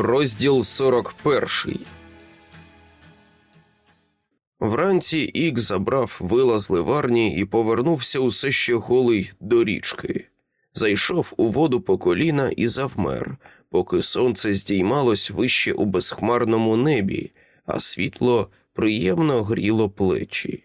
Розділ 41 Вранці Ік забрав вила з ливарні і повернувся усе ще голий до річки. Зайшов у воду по коліна і завмер, поки сонце здіймалось вище у безхмарному небі, а світло приємно гріло плечі.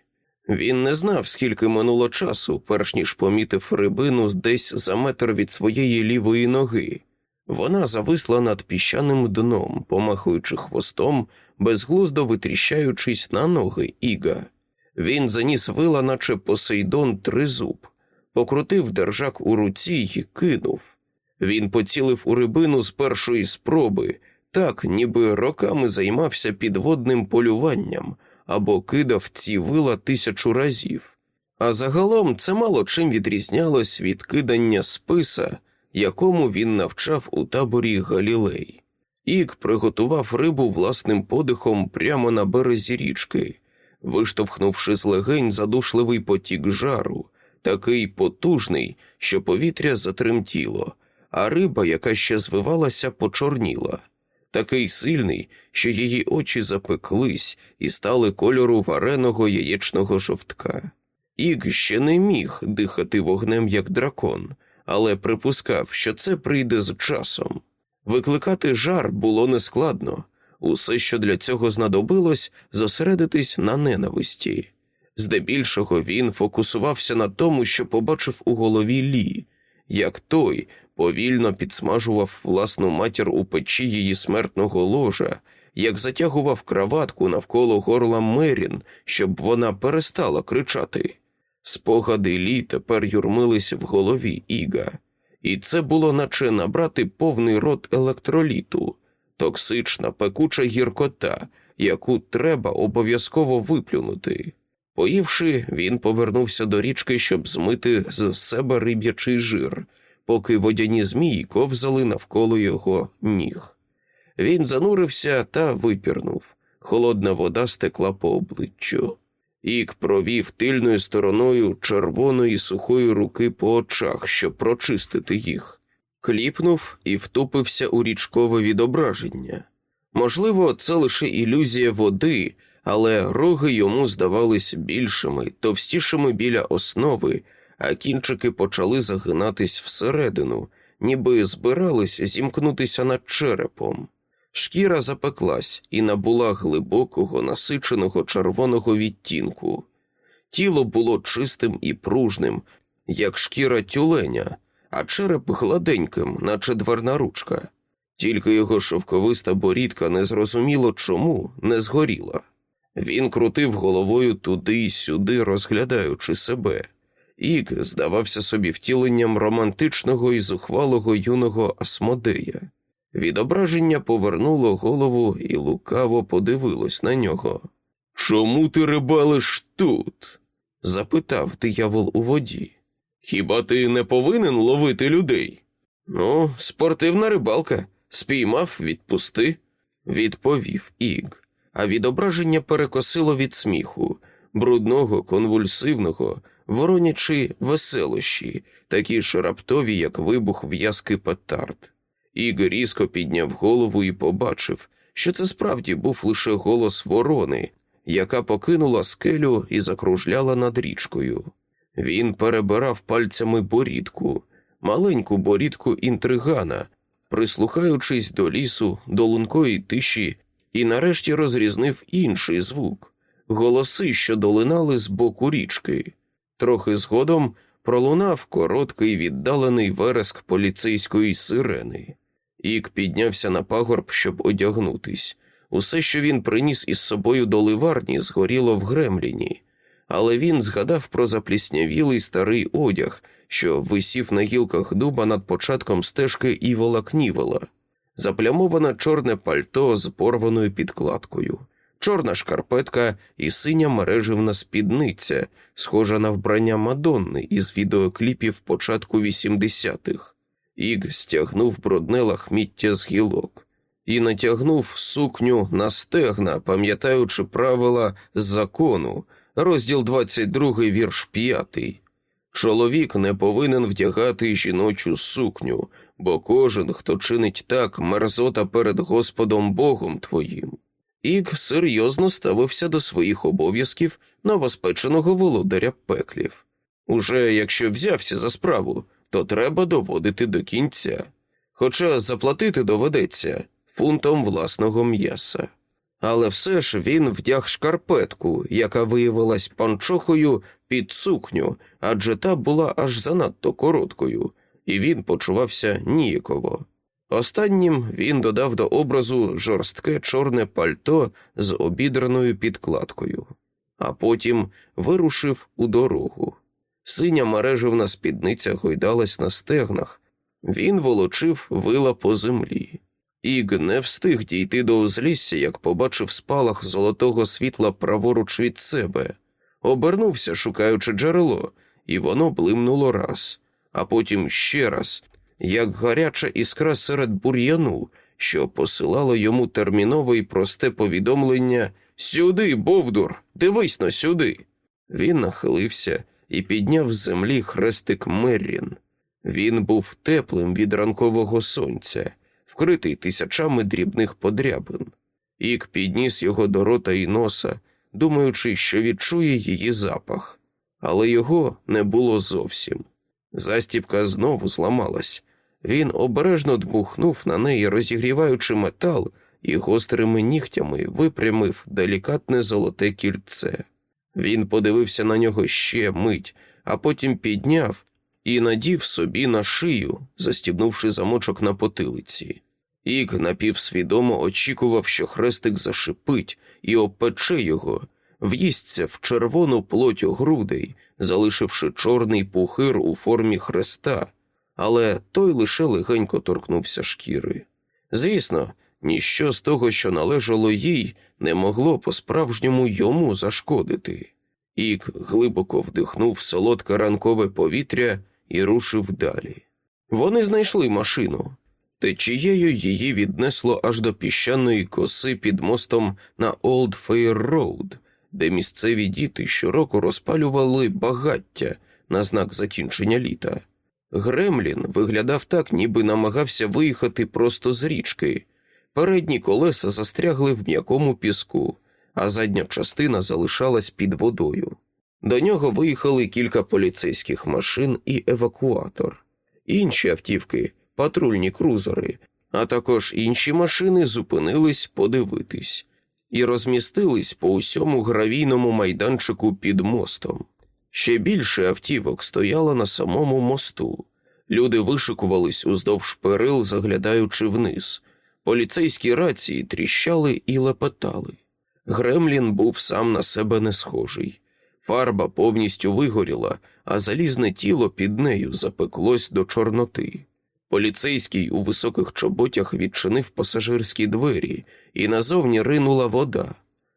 Він не знав, скільки минуло часу, перш ніж помітив рибину десь за метр від своєї лівої ноги. Вона зависла над піщаним дном, помахуючи хвостом, безглуздо витріщаючись на ноги Іга. Він заніс вила, наче Посейдон тризуб, покрутив держак у руці й кинув. Він поцілив у рибину з першої спроби, так, ніби роками займався підводним полюванням або кидав ці вила тисячу разів. А загалом це мало чим відрізнялось від кидання списа, якому він навчав у таборі Галілей. Ік приготував рибу власним подихом прямо на березі річки, виштовхнувши з легень задушливий потік жару, такий потужний, що повітря затремтіло, а риба, яка ще звивалася, почорніла, такий сильний, що її очі запеклись і стали кольору вареного яєчного жовтка. Іг ще не міг дихати вогнем як дракон, але припускав, що це прийде з часом. Викликати жар було нескладно, усе, що для цього знадобилось, зосередитись на ненависті. Здебільшого він фокусувався на тому, що побачив у голові Лі, як той повільно підсмажував власну матір у печі її смертного ложа, як затягував краватку навколо горла Мерін, щоб вона перестала кричати. Спогади Лі тепер юрмились в голові Іга, і це було наче набрати повний рот електроліту, токсична пекуча гіркота, яку треба обов'язково виплюнути. Поївши, він повернувся до річки, щоб змити з себе риб'ячий жир, поки водяні змії ковзали навколо його ніг. Він занурився та випірнув. Холодна вода стекла по обличчю. Ік провів тильною стороною червоної сухої руки по очах, щоб прочистити їх, кліпнув і втупився у річкове відображення. Можливо, це лише ілюзія води, але роги йому здавались більшими, товстішими біля основи, а кінчики почали загинатись всередину, ніби збирались зімкнутися над черепом. Шкіра запеклась і набула глибокого, насиченого червоного відтінку. Тіло було чистим і пружним, як шкіра тюленя, а череп гладеньким, наче дверна ручка. Тільки його шовковиста борідка незрозуміло чому не згоріла. Він крутив головою туди й сюди, розглядаючи себе. Ік здавався собі втіленням романтичного і зухвалого юного Асмодея. Відображення повернуло голову і лукаво подивилось на нього. Чому ти рибалиш тут? запитав диявол у воді. Хіба ти не повинен ловити людей? Ну, спортивна рибалка. Спіймав, відпусти, відповів Іг, а відображення перекосило від сміху, брудного, конвульсивного, воронячи веселощі, такі ж раптові, як вибух в'язки петард. Іг різко підняв голову і побачив, що це справді був лише голос ворони, яка покинула скелю і закружляла над річкою. Він перебирав пальцями борідку, маленьку борідку інтригана, прислухаючись до лісу, до лункої тиші, і нарешті розрізнив інший звук голоси, що долинали з боку річки. Трохи згодом пролунав короткий віддалений вереск поліцейської сирени. Ік піднявся на пагорб, щоб одягнутись. Усе, що він приніс із собою до ливарні, згоріло в Гремліні, але він згадав про запліснявілий старий одяг, що висів на гілках дуба над початком стежки Івола Кнівела, заплямоване чорне пальто з порваною підкладкою, чорна шкарпетка і синя мереживна спідниця, схожа на вбрання Мадонни із відеокліпів початку 80-х. Іг стягнув брудне лахміття з гілок і натягнув сукню на стегна, пам'ятаючи правила закону, розділ 22, вірш 5. Чоловік не повинен вдягати жіночу сукню, бо кожен, хто чинить так, мерзота перед Господом Богом твоїм. Ік серйозно ставився до своїх обов'язків новоспеченого володаря пеклів. Уже якщо взявся за справу, то треба доводити до кінця, хоча заплатити доведеться фунтом власного м'яса. Але все ж він вдяг шкарпетку, яка виявилась панчохою під сукню, адже та була аж занадто короткою, і він почувався ніяково. Останнім він додав до образу жорстке чорне пальто з обідраною підкладкою, а потім вирушив у дорогу. Синя мережевна спідниця гойдалась на стегнах, він волочив вила по землі. Іг не встиг дійти до узлісся, як побачив спалах золотого світла праворуч від себе, обернувся, шукаючи джерело, і воно блимнуло раз, а потім ще раз, як гаряча іскра серед бур'яну, що посилало йому термінове і просте повідомлення Сюди, Бовдур, дивись на сюди. Він нахилився і підняв з землі хрестик Меррін. Він був теплим від ранкового сонця, вкритий тисячами дрібних подрябин. Ік підніс його до рота і носа, думаючи, що відчує її запах, але його не було зовсім. Застіпка знову зламалась. Він обережно дмухнув на неї, розігріваючи метал, і гострими нігтями випрямив делікатне золоте кільце. Він подивився на нього ще мить, а потім підняв і надів собі на шию, застібнувши замочок на потилиці. Ік напівсвідомо очікував, що хрестик зашипить і опече його, в'їсться в червону плоть грудей, залишивши чорний пухир у формі хреста, але той лише легенько торкнувся шкіри. Звісно, ніщо з того, що належало їй, не могло по-справжньому йому зашкодити. Ік глибоко вдихнув солодке ранкове повітря і рушив далі. Вони знайшли машину. Течією її віднесло аж до піщаної коси під мостом на Олд Фейр Роуд, де місцеві діти щороку розпалювали багаття на знак закінчення літа. Гремлін виглядав так, ніби намагався виїхати просто з річки. Передні колеса застрягли в м'якому піску, а задня частина залишалась під водою. До нього виїхали кілька поліцейських машин і евакуатор. Інші автівки, патрульні крузери, а також інші машини зупинились подивитись і розмістились по усьому гравійному майданчику під мостом. Ще більше автівок стояло на самому мосту. Люди вишикувались уздовж перил, заглядаючи вниз. Поліцейські рації тріщали і лепетали. Гремлін був сам на себе не схожий. Фарба повністю вигоріла, а залізне тіло під нею запеклось до чорноти. Поліцейський у високих чоботях відчинив пасажирські двері, і назовні ринула вода.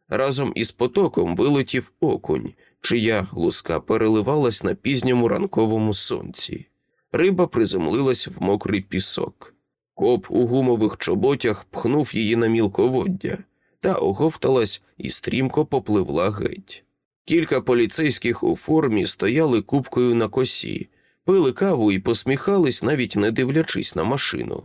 Разом із потоком вилетів окунь, чия луска переливалась на пізньому ранковому сонці. Риба приземлилась в мокрий пісок. Коп у гумових чоботях пхнув її на мілководдя та оговталась і стрімко попливла геть. Кілька поліцейських у формі стояли купкою на косі, пили каву і посміхались, навіть не дивлячись на машину.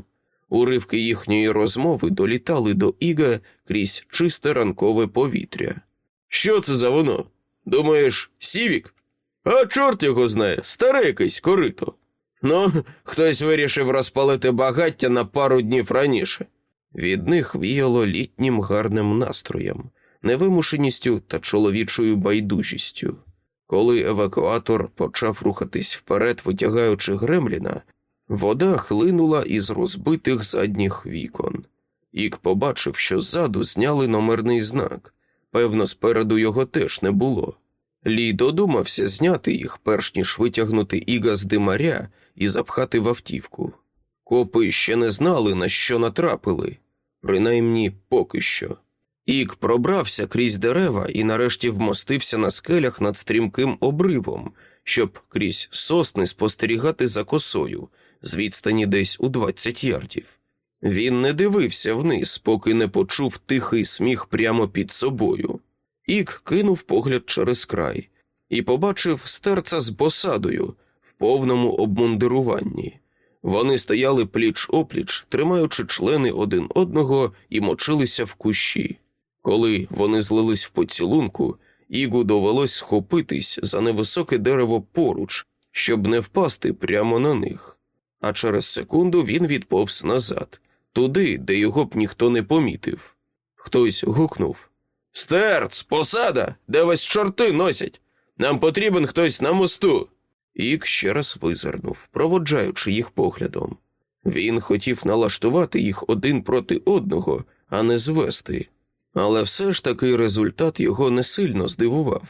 Уривки їхньої розмови долітали до Іга крізь чисте ранкове повітря. Що це за воно? Думаєш, Сівік? А чорт його знає, старе якесь корито. Ну, хтось вирішив розпалити багаття на пару днів раніше. Від них віяло літнім гарним настроєм, невимушеністю та чоловічою байдужістю. Коли евакуатор почав рухатись вперед, витягаючи Гремліна, вода хлинула із розбитих задніх вікон. Ік побачив, що ззаду зняли номерний знак. Певно, спереду його теж не було. Лі додумався зняти їх, перш ніж витягнути Іга з димаря і запхати в автівку. Копи ще не знали, на що натрапили, принаймні поки що. Ік пробрався крізь дерева і нарешті вмостився на скелях над стрімким обривом, щоб крізь сосни спостерігати за косою з відстані десь у 20 ярдів. Він не дивився вниз, поки не почув тихий сміх прямо під собою. Ік кинув погляд через край і побачив старця з посадою, повному обмундируванні. Вони стояли пліч опліч, тримаючи члени один одного і мочилися в кущі. Коли вони злились в поцілунку, Ігу довелось схопитись за невисоке дерево поруч, щоб не впасти прямо на них. А через секунду він відповз назад, туди, де його б ніхто не помітив. Хтось гукнув Стерц, посада, де вас чорти носять. Нам потрібен хтось на мосту. Ік ще раз визирнув, проводжаючи їх поглядом. Він хотів налаштувати їх один проти одного, а не звести. Але все ж таки результат його не сильно здивував.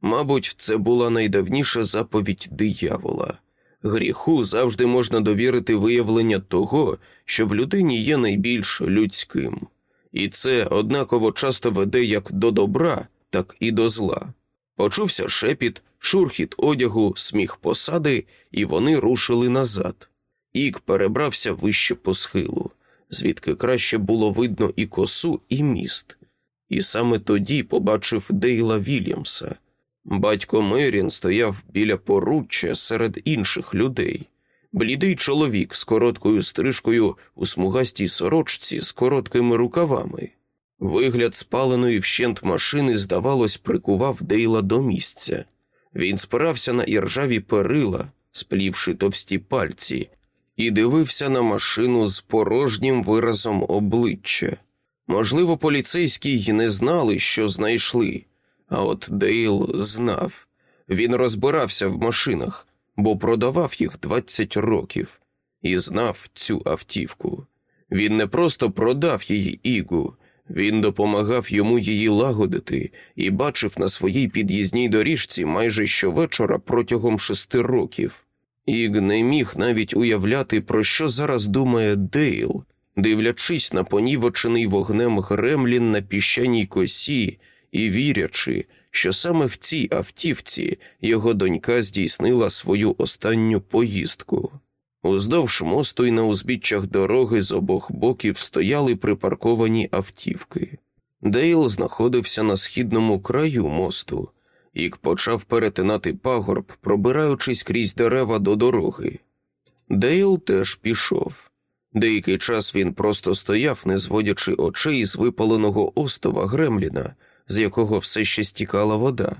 Мабуть, це була найдавніша заповідь диявола. Гріху завжди можна довірити виявлення того, що в людині є найбільш людським, і це однаково часто веде як до добра, так і до зла. Почувся шепіт, шурхіт одягу, сміх посади, і вони рушили назад. Ік перебрався вище по схилу, звідки краще було видно і косу, і міст. І саме тоді побачив Дейла Вільямса. Батько Мерін стояв біля поруччя серед інших людей. Блідий чоловік з короткою стрижкою у смугастій сорочці з короткими рукавами. Вигляд спаленої вщент машини, здавалось, прикував Дейла до місця. Він спирався на іржаві перила, сплівши товсті пальці, і дивився на машину з порожнім виразом обличчя. Можливо, поліцейські й не знали, що знайшли, а от Дейл знав. Він розбирався в машинах, бо продавав їх 20 років, і знав цю автівку. Він не просто продав її Ігу, він допомагав йому її лагодити і бачив на своїй під'їзній доріжці майже щовечора протягом шести років. Іг не міг навіть уявляти, про що зараз думає Дейл, дивлячись на понівочений вогнем гремлін на піщаній косі і вірячи, що саме в цій автівці його донька здійснила свою останню поїздку. Уздовж мосту і на узбіччях дороги з обох боків стояли припарковані автівки. Дейл знаходився на східному краю мосту і почав перетинати пагорб, пробираючись крізь дерева до дороги. Дейл теж пішов. Деякий час він просто стояв, не зводячи очей з випаленого остова Гремліна, з якого все ще стікала вода,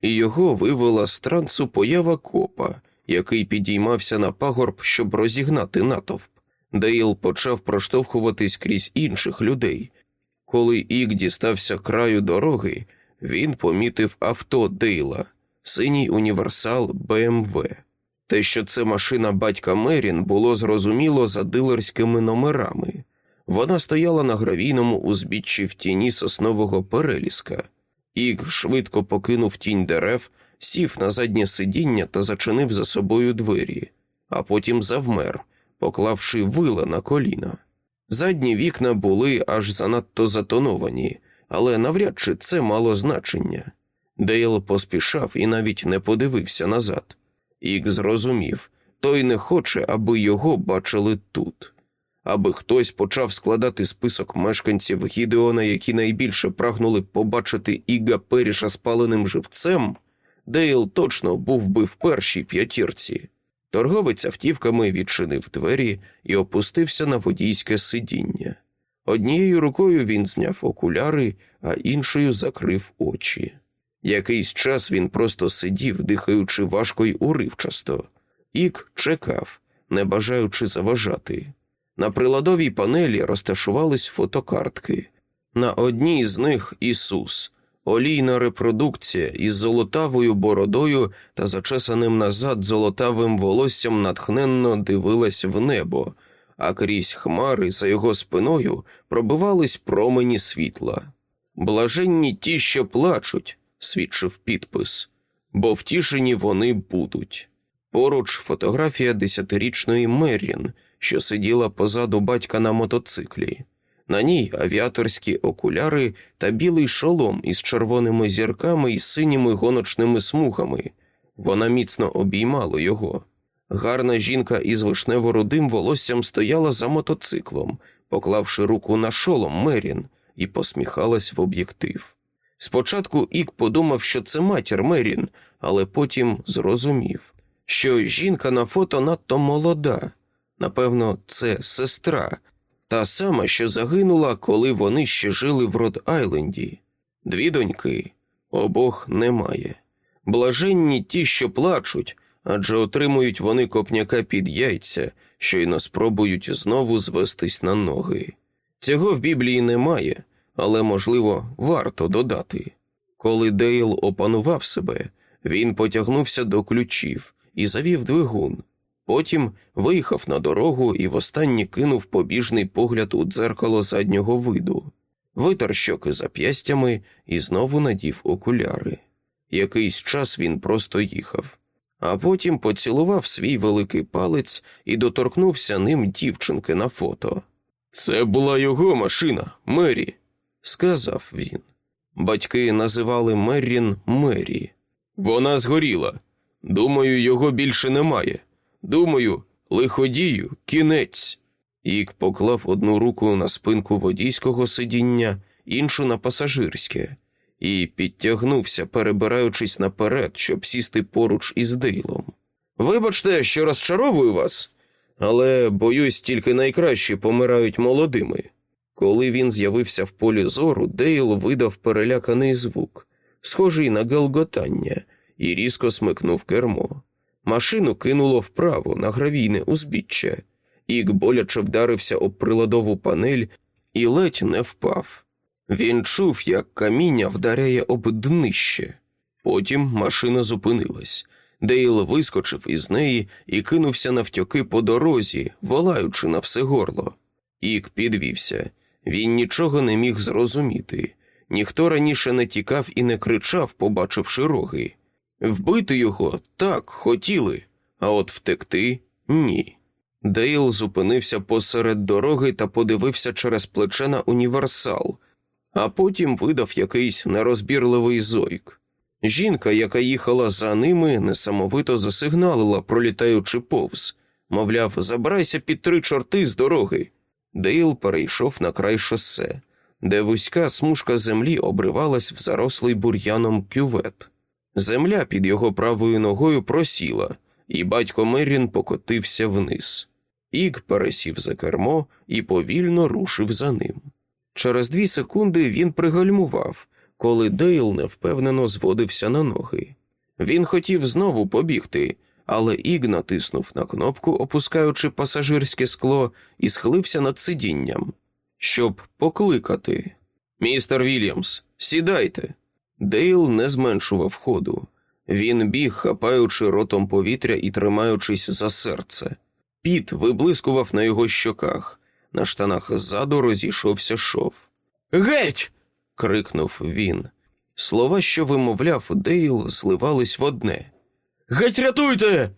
і його вивела з трансу поява копа який підіймався на пагорб, щоб розігнати натовп. Дейл почав проштовхуватись крізь інших людей. Коли Іг дістався краю дороги, він помітив авто Дейла, синій універсал БМВ. Те, що це машина батька Мерін, було зрозуміло за дилерськими номерами. Вона стояла на гравійному узбіччі в тіні соснового переліска. Ік швидко покинув тінь дерев сів на заднє сидіння та зачинив за собою двері, а потім завмер, поклавши вила на коліна. Задні вікна були аж занадто затоновані, але навряд чи це мало значення. Дейл поспішав і навіть не подивився назад. Іг зрозумів той не хоче, аби його бачили тут. Аби хтось почав складати список мешканців Гідеона, які найбільше прагнули побачити Іга Періша спаленим живцем, Дейл точно був би в першій п'ятірці. Торговець автівками відчинив двері і опустився на водійське сидіння. Однією рукою він зняв окуляри, а іншою закрив очі. Якийсь час він просто сидів, дихаючи важко й уривчасто. Ік чекав, не бажаючи заважати. На приладовій панелі розташувались фотокартки. На одній з них Ісус, олійна репродукція із золотавою бородою та зачесаним назад золотавим волоссям натхненно дивилась в небо, а крізь хмари за його спиною пробивались промені світла. Блаженні ті, що плачуть, свідчив підпис, бо втішені вони будуть. Поруч фотографія десятирічної Мерін, що сиділа позаду батька на мотоциклі. На ній авіаторські окуляри та білий шолом із червоними зірками і синіми гоночними смугами. Вона міцно обіймала його. Гарна жінка із вишнево-рудим волоссям стояла за мотоциклом, поклавши руку на шолом Мерін, і посміхалась в об'єктив. Спочатку Ік подумав, що це матір Мерін, але потім зрозумів що жінка на фото надто молода. Напевно, це сестра, та сама, що загинула, коли вони ще жили в Род Айленді. Дві доньки, обох немає. Блаженні ті, що плачуть, адже отримують вони копняка під яйця, щойно спробують знову звестись на ноги. Цього в Біблії немає, але, можливо, варто додати. Коли Дейл опанував себе, він потягнувся до ключів і завів двигун. Потім виїхав на дорогу і востаннє кинув побіжний погляд у дзеркало заднього виду, витер щоки зап'ястями і знову надів окуляри. Якийсь час він просто їхав, а потім поцілував свій великий палець і доторкнувся ним дівчинки на фото. Це була його машина, Мері, сказав він. Батьки називали Меррін Мері. Вона згоріла. Думаю, його більше немає. Думаю, лиходію, кінець. Іг поклав одну руку на спинку водійського сидіння, іншу на пасажирське, і підтягнувся, перебираючись наперед, щоб сісти поруч із Дейлом. Вибачте, що розчаровую вас, але боюсь, тільки найкращі помирають молодими. Коли він з'явився в полі зору, Дейл видав переляканий звук, схожий на галготання, і різко смикнув кермо. Машину кинуло вправо на гравійне узбіччя, Іг боляче вдарився об приладову панель і ледь не впав. Він чув, як каміння вдаряє об днище. Потім машина зупинилась. Дейл вискочив із неї і кинувся навтьоки по дорозі, волаючи на все горло. Іг підвівся. Він нічого не міг зрозуміти. Ніхто раніше не тікав і не кричав, побачивши роги. Вбити його так хотіли, а от втекти ні. Дейл зупинився посеред дороги та подивився через плече на універсал, а потім видав якийсь нерозбірливий зойк. Жінка, яка їхала за ними, несамовито засигналила, пролітаючи повз, мовляв, забирайся під три чорти з дороги. Дейл перейшов на край шосе, де вузька смужка землі обривалась в зарослий бур'яном кювет. Земля під його правою ногою просіла, і батько Меррін покотився вниз. Іг пересів за кермо і повільно рушив за ним. Через дві секунди він пригальмував, коли Дейл невпевнено зводився на ноги. Він хотів знову побігти, але Іг натиснув на кнопку, опускаючи пасажирське скло, і схилився над сидінням, щоб покликати. Містер Вільямс, сідайте. Дейл не зменшував ходу. Він біг, хапаючи ротом повітря і тримаючись за серце. Піт виблискував на його щоках, на штанах ззаду розійшовся шов. Геть. крикнув він. Слова, що вимовляв Дейл, зливались в одне. Геть рятуйте.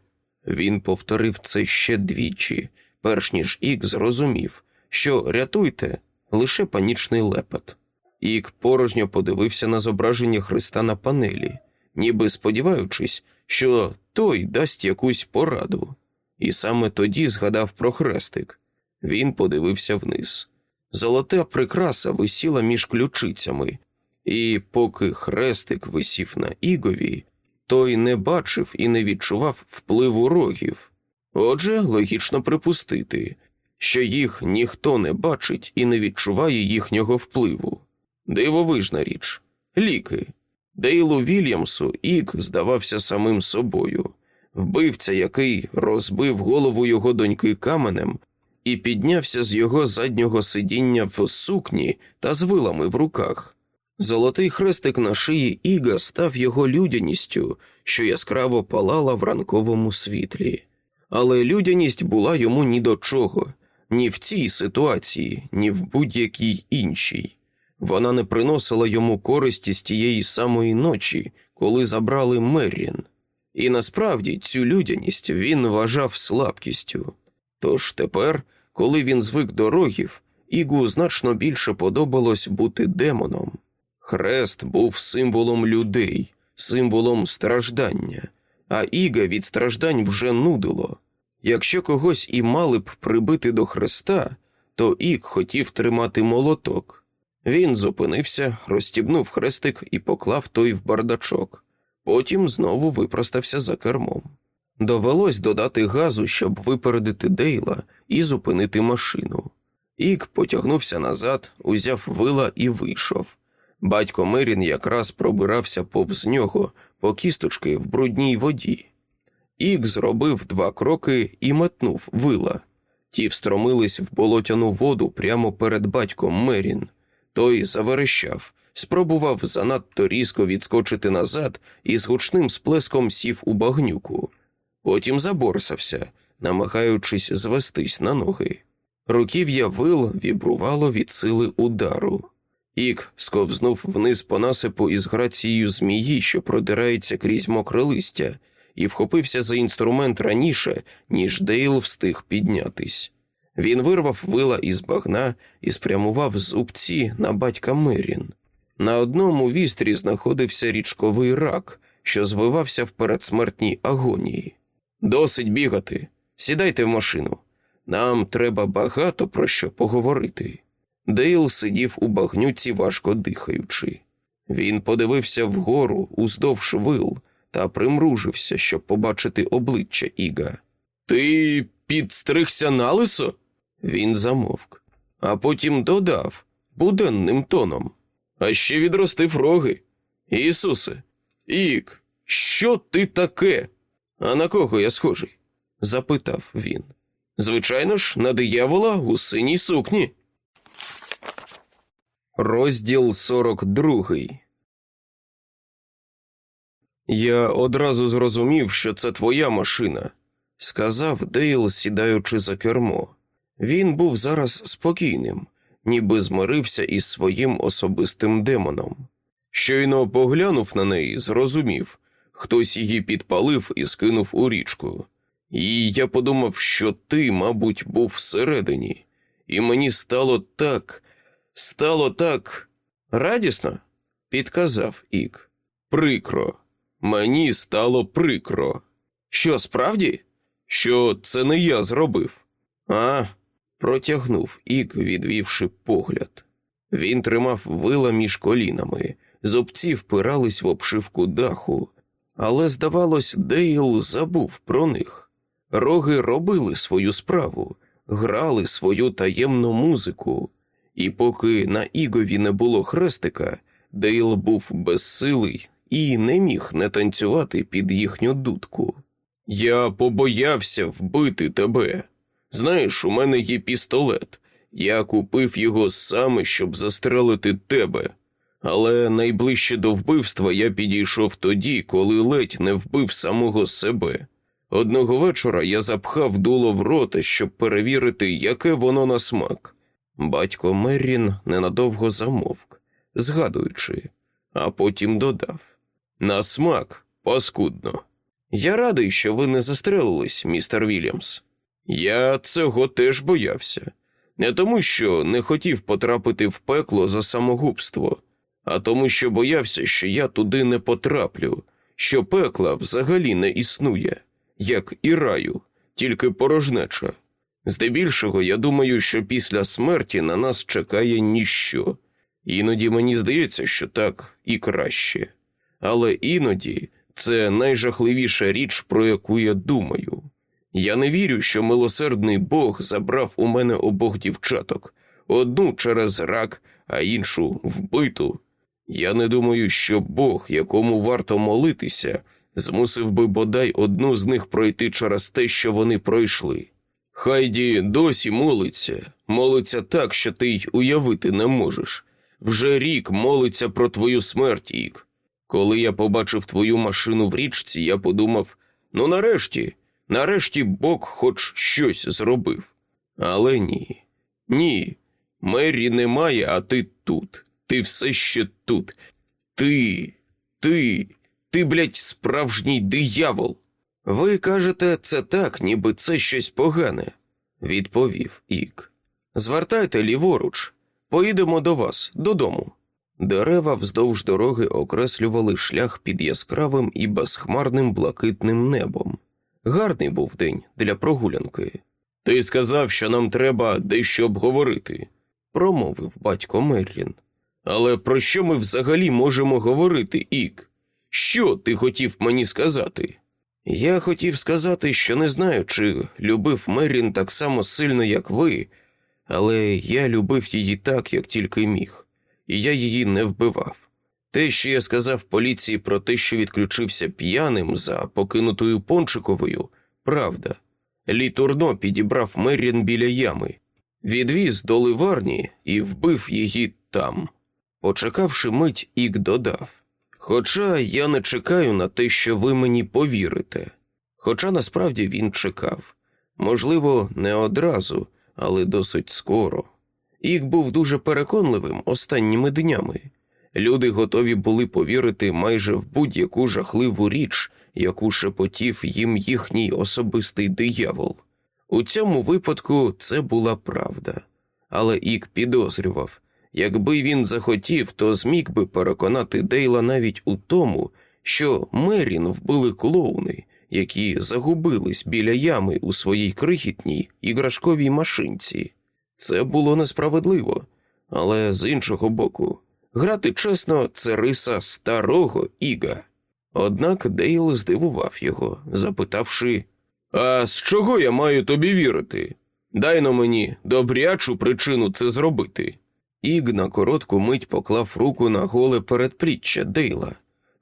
Він повторив це ще двічі, перш ніж Іг зрозумів, що рятуйте лише панічний лепет. Ік порожньо подивився на зображення Христа на панелі, ніби сподіваючись, що той дасть якусь пораду, і саме тоді згадав про хрестик. Він подивився вниз. Золота прикраса висіла між ключицями, і поки хрестик висів на ігові, той не бачив і не відчував впливу рогів. Отже, логічно припустити, що їх ніхто не бачить і не відчуває їхнього впливу. Дивовижна річ ліки. Дейлу Вільямсу Ік здавався самим собою, вбивця, який розбив голову його доньки каменем і піднявся з його заднього сидіння в сукні та з вилами в руках. Золотий хрестик на шиї Іга став його людяністю, що яскраво палала в ранковому світлі. Але людяність була йому ні до чого, ні в цій ситуації, ні в будь-якій іншій. Вона не приносила йому користі з тієї самої ночі, коли забрали Меррін. І насправді цю людяність він вважав слабкістю. Тож тепер, коли він звик до рогів, Ігу значно більше подобалось бути демоном. Хрест був символом людей, символом страждання, а Іга від страждань вже нудило. Якщо когось і мали б прибити до хреста, то Іг хотів тримати молоток. Він зупинився, розстібнув хрестик і поклав той в бардачок. Потім знову випростався за кермом. Довелось додати газу, щоб випередити Дейла і зупинити машину. Ік потягнувся назад, узяв вила і вийшов. Батько Мерін якраз пробирався повз нього по кісточки в брудній воді. Ік зробив два кроки і метнув вила. Ті встромились в болотяну воду прямо перед батьком Мерін. Той заверещав, спробував занадто різко відскочити назад і з гучним сплеском сів у багнюку. Потім заборсався, намагаючись звестись на ноги. Руків'я вил вібрувало від сили удару. Іг сковзнув вниз по насипу із грацією змії, що продирається крізь мокре листя, і вхопився за інструмент раніше, ніж Дейл встиг піднятись. Він вирвав вила із багна і спрямував зубці на батька Меррін. На одному вістрі знаходився річковий рак, що звивався в передсмертній агонії. Досить бігати. Сідайте в машину. Нам треба багато про що поговорити. Дейл сидів у багнюці, важко дихаючи. Він подивився вгору уздовж вил та примружився, щоб побачити обличчя Іга. Ти підстригся налисо? Він замовк, а потім додав буденним тоном. А ще відростив роги. Ісусе, Іг, що ти таке? А на кого я схожий? запитав він. Звичайно ж, на диявола у синій сукні. Розділ 42 Я одразу зрозумів, що це твоя машина, сказав Дейл, сідаючи за кермо. Він був зараз спокійним, ніби змирився із своїм особистим демоном. Щойно поглянув на неї, зрозумів хтось її підпалив і скинув у річку. І я подумав, що ти, мабуть, був всередині, і мені стало так, стало так радісно, підказав Ік. Прикро, мені стало прикро. Що справді? Що це не я зробив? А, протягнув Іг, відвівши погляд. Він тримав вила між колінами, зубці впирались в обшивку даху, але, здавалось, Дейл забув про них. Роги робили свою справу, грали свою таємну музику, і поки на Ігові не було хрестика, Дейл був безсилий і не міг не танцювати під їхню дудку. Я побоявся вбити тебе. Знаєш, у мене є пістолет. Я купив його саме, щоб застрелити тебе. Але найближче до вбивства я підійшов тоді, коли ледь не вбив самого себе. Одного вечора я запхав дуло в рота, щоб перевірити, яке воно на смак. Батько Меррін ненадовго замовк, згадуючи, а потім додав: На смак, паскудно. Я радий, що ви не застрелились, містер Вільямс. Я цього теж боявся, не тому, що не хотів потрапити в пекло за самогубство, а тому, що боявся, що я туди не потраплю, що пекла взагалі не існує, як і раю, тільки порожнеча. Здебільшого, я думаю, що після смерті на нас чекає ніщо. Іноді мені здається, що так і краще. Але іноді це найжахливіша річ, про яку я думаю. Я не вірю, що милосердний Бог забрав у мене обох дівчаток, одну через рак, а іншу вбиту. Я не думаю, що Бог, якому варто молитися, змусив би бодай одну з них пройти через те, що вони пройшли. Хайді досі молиться, молиться так, що ти й уявити не можеш. Вже рік молиться про твою смерть, Ік. Коли я побачив твою машину в річці, я подумав: ну нарешті, нарешті Бог хоч щось зробив. Але ні, ні. Мері немає, а ти тут. Ти все ще тут. Ти, ти, ти, блядь, справжній диявол. Ви кажете це так, ніби це щось погане, відповів Ік. Звертайте ліворуч, поїдемо до вас додому. Дерева вздовж дороги окреслювали шлях під яскравим і безхмарним блакитним небом. Гарний був день для прогулянки. Ти сказав, що нам треба дещо обговорити, промовив батько Мерлін. Але про що ми взагалі можемо говорити, Ік? Що ти хотів мені сказати? Я хотів сказати, що не знаю, чи любив Мерін так само сильно, як ви, але я любив її так, як тільки міг, і я її не вбивав. Те, що я сказав поліції про те, що відключився п'яним за покинутою Пончиковою, правда. Лі Турно підібрав Мерін біля ями, відвіз до ливарні і вбив її там. Почекавши мить, Ік додав. Хоча я не чекаю на те, що ви мені повірите. Хоча насправді він чекав. Можливо, не одразу, але досить скоро. Ік був дуже переконливим останніми днями. Люди готові були повірити майже в будь-яку жахливу річ, яку шепотів їм їхній особистий диявол. У цьому випадку це була правда, але Ік підозрював якби він захотів, то зміг би переконати Дейла навіть у тому, що Мерін вбили клоуни, які загубились біля ями у своїй крихітній іграшковій машинці. Це було несправедливо, але з іншого боку, грати чесно це риса старого Іга. Однак Дейл здивував його, запитавши А з чого я маю тобі вірити? Дай на мені добрячу причину це зробити. Іг на коротку мить поклав руку на голе передпліччя Дейла,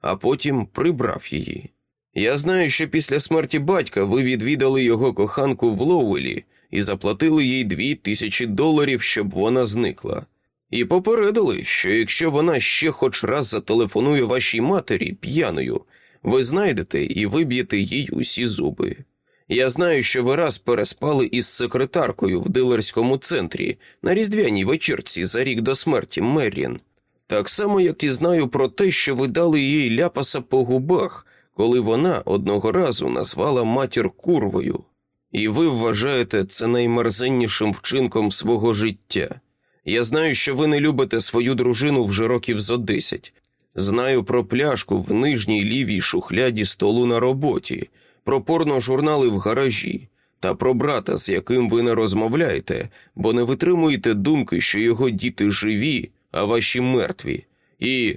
а потім прибрав її. Я знаю, що після смерті батька ви відвідали його коханку в Лоуелі і заплатили їй дві тисячі доларів, щоб вона зникла. І попередили, що якщо вона ще хоч раз зателефонує вашій матері п'яною, ви знайдете і виб'єте їй усі зуби. Я знаю, що ви раз переспали із секретаркою в дилерському центрі на різдвяній вечірці за рік до смерті Меррін. Так само, як і знаю про те, що ви дали їй ляпаса по губах, коли вона одного разу назвала матір курвою. І ви вважаєте це наймерзеннішим вчинком свого життя. Я знаю, що ви не любите свою дружину вже років зо десять. Знаю про пляшку в нижній лівій шухляді столу на роботі, про порножурнали в гаражі та про брата, з яким ви не розмовляєте, бо не витримуєте думки, що його діти живі, а ваші мертві. І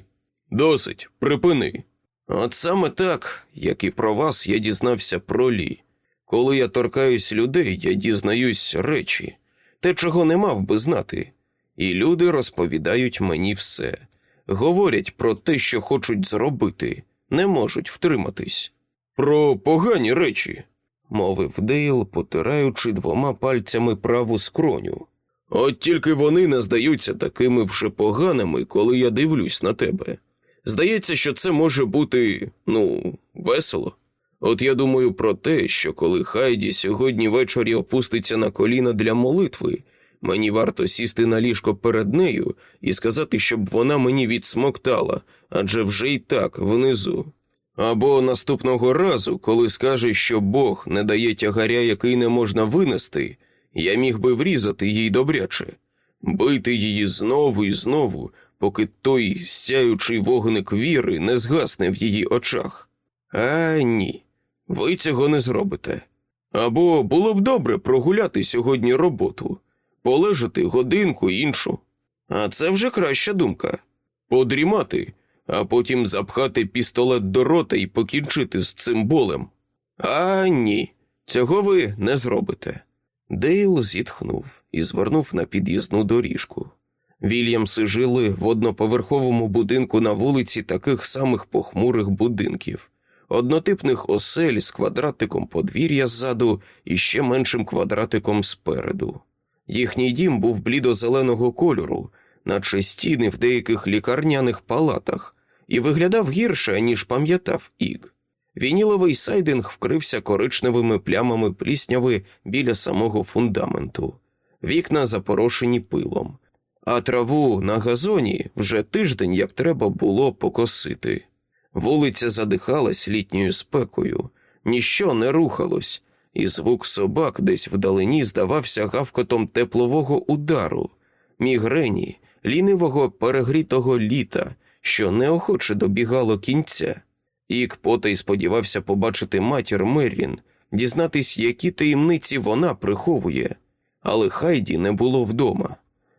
досить, припини. От саме так, як і про вас, я дізнався про лі. Коли я торкаюсь людей, я дізнаюсь речі, те, чого не мав би знати, і люди розповідають мені все, говорять про те, що хочуть зробити, не можуть втриматись. Про погані речі, мовив Дейл, потираючи двома пальцями праву скроню. От тільки вони не здаються такими вже поганими, коли я дивлюсь на тебе. Здається, що це може бути, ну, весело. От я думаю про те, що коли Хайді сьогодні ввечері опуститься на коліна для молитви, мені варто сісти на ліжко перед нею і сказати, щоб вона мені відсмоктала, адже вже й так внизу. Або наступного разу, коли скаже, що Бог не дає тягаря, який не можна винести, я міг би врізати їй добряче, бити її знову і знову, поки той сяючий вогник віри не згасне в її очах. А ні, ви цього не зробите. Або було б добре прогуляти сьогодні роботу, полежати годинку іншу. А це вже краща думка подрімати а потім запхати пістолет до рота і покінчити з цим болем. А ні, цього ви не зробите. Дейл зітхнув і звернув на під'їзну доріжку. Вільямси жили в одноповерховому будинку на вулиці таких самих похмурих будинків, однотипних осель з квадратиком подвір'я ззаду і ще меншим квадратиком спереду. Їхній дім був блідо-зеленого кольору, наче стіни в деяких лікарняних палатах, і виглядав гірше, ніж пам'ятав Іг. Вініловий сайдинг вкрився коричневими плямами плісняви біля самого фундаменту, вікна запорошені пилом, а траву на газоні вже тиждень як треба було покосити. Вулиця задихалась літньою спекою, ніщо не рухалось, і звук собак десь вдалині здавався гавкотом теплового удару, мігрені, лінивого перегрітого літа що неохоче добігало кінця. Ік потай сподівався побачити матір Меррін, дізнатись, які таємниці вона приховує, але Хайді не було вдома.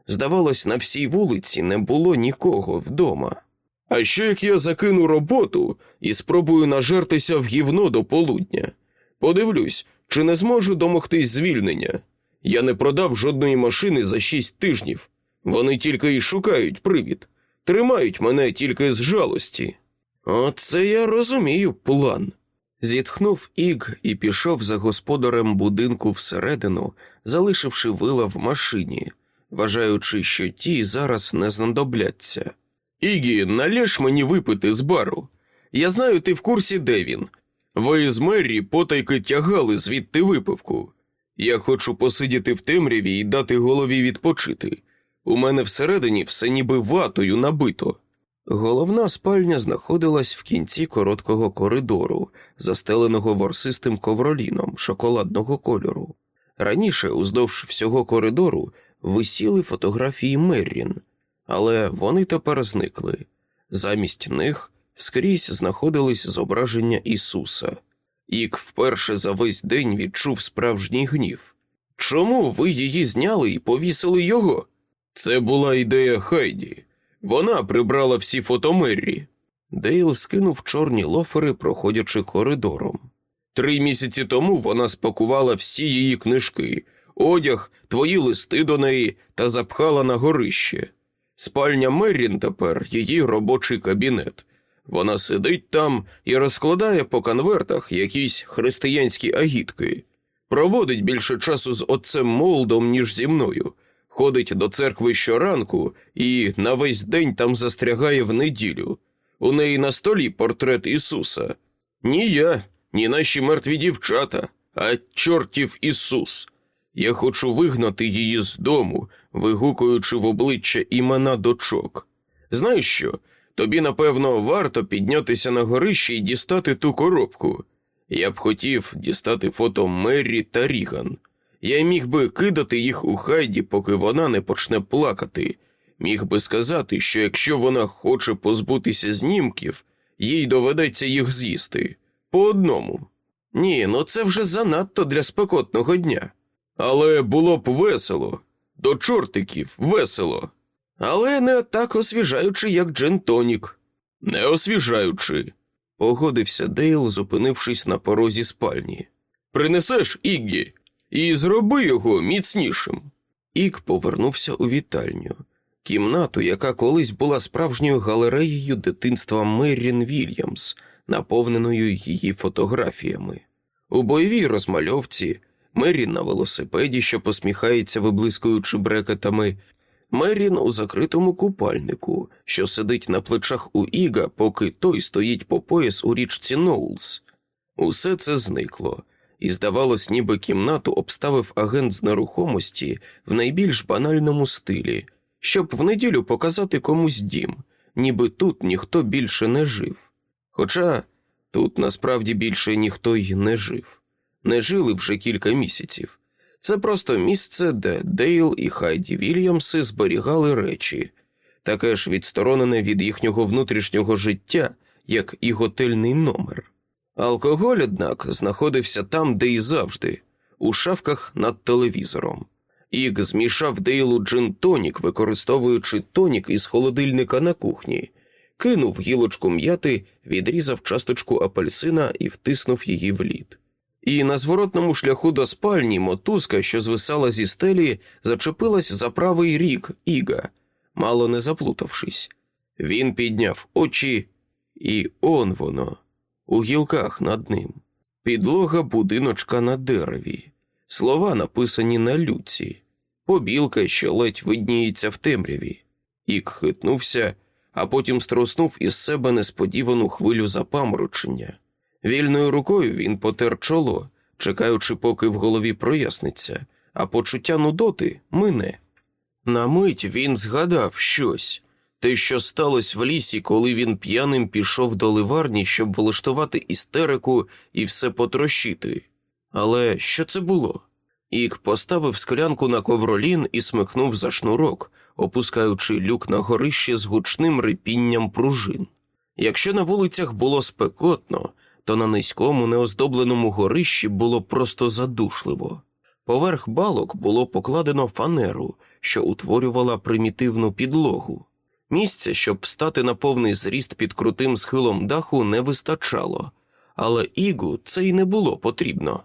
Здавалось, на всій вулиці не було нікого вдома. А що як я закину роботу і спробую нажертися в гівно до полудня? Подивлюсь, чи не зможу домогтись звільнення. Я не продав жодної машини за шість тижнів. Вони тільки й шукають привід, тримають мене тільки з жалості. Оце я розумію план. Зітхнув Іг і пішов за господарем будинку всередину, залишивши вила в машині, вважаючи, що ті зараз не знадобляться. Ігі, налєш мені випити з бару. Я знаю, ти в курсі, де він. Ви з Меррі потайки тягали звідти випивку. Я хочу посидіти в темряві і дати голові відпочити. У мене всередині все ніби ватою набито. Головна спальня знаходилась в кінці короткого коридору, застеленого ворсистим ковроліном шоколадного кольору. Раніше, уздовж всього коридору, висіли фотографії Меррін, але вони тепер зникли. Замість них скрізь знаходились зображення Ісуса. Іг вперше за весь день відчув справжній гнів. Чому ви її зняли і повісили його? Це була ідея Хайді. Вона прибрала всі фото Мерін. Дейл скинув чорні лофери, проходячи коридором. Три місяці тому вона спакувала всі її книжки, одяг, твої листи до неї та запхала на горище. Спальня Меррін тепер її робочий кабінет. Вона сидить там і розкладає по конвертах якісь християнські агітки, проводить більше часу з отцем Молдом, ніж зі мною, ходить до церкви щоранку і на весь день там застрягає в неділю. У неї на столі портрет Ісуса. Ні я, ні наші мертві дівчата, а чортів Ісус. Я хочу вигнати її з дому, вигукуючи в обличчя імена дочок. Знаєш що? Тобі, напевно, варто піднятися на горище і дістати ту коробку. Я б хотів дістати фото Меррі та Ріган. Я міг би кидати їх у хайді, поки вона не почне плакати. Міг би сказати, що якщо вона хоче позбутися знімків, їй доведеться їх з'їсти по одному. Ні, ну це вже занадто для спекотного дня. Але було б весело, до чортиків весело. Але не так освіжаюче, як джин-тонік. Не освіжаюче, погодився Дейл, зупинившись на порозі спальні. Принеси ще, Іггі і зроби його міцнішим. Іг повернувся у вітальню, кімнату, яка колись була справжньою галереєю дитинства Меррін Вільямс, наповненою її фотографіями. У бойовій розмальовці Меррін на велосипеді, що посміхається, виблискуючи брекетами, Меррін у закритому купальнику, що сидить на плечах у Іга, поки той стоїть по пояс у річці Ноулс. Усе це зникло, і, здавалось, ніби кімнату обставив агент з нерухомості в найбільш банальному стилі, щоб в неділю показати комусь дім, ніби тут ніхто більше не жив. Хоча тут насправді більше ніхто й не жив, не жили вже кілька місяців. Це просто місце, де Дейл і Хайді Вільямси зберігали речі, таке ж відсторонене від їхнього внутрішнього життя, як і готельний номер. Алкоголь, однак, знаходився там, де і завжди, у шафках над телевізором. Іг змішав Дейлу джин тонік, використовуючи тонік із холодильника на кухні, кинув гілочку м'яти, відрізав часточку апельсина і втиснув її в лід. І на зворотному шляху до спальні мотузка, що звисала зі стелі, зачепилась за правий рік Іга, мало не заплутавшись. Він підняв очі, і он воно, у гілках над ним, підлога будиночка на дереві, слова написані на люці, побілка, що ледь видніється в темряві. Ік хитнувся, а потім струснув із себе несподівану хвилю запаморочення. Вільною рукою він потер чоло, чекаючи, поки в голові проясниться, а почуття нудоти мине. На мить він згадав щось те, що сталося в лісі, коли він п'яним пішов до ливарні, щоб влаштувати істерику і все потрощити. Але що це було? Ік поставив склянку на ковролін і смикнув за шнурок, опускаючи люк на горище з гучним рипінням пружин. Якщо на вулицях було спекотно, то на низькому неоздобленому горищі було просто задушливо. Поверх балок було покладено фанеру, що утворювала примітивну підлогу. Місця, щоб встати на повний зріст під крутим схилом даху, не вистачало, але Ігу це й не було потрібно.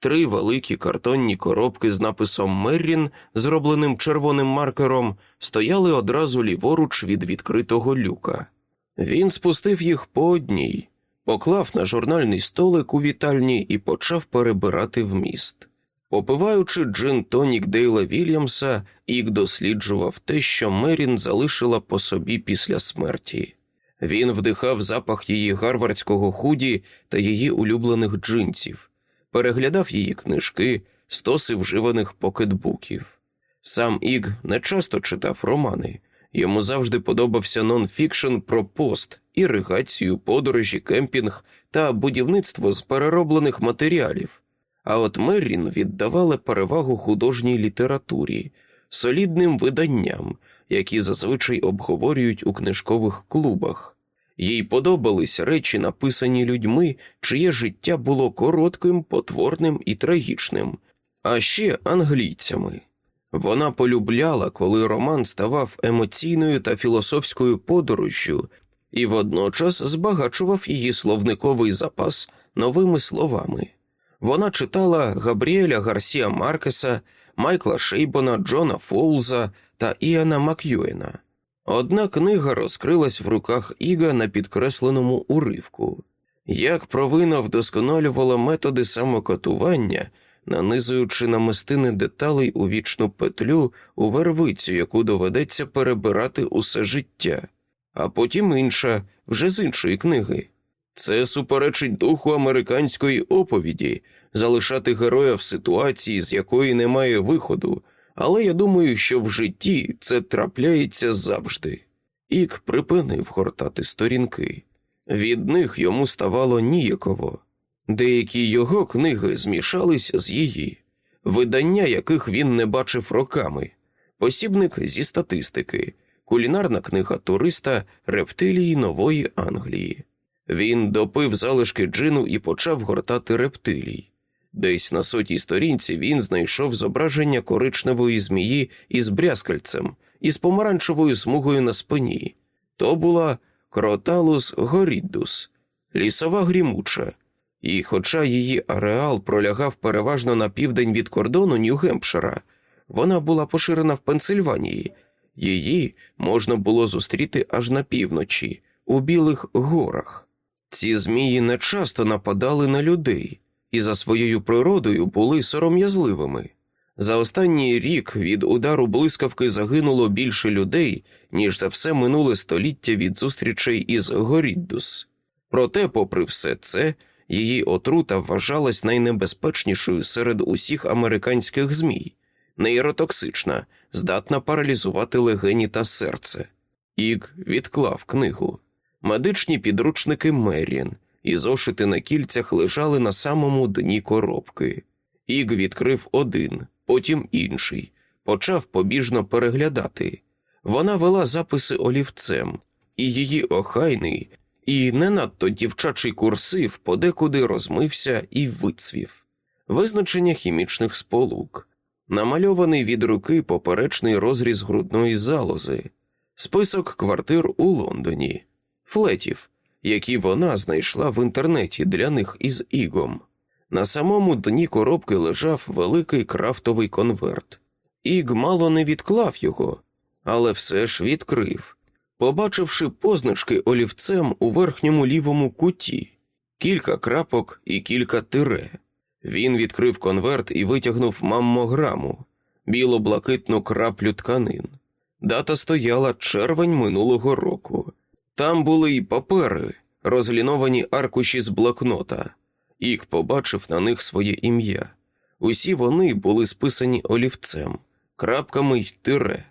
Три великі картонні коробки з написом Меррін, зробленим червоним маркером, стояли одразу ліворуч від відкритого люка. Він спустив їх по одній, поклав на журнальний столик у вітальні і почав перебирати вміст. Попиваючи джин Тонік Дейла Вільямса, Ік досліджував те, що Мерін залишила по собі після смерті. Він вдихав запах її гарвардського худі та її улюблених джинсів, переглядав її книжки, стоси вживаних покетбуків. Сам Іг не часто читав романи, йому завжди подобався нонфікшн про пост, іригацію, подорожі, кемпінг та будівництво з перероблених матеріалів. А от Меррін віддавала перевагу художній літературі, солідним виданням, які зазвичай обговорюють у книжкових клубах. Їй подобались речі, написані людьми, чиє життя було коротким, потворним і трагічним, а ще англійцями. Вона полюбляла, коли роман ставав емоційною та філософською подорожжю і водночас збагачував її словниковий запас новими словами. Вона читала Габріеля Гарсія Маркеса, Майкла Шейбона, Джона Фоулза та Іана Мак'юена. Одна книга розкрилась в руках Іга на підкресленому уривку. Як провина вдосконалювала методи самокатування, нанизуючи намистини деталей у вічну петлю у вервицю, яку доведеться перебирати усе життя, а потім інша, вже з іншої книги. Це суперечить духу американської оповіді залишати героя в ситуації, з якої немає виходу, але я думаю, що в житті це трапляється завжди. Ік припинив гортати сторінки. Від них йому ставало ніяково. Деякі його книги змішались з її, видання яких він не бачив роками, посібник зі статистики, кулінарна книга туриста рептилії Нової Англії. Він допив залишки джину і почав гортати рептилій. Десь на сотій сторінці він знайшов зображення коричневої змії із брязкальцем і з помаранчевою смугою на спині. То була кроталус горіддус, лісова грімуча, і, хоча її ареал пролягав переважно на південь від кордону Нью-Гемпшира, вона була поширена в Пенсильванії, її можна було зустріти аж на півночі, у Білих горах. Ці змії не часто нападали на людей і за своєю природою були сором'язливими. За останній рік від удару блискавки загинуло більше людей, ніж за все минуле століття від зустрічей із Горіддус. Проте, попри все це, її отрута вважалась найнебезпечнішою серед усіх американських змій, нейротоксична, здатна паралізувати легені та серце. Іг відклав книгу. Медичні підручники Меррін і зошити на кільцях лежали на самому дні коробки. Іг відкрив один, потім інший, почав побіжно переглядати. Вона вела записи олівцем, і її охайний і не надто дівчачий курсив подекуди розмився і вицвів, визначення хімічних сполук, намальований від руки поперечний розріз грудної залози, список квартир у Лондоні, флетів, які вона знайшла в інтернеті для них із ігом. На самому дні коробки лежав великий крафтовий конверт. Іг мало не відклав його, але все ж відкрив, побачивши позначки олівцем у верхньому лівому куті, кілька крапок і кілька тире. Він відкрив конверт і витягнув маммограму, біло-блакитну краплю тканин. Дата стояла червень минулого року. Там були й папери, розліновані аркуші з блокнота. Ік побачив на них своє ім'я. Усі вони були списані олівцем, крапками й тире.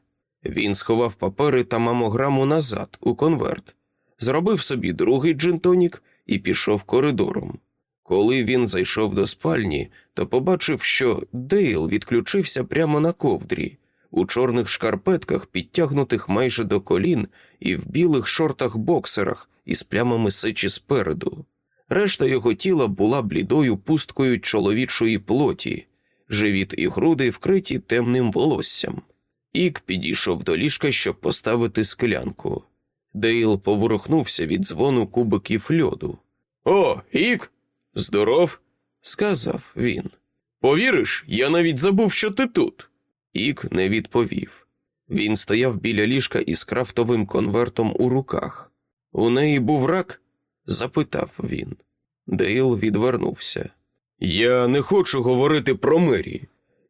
Він сховав папери та мамограму назад у конверт, зробив собі другий джин-тонік і пішов коридором. Коли він зайшов до спальні, то побачив, що Дейл відключився прямо на ковдрі, у чорних шкарпетках, підтягнутих майже до колін, і в білих шортах-боксерах із плямами сечі спереду. Решта його тіла була блідою пусткою чоловічої плоті, живіт і груди вкриті темним волоссям. Іг підійшов до ліжка, щоб поставити склянку. Дейл поворухнувся від дзвону кубиків льоду. О, Іг, здоров, сказав він. Повіриш, я навіть забув, що ти тут. Іг не відповів. Він стояв біля ліжка із крафтовим конвертом у руках. У неї був рак? запитав він. Дейл відвернувся. Я не хочу говорити про Мерін.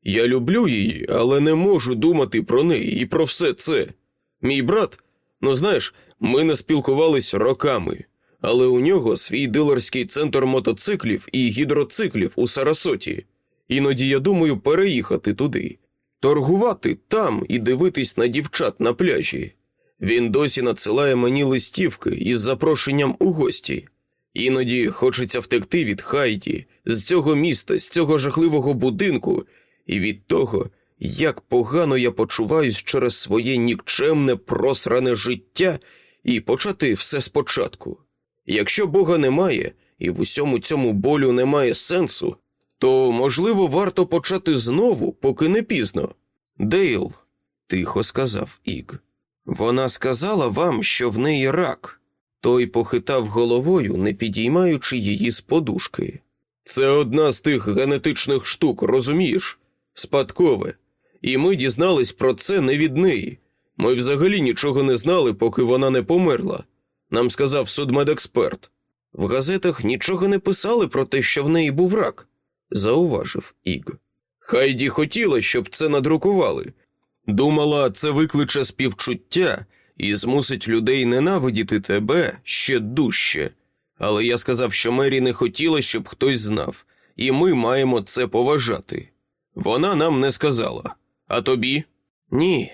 Я люблю її, але не можу думати про неї і про все це. Мій брат, ну знаєш, ми не спілкувались роками, але у нього свій дилерський центр мотоциклів і гідроциклів у Сарасоті. Іноді я думаю переїхати туди, торгувати там і дивитись на дівчат на пляжі. Він досі надсилає мені листівки із запрошенням у гості. Іноді хочеться втекти від Хайді, з цього міста, з цього жахливого будинку, і від того, як погано я почуваюсь через своє нікчемне просране життя і почати все спочатку. Якщо Бога немає і в усьому цьому болю немає сенсу, то, можливо, варто почати знову, поки не пізно. Дейл, тихо сказав Іг. Вона сказала вам, що в неї рак. Той похитав головою, не підіймаючи її з подушки. Це одна з тих генетичних штук, розумієш? Спадкове. І ми дізнались про це не від неї. Ми взагалі нічого не знали, поки вона не померла. Нам сказав судмедексперт. В газетах нічого не писали про те, що в неї був рак, зауважив Іг. Хайді хотіла, щоб це надрукували. Думала, це викличе співчуття і змусить людей ненавидіти тебе ще дужче. Але я сказав, що Мері не хотіла, щоб хтось знав, і ми маємо це поважати. Вона нам не сказала. А тобі? Ні,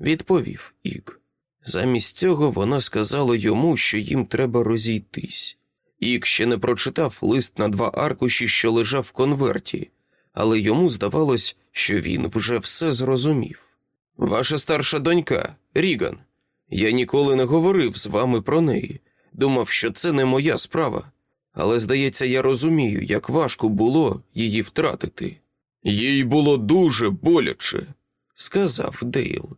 відповів Іг. Замість цього вона сказала йому, що їм треба розійтись. Ік ще не прочитав лист на два аркуші, що лежав в конверті, але йому здавалось, що він вже все зрозумів. Ваша старша донька, Ріган. Я ніколи не говорив з вами про неї, думав, що це не моя справа, але, здається, я розумію, як важко було її втратити. Їй було дуже боляче, сказав Дейл,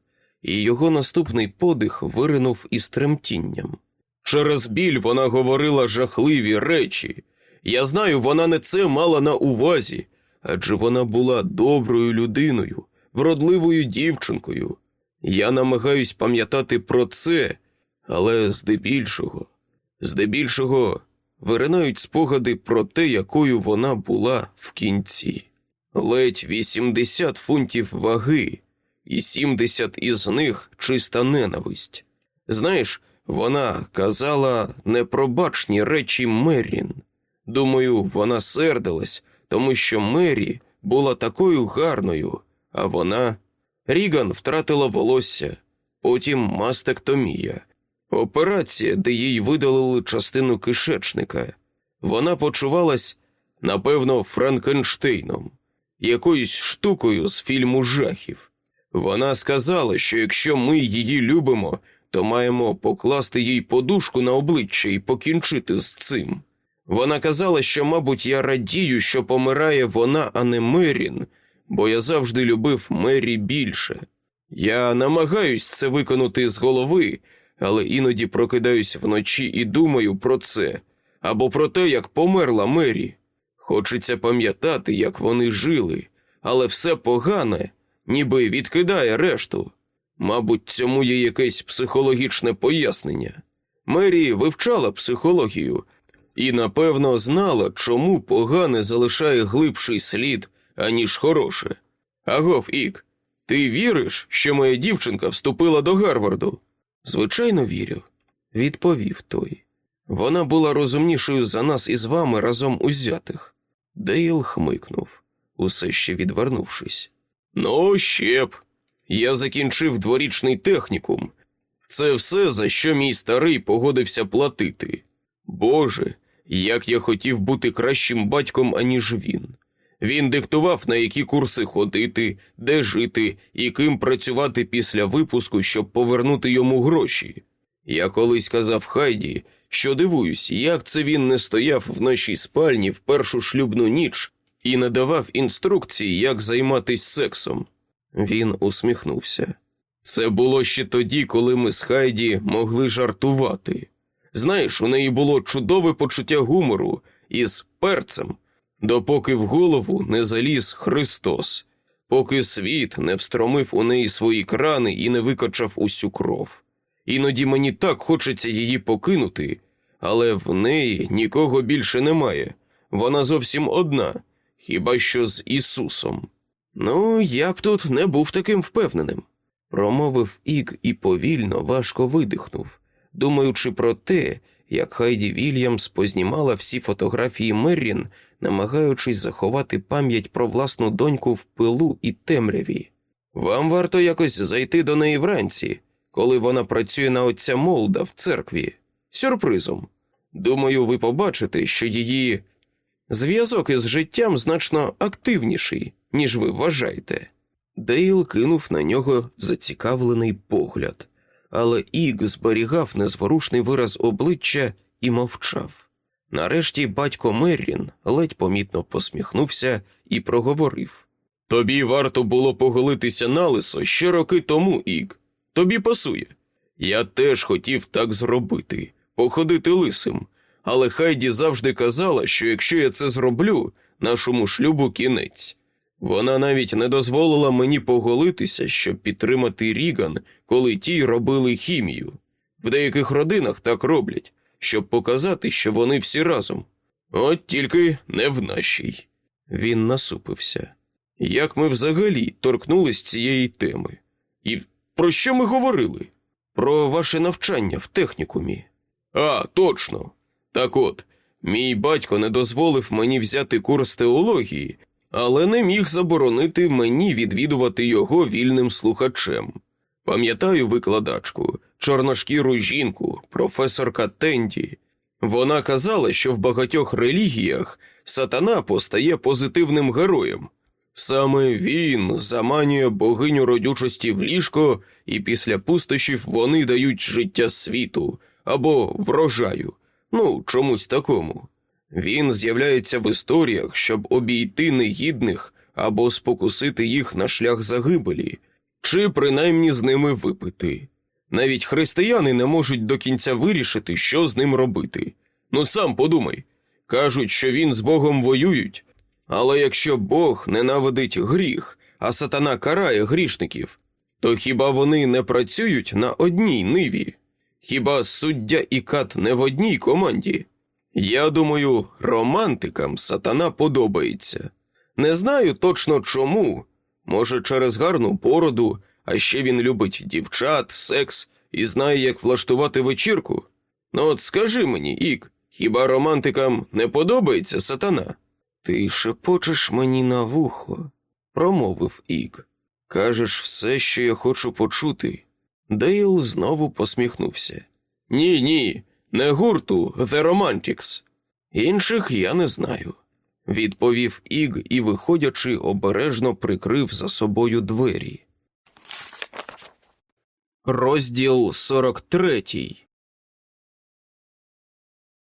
і його наступний подих виринув із тремтінням. Через біль вона говорила жахливі речі. Я знаю, вона не це мала на увазі, адже вона була доброю людиною, вродливою дівчинкою. Я намагаюсь пам'ятати про це, але здебільшого, здебільшого виринають спогади про те, якою вона була в кінці. Ледь 80 фунтів ваги, і 70 із них чиста ненависть. Знаєш, вона казала непробачні речі Меррін. Думаю, вона сердилась, тому що Мері була такою гарною, а вона. Ріган втратила волосся, потім мастектомія, операція, де їй видалили частину кишечника. Вона почувалась, напевно, Франкенштейном, якоюсь штукою з фільму жахів. Вона сказала, що якщо ми її любимо, то маємо покласти їй подушку на обличчя і покінчити з цим. Вона казала, що, мабуть, я радію, що помирає вона, а не Мерін, бо я завжди любив Мері більше. Я намагаюсь це виконати з голови, але іноді прокидаюсь вночі і думаю про це або про те, як померла Мері. Хочеться пам'ятати, як вони жили, але все погане, ніби відкидає решту. Мабуть, цьому є якесь психологічне пояснення. Мері вивчала психологію і, напевно, знала, чому погане залишає глибший слід, аніж хороше. Агов, Іг, ти віриш, що моя дівчинка вступила до Гарварду? Звичайно, вірю, відповів той. Вона була розумнішою за нас із вами разом узятих. Дейл хмикнув, усе ще відвернувшись. Ну, ще б. Я закінчив дворічний технікум. Це все, за що мій старий погодився платити. Боже, як я хотів бути кращим батьком, аніж він. Він диктував, на які курси ходити, де жити і ким працювати після випуску, щоб повернути йому гроші. Я колись казав Хайді, що дивуюсь, як це він не стояв в нашій спальні в першу шлюбну ніч і не давав інструкцій, як займатися сексом. Він усміхнувся. Це було ще тоді, коли ми з Хайді могли жартувати. Знаєш, у неї було чудове почуття гумору із перцем, допоки в голову не заліз Христос, поки світ не встромив у неї свої крани і не викачав усю кров. Іноді мені так хочеться її покинути, але в неї нікого більше немає. Вона зовсім одна, хіба що з Ісусом. Ну, я б тут не був таким впевненим, промовив Ік і повільно, важко видихнув, думаючи про те, як Хайді Вільямс познімала всі фотографії Меррін, намагаючись заховати пам'ять про власну доньку в пилу і темряві. Вам варто якось зайти до неї вранці, коли вона працює на отця Молда в церкві, сюрпризом. Думаю, ви побачите, що її зв'язок із життям значно активніший, ніж ви вважаєте. Дейл кинув на нього зацікавлений погляд, але Іг зберігав незворушний вираз обличчя і мовчав. Нарешті батько Меррін ледь помітно посміхнувся і проговорив Тобі варто було поголитися налисо ще роки тому, Іг. Тобі пасує. Я теж хотів так зробити, походити лисим, але Хайді завжди казала, що якщо я це зроблю, нашому шлюбу кінець. Вона навіть не дозволила мені поголитися, щоб підтримати Ріган, коли ті робили хімію. В деяких родинах так роблять, щоб показати, що вони всі разом. От тільки не в нашій. Він насупився. Як ми взагалі торкнулись цієї теми? І про що ми говорили? Про ваше навчання в технікумі. А, точно. Так от, мій батько не дозволив мені взяти курс теології, але не міг заборонити мені відвідувати його вільним слухачем. Пам'ятаю викладачку, чорношкіру жінку, професорка Тенді. Вона казала, що в багатьох релігіях сатана постає позитивним героєм. Саме він заманює богиню родючості в ліжко, і після пустощів вони дають життя світу або врожаю, ну, чомусь такому. Він з'являється в історіях, щоб обійти негідних або спокусити їх на шлях загибелі, чи принаймні з ними випити. Навіть християни не можуть до кінця вирішити, що з ним робити. Ну сам подумай кажуть, що він з Богом воюють, але якщо Бог ненавидить гріх, а сатана карає грішників, то хіба вони не працюють на одній ниві? Хіба суддя і кат не в одній команді? Я думаю, романтикам сатана подобається. Не знаю точно чому. Може, через гарну породу, а ще він любить дівчат, секс і знає, як влаштувати вечірку. Ну от скажи мені, Ік, хіба романтикам не подобається сатана? Ти шепочеш мені на вухо, промовив Іг. Кажеш все, що я хочу почути. Дейл знову посміхнувся. Ні, ні, не гурту The Romantics. Інших я не знаю, відповів Іг і, виходячи, обережно прикрив за собою двері. Розділ 43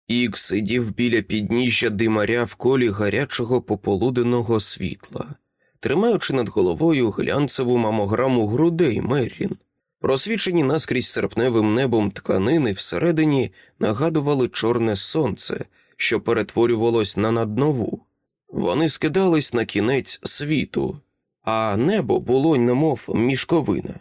Іг сидів біля підніжжя димаря в колі гарячого пополуденного світла, тримаючи над головою глянцеву мамограму грудей Меррін. Просвічені наскрізь серпневим небом тканини всередині нагадували чорне сонце, що перетворювалось на наднову. Вони скидались на кінець світу, а небо було немов мішковина.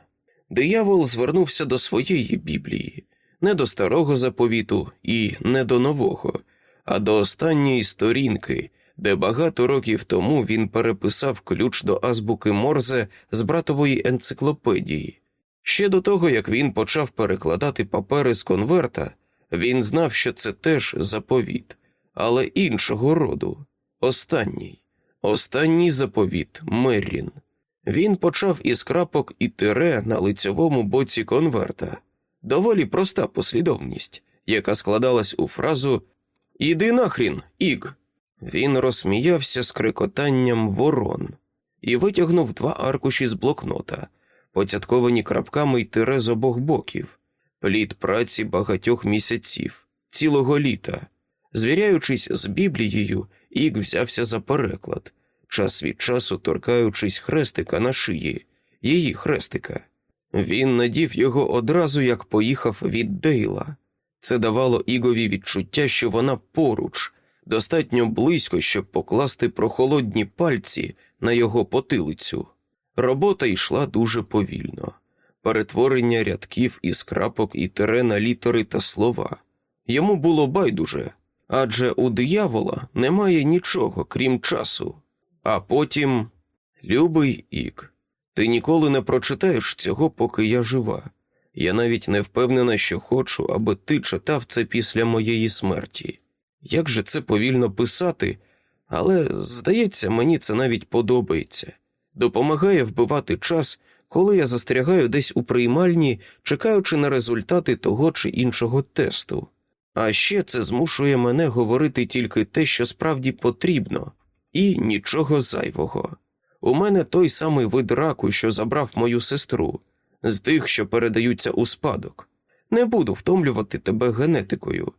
Диявол звернувся до своєї Біблії, не до старого заповіту і не до нового, а до останньої сторінки, де багато років тому він переписав ключ до азбуки Морзе з братової енциклопедії. Ще до того, як він почав перекладати папери з конверта, він знав, що це теж заповіт, але іншого роду. Останній, останній заповіт Меррін. Він почав із крапок і тире на лицьовому боці конверта. Доволі проста послідовність, яка складалась у фразу Іди нахрін, Іг. Він розсміявся з крикотанням ворон і витягнув два аркуші з блокнота поцятковані крапками й тире з обох боків, плід праці багатьох місяців, цілого літа. Звіряючись з Біблією, Ік взявся за переклад, час від часу торкаючись хрестика на шиї, її хрестика. Він надів його одразу, як поїхав від Дейла. Це давало Ігові відчуття, що вона поруч, достатньо близько, щоб покласти прохолодні пальці на його потилицю. Робота йшла дуже повільно, перетворення рядків із крапок і тере на літери та слова. Йому було байдуже, адже у диявола немає нічого, крім часу. А потім, любий Ік, ти ніколи не прочитаєш цього, поки я жива. Я навіть не впевнена, що хочу, аби ти читав це після моєї смерті. Як же це повільно писати, але, здається, мені це навіть подобається. Допомагає вбивати час, коли я застрягаю десь у приймальні, чекаючи на результати того чи іншого тесту. А ще це змушує мене говорити тільки те, що справді потрібно, і нічого зайвого. У мене той самий вид раку, що забрав мою сестру, з тих, що передаються у спадок. Не буду втомлювати тебе генетикою.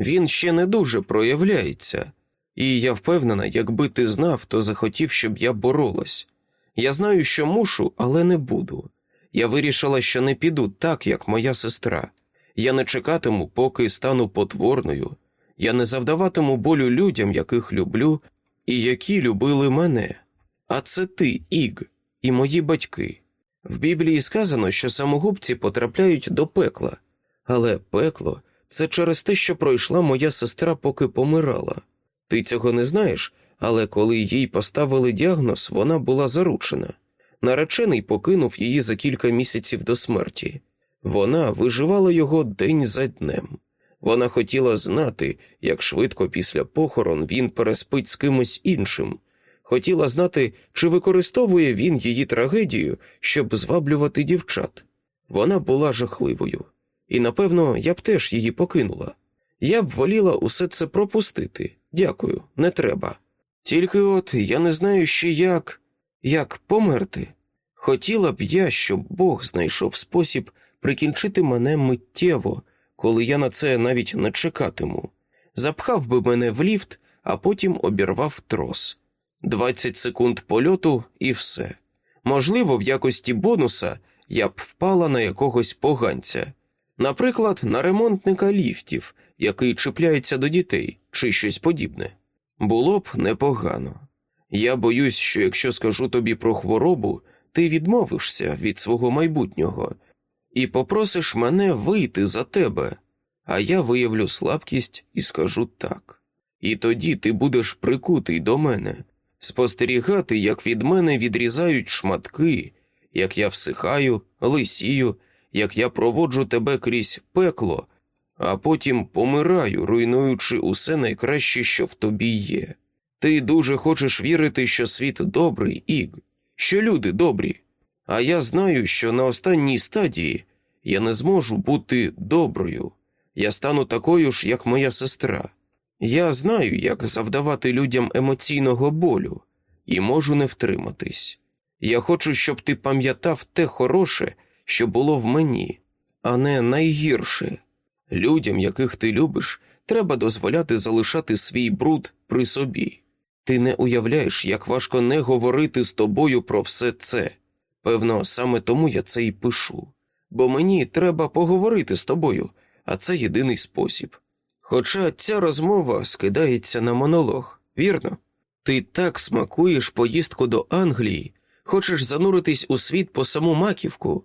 Він ще не дуже проявляється, і я впевнена, якби ти знав, то захотів, щоб я боролась. Я знаю, що мушу, але не буду. Я вирішила, що не піду так, як моя сестра. Я не чекатиму, поки стану потворною. Я не завдаватиму болю людям, яких люблю, і які любили мене. А це ти, Іг, і мої батьки. В Біблії сказано, що самогубці потрапляють до пекла, але пекло це через те, що пройшла моя сестра, поки помирала. Ти цього не знаєш, але коли їй поставили діагноз, вона була заручена. Наречений покинув її за кілька місяців до смерті. Вона виживала його день за днем. Вона хотіла знати, як швидко після похорон він переспить з кимось іншим. Хотіла знати, чи використовує він її трагедію, щоб зваблювати дівчат. Вона була жахливою, і, напевно, я б теж її покинула. Я б воліла усе це пропустити. Дякую, не треба. Тільки от я не знаю ще як, як померти. Хотіла б я, щоб Бог знайшов спосіб прикінчити мене миттєво, коли я на це навіть не чекатиму. Запхав би мене в ліфт, а потім обірвав трос. Двадцять секунд польоту і все. Можливо, в якості бонуса я б впала на якогось поганця, наприклад, на ремонтника ліфтів, який чіпляється до дітей, чи щось подібне. Було б непогано. Я боюсь, що якщо скажу тобі про хворобу, ти відмовишся від свого майбутнього і попросиш мене вийти за тебе, а я виявлю слабкість і скажу так. І тоді ти будеш прикутий до мене, спостерігати, як від мене відрізають шматки, як я всихаю, лисію, як я проводжу тебе крізь пекло, а потім помираю, руйнуючи усе найкраще, що в тобі є. Ти дуже хочеш вірити, що світ добрий, Іг, що люди добрі. А я знаю, що на останній стадії я не зможу бути доброю. Я стану такою ж, як моя сестра. Я знаю, як завдавати людям емоційного болю, і можу не втриматись. Я хочу, щоб ти пам'ятав те хороше, що було в мені, а не найгірше. Людям, яких ти любиш, треба дозволяти залишати свій бруд при собі. Ти не уявляєш, як важко не говорити з тобою про все це. Певно, саме тому я це і пишу, бо мені треба поговорити з тобою, а це єдиний спосіб. Хоча ця розмова скидається на монолог, вірно? Ти так смакуєш поїздку до Англії, хочеш зануритись у світ по саму маківку.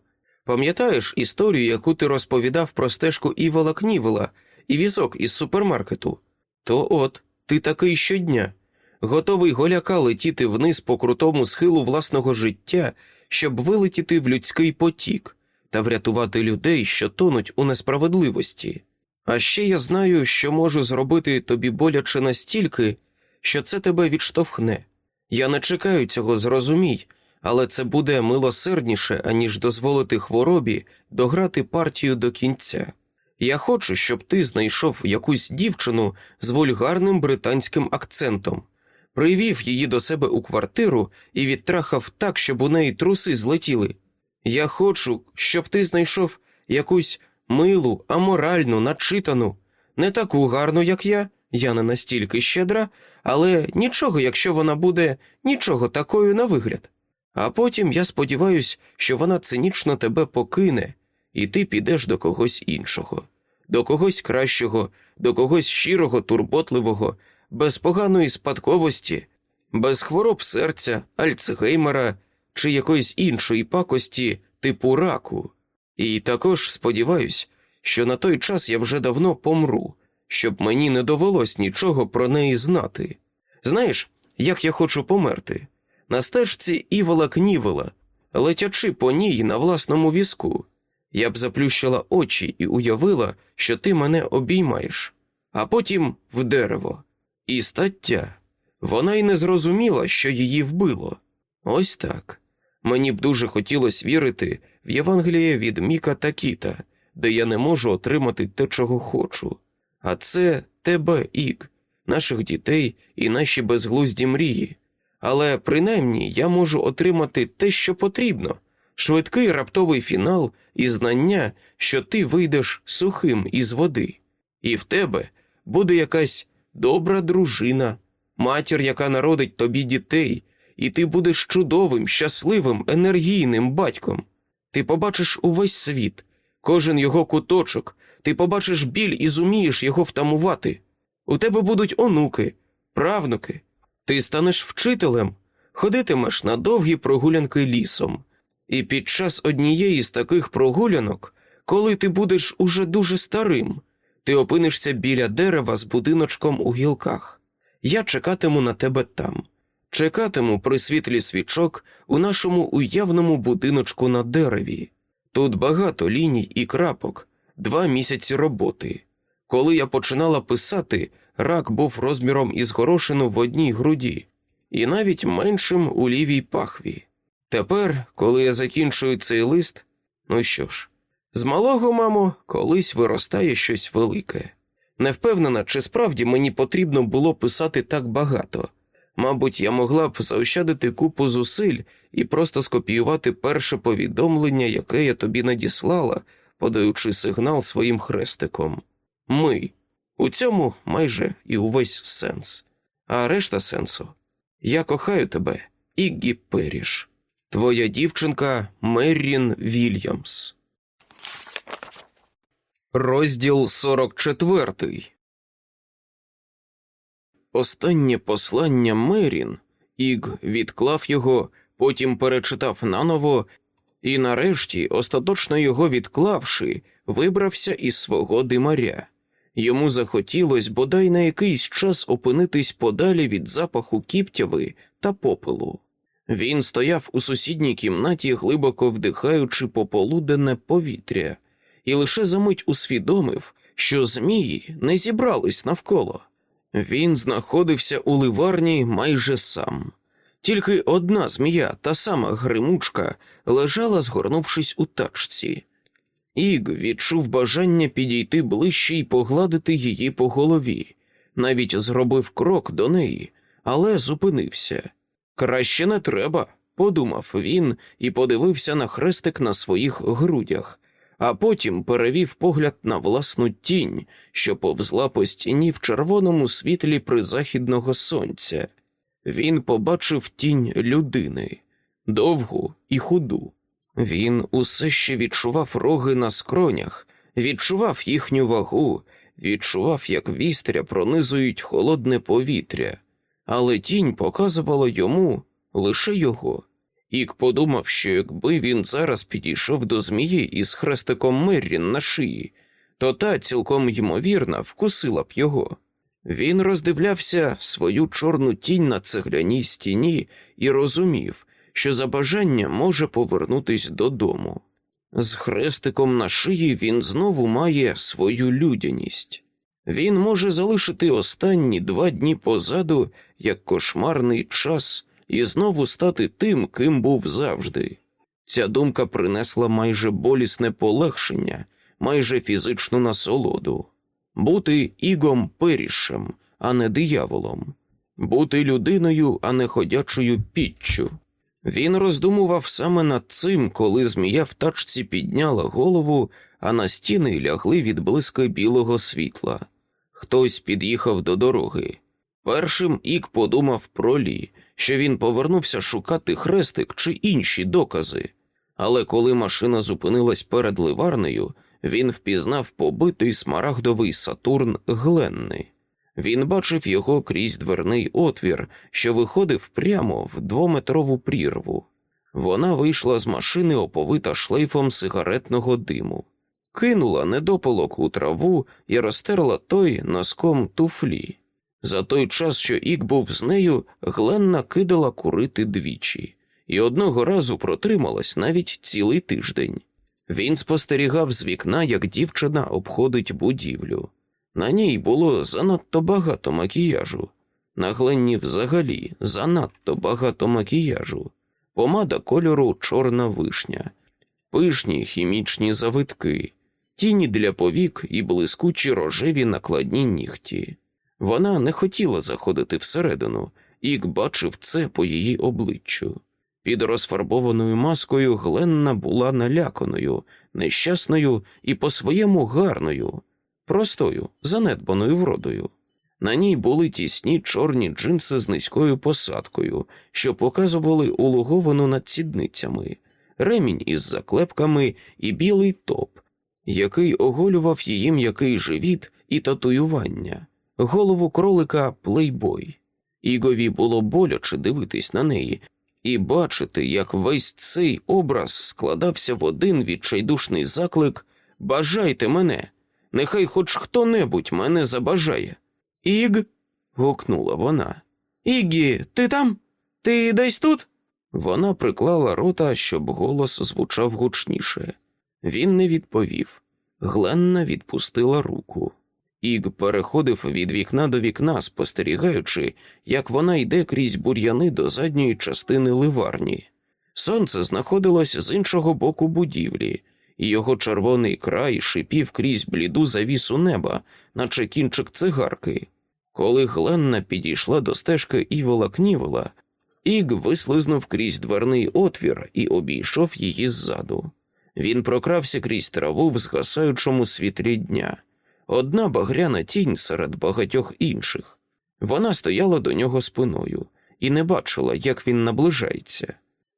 Пам'ятаєш історію, яку ти розповідав про стежку Івола Кнівела і візок із супермаркету? То от, ти такий щодня, готовий голяка летіти вниз по крутому схилу власного життя, щоб вилетіти в людський потік та врятувати людей, що тонуть у несправедливості. А ще я знаю, що можу зробити тобі боляче настільки, що це тебе відштовхне. Я не чекаю цього, зрозумій, але це буде милосердніше, аніж дозволити хворобі дограти партію до кінця. Я хочу, щоб ти знайшов якусь дівчину з вульгарним британським акцентом, привів її до себе у квартиру і відтрахав так, щоб у неї труси злетіли. Я хочу, щоб ти знайшов якусь милу, аморальну, начитану, не таку гарну, як я, я не настільки щедра, але нічого, якщо вона буде нічого такою на вигляд. А потім я сподіваюся, що вона цинічно тебе покине, і ти підеш до когось іншого, до когось кращого, до когось щирого, турботливого, без поганої спадковості, без хвороб серця, альцгеймера чи якоїсь іншої пакості типу раку. І також сподіваюсь, що на той час я вже давно помру, щоб мені не довелось нічого про неї знати. Знаєш, як я хочу померти? На стежці Івола Кнівела, летячи по ній на власному візку. Я б заплющила очі і уявила, що ти мене обіймаєш, а потім в дерево. І стаття. Вона й не зрозуміла, що її вбило. Ось так. Мені б дуже хотілося вірити в Євангеліє від Міка та Кіта, де я не можу отримати те, чого хочу. А це тебе, Ік, наших дітей і наші безглузді мрії. Але принаймні я можу отримати те, що потрібно швидкий раптовий фінал і знання, що ти вийдеш сухим із води, і в тебе буде якась добра дружина, матір, яка народить тобі дітей, і ти будеш чудовим, щасливим, енергійним батьком. Ти побачиш увесь світ, кожен його куточок, ти побачиш біль і зумієш його втамувати. У тебе будуть онуки, правнуки. Ти станеш вчителем, ходитимеш на довгі прогулянки лісом. І під час однієї з таких прогулянок, коли ти будеш уже дуже старим, ти опинишся біля дерева з будиночком у гілках. Я чекатиму на тебе там, чекатиму при світлі свічок у нашому уявному будиночку на дереві. Тут багато ліній і крапок, два місяці роботи. Коли я починала писати, рак був розміром із горошину в одній груді, і навіть меншим у лівій пахві. Тепер, коли я закінчую цей лист, ну що ж, з малого, мамо, колись виростає щось велике. Не впевнена, чи справді мені потрібно було писати так багато. Мабуть, я могла б заощадити купу зусиль і просто скопіювати перше повідомлення, яке я тобі надіслала, подаючи сигнал своїм хрестиком. Ми. У цьому майже і увесь сенс. А решта сенсу я кохаю тебе, Іггі Періш. Твоя дівчинка Меррін Вільямс. Розділ 44 Останнє послання Мерін. Іг відклав його, потім перечитав наново і, нарешті, остаточно його відклавши, вибрався із свого димаря. Йому захотілося бодай на якийсь час опинитись подалі від запаху кіптяви та попелу. Він стояв у сусідній кімнаті, глибоко вдихаючи пополуденне повітря, і лише за мить усвідомив, що змії не зібрались навколо. Він знаходився у ливарні майже сам. Тільки одна змія, та сама гримучка, лежала, згорнувшись у тачці. Іг відчув бажання підійти ближче і погладити її по голові, навіть зробив крок до неї, але зупинився. Краще не треба, подумав він і подивився на хрестик на своїх грудях, а потім перевів погляд на власну тінь, що повзла по стіні в червоному світлі призахідного сонця. Він побачив тінь людини довгу і худу. Він усе ще відчував роги на скронях, відчував їхню вагу, відчував, як вістря пронизують холодне повітря, але тінь показувала йому лише його. Ік подумав, що якби він зараз підійшов до змії із хрестиком Меррін на шиї, то та цілком ймовірно вкусила б його. Він роздивлявся свою чорну тінь на цегляній стіні і розумів, що за бажання може повернутись додому. З хрестиком на шиї він знову має свою людяність. Він може залишити останні два дні позаду як кошмарний час і знову стати тим, ким був завжди. Ця думка принесла майже болісне полегшення, майже фізичну насолоду бути ігом перішем, а не дияволом, бути людиною, а не ходячою піччю. Він роздумував саме над цим, коли змія в тачці підняла голову, а на стіни лягли відблиски білого світла. Хтось під'їхав до дороги. Першим ік подумав про лі, що він повернувся шукати хрестик чи інші докази. Але коли машина зупинилась перед ливарнею, він впізнав побитий смарагдовий Сатурн Гленни. Він бачив його крізь дверний отвір, що виходив прямо в двометрову прірву. Вона вийшла з машини, оповита шлейфом сигаретного диму, кинула недопалок у траву і розтерла той носком туфлі. За той час, що Ік був з нею, Гленна кидала курити двічі, і одного разу протрималась навіть цілий тиждень. Він спостерігав з вікна, як дівчина обходить будівлю. На ній було занадто багато макіяжу, на Гленні взагалі занадто багато макіяжу, помада кольору чорна вишня, пишні хімічні завитки, тіні для повік і блискучі рожеві накладні нігті. Вона не хотіла заходити всередину, Ік бачив це по її обличчю. Під розфарбованою маскою Гленна була наляканою, нещасною і по-своєму гарною, простою, занедбаною вродою. На ній були тісні чорні джинси з низькою посадкою, що показували улуговану над сідницями, ремінь із заклепками і білий топ, який оголював її м'який живіт і татуювання, голову кролика плейбой. Ігові було боляче дивитись на неї і бачити, як весь цей образ складався в один відчайдушний заклик Бажайте мене, нехай хоч хто небудь мене забажає. Іг. гукнула вона. Ігі, ти там? Ти десь тут? Вона приклала рота, щоб голос звучав гучніше. Він не відповів. Гленна відпустила руку. Іг переходив від вікна до вікна, спостерігаючи, як вона йде крізь бур'яни до задньої частини ливарні. Сонце знаходилось з іншого боку будівлі, його червоний край шипів крізь бліду завісу неба, наче кінчик цигарки. Коли Гленна підійшла до стежки Івола Кнівола, Іг вислизнув крізь дверний отвір і обійшов її ззаду. Він прокрався крізь траву в згасаючому світрі дня одна багряна тінь серед багатьох інших. Вона стояла до нього спиною і не бачила, як він наближається.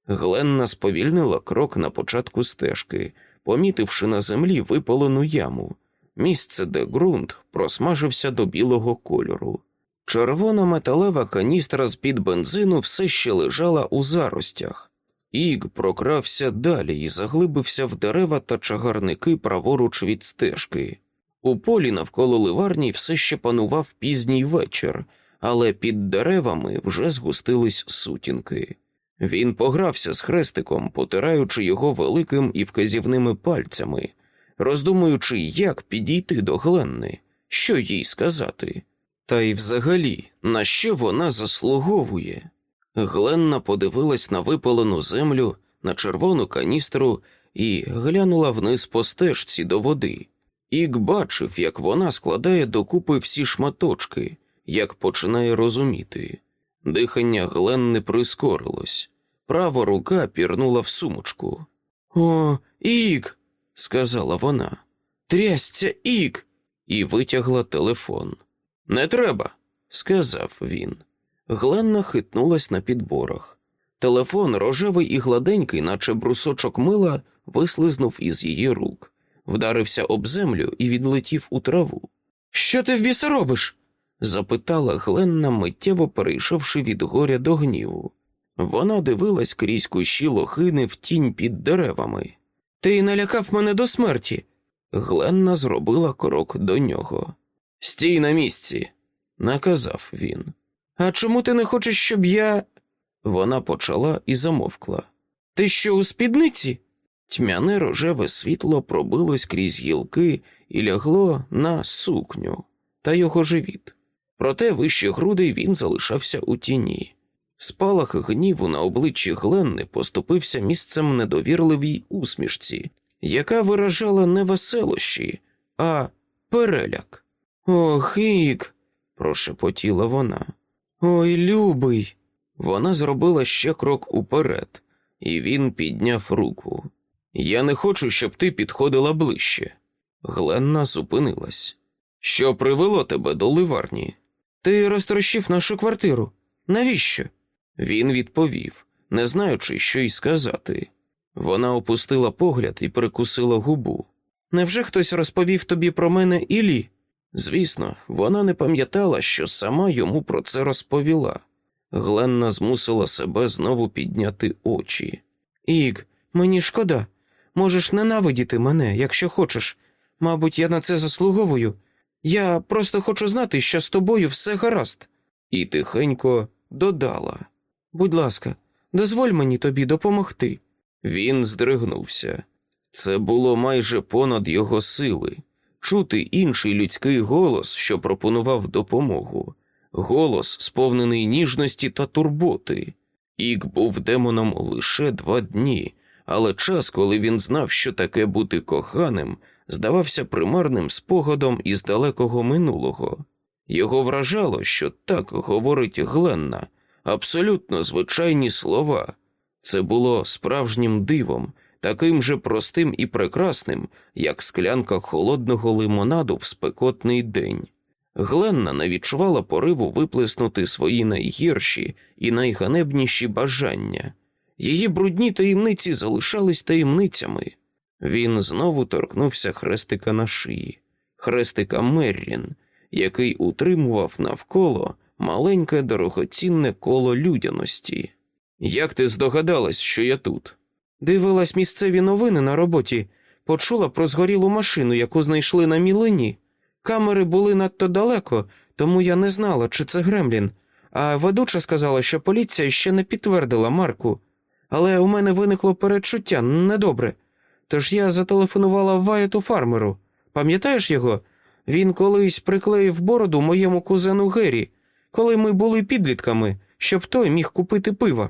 Гленна сповільнила крок на початку стежки, помітивши на землі випалену яму, місце, де ґрунт просмажився до білого кольору. Червона металева каністра з під бензину все ще лежала у заростях. Іг прокрався далі і заглибився в дерева та чагарники праворуч від стежки. У полі навколо ливарні все ще панував пізній вечір, але під деревами вже згустились сутінки. Він погрався з хрестиком, потираючи його великим і вказівними пальцями, роздумуючи, як підійти до Гленни, що їй сказати. Та й взагалі, на що вона заслуговує? Гленна подивилась на випалену землю, на червону каністру і глянула вниз по стежці до води. Ік бачив, як вона складає докупи всі шматочки, як починає розуміти. Дихання Гленни прискорилось. Права рука пірнула в сумочку. О, Ік, сказала вона. Трясця ік. і витягла телефон. Не треба, сказав він. Гленна хитнулась на підборах. Телефон, рожевий і гладенький, наче брусочок мила, вислизнув із її рук вдарився об землю і відлетів у траву. Що ти в біса робиш? запитала Гленна, миттєво перейшовши від горя до гніву. Вона дивилась крізь кущі лохини в тінь під деревами. Ти налякав мене до смерті. Гленна зробила крок до нього. Стій на місці, наказав він. А чому ти не хочеш, щоб я. Вона почала і замовкла. Ти що у спідниці? Тьмяне рожеве світло пробилось крізь гілки і лягло на сукню та його живіт. Проте вище грудей він залишався у тіні. Спалах гніву на обличчі Гленни поступився місцем недовірливій усмішці, яка виражала не веселощі, а переляк. Ох, ік, прошепотіла вона. Ой, любий. Вона зробила ще крок уперед, і він підняв руку. Я не хочу, щоб ти підходила ближче. Гленна зупинилась. Що привело тебе до ливарні? Ти розтрощив нашу квартиру. Навіщо? Він відповів, не знаючи, що й сказати. Вона опустила погляд і прикусила губу. Невже хтось розповів тобі про мене Ілі? Звісно, вона не пам'ятала, що сама йому про це розповіла. Гленна змусила себе знову підняти очі. Іг, мені шкода. Можеш ненавидіти мене, якщо хочеш. Мабуть, я на це заслуговую. Я просто хочу знати, що з тобою все гаразд. І тихенько додала. Будь ласка, дозволь мені тобі допомогти. Він здригнувся. Це було майже понад його сили чути інший людський голос, що пропонував допомогу, голос, сповнений ніжності та турботи. Ік був демоном лише два дні, але час, коли він знав, що таке бути коханим, здавався примарним спогадом із далекого минулого. Його вражало, що так говорить Гленна, абсолютно звичайні слова. Це було справжнім дивом, таким же простим і прекрасним, як склянка холодного лимонаду в спекотний день. Гленна не відчувала пориву виплеснути свої найгірші і найганебніші бажання. Її брудні таємниці залишались таємницями. Він знову торкнувся хрестика на шиї, хрестика Меррін, який утримував навколо маленьке дорогоцінне коло людяності. Як ти здогадалась, що я тут? Дивилась місцеві новини на роботі, почула про згорілу машину, яку знайшли на мілині. Камери були надто далеко, тому я не знала, чи це Гремлін. А ведуча сказала, що поліція ще не підтвердила Марку. Але у мене виникло передчуття недобре. Тож я зателефонувала Ваєту фармеру. Пам'ятаєш його? Він колись приклеїв бороду моєму кузену Гері, коли ми були підлітками, щоб той міг купити пива.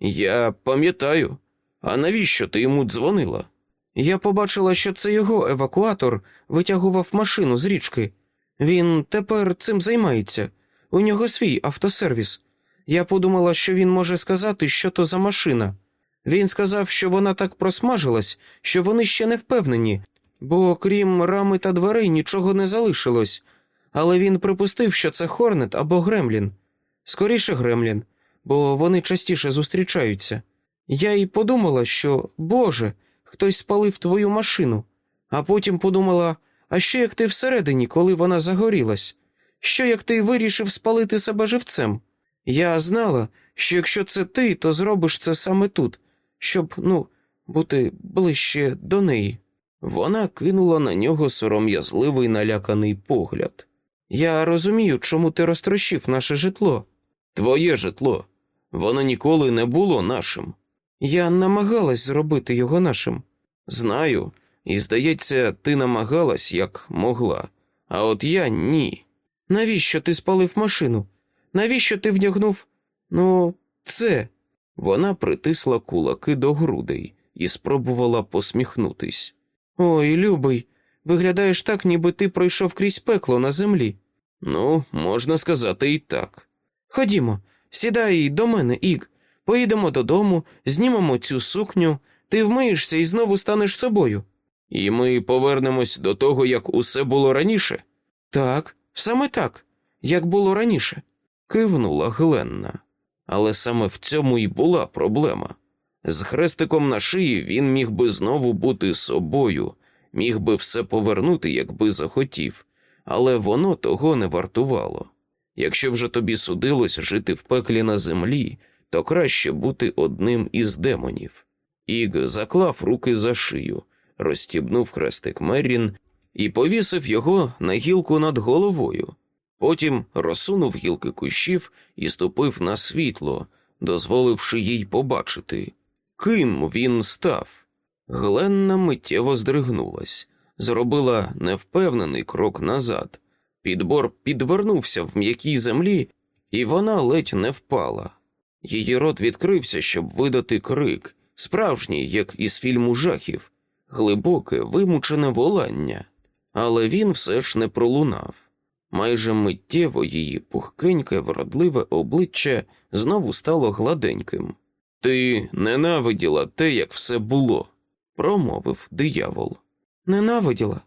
Я пам'ятаю. А навіщо ти йому дзвонила? Я побачила, що це його евакуатор витягував машину з річки. Він тепер цим займається. У нього свій автосервіс. Я подумала, що він може сказати, що то за машина. Він сказав, що вона так просмажилась, що вони ще не впевнені, бо крім рами та дверей нічого не залишилось. Але він припустив, що це Хорнет або Гремлін. Скоріше Гремлін, бо вони частіше зустрічаються. Я й подумала, що, Боже, хтось спалив твою машину, а потім подумала, а що як ти всередині, коли вона загорілась? Що як ти вирішив спалити себе живцем? Я знала, що якщо це ти, то зробиш це саме тут, щоб, ну, бути ближче до неї. Вона кинула на нього сором'язливий наляканий погляд. Я розумію, чому ти розтрощив наше житло. Твоє житло. Воно ніколи не було нашим. Я намагалась зробити його нашим. Знаю, і, здається, ти намагалась як могла, а от я ні. Навіщо ти спалив машину? Навіщо ти вдягнув? Ну, це. Вона притисла кулаки до грудей і спробувала посміхнутись. Ой, любий, виглядаєш так, ніби ти пройшов крізь пекло на землі. Ну, можна сказати і так. Ходімо, сідай до мене, Іг. Поїдемо додому, знімемо цю сукню, ти вмиєшся і знову станеш собою. І ми повернемось до того, як усе було раніше. Так, саме так, як було раніше, кивнула Гленна. Але саме в цьому і була проблема. З хрестиком на шиї він міг би знову бути собою, міг би все повернути, якби захотів, але воно того не вартувало. Якщо вже тобі судилось жити в пеклі на землі, то краще бути одним із демонів. Іг заклав руки за шию, розстібнув хрестик Меррін і повісив його на гілку над головою. Потім розсунув гілки кущів і ступив на світло, дозволивши їй побачити, ким він став. Гленна миттєво здригнулась, зробила невпевнений крок назад. Підбор підвернувся в м'якій землі, і вона ледь не впала. Її рот відкрився, щоб видати крик, справжній, як із фільму жахів, глибоке, вимучене волання, але він все ж не пролунав. Майже миттєво її пухкеньке, вродливе обличчя знову стало гладеньким. Ти ненавиділа те, як все було, промовив диявол. Ненавиділа,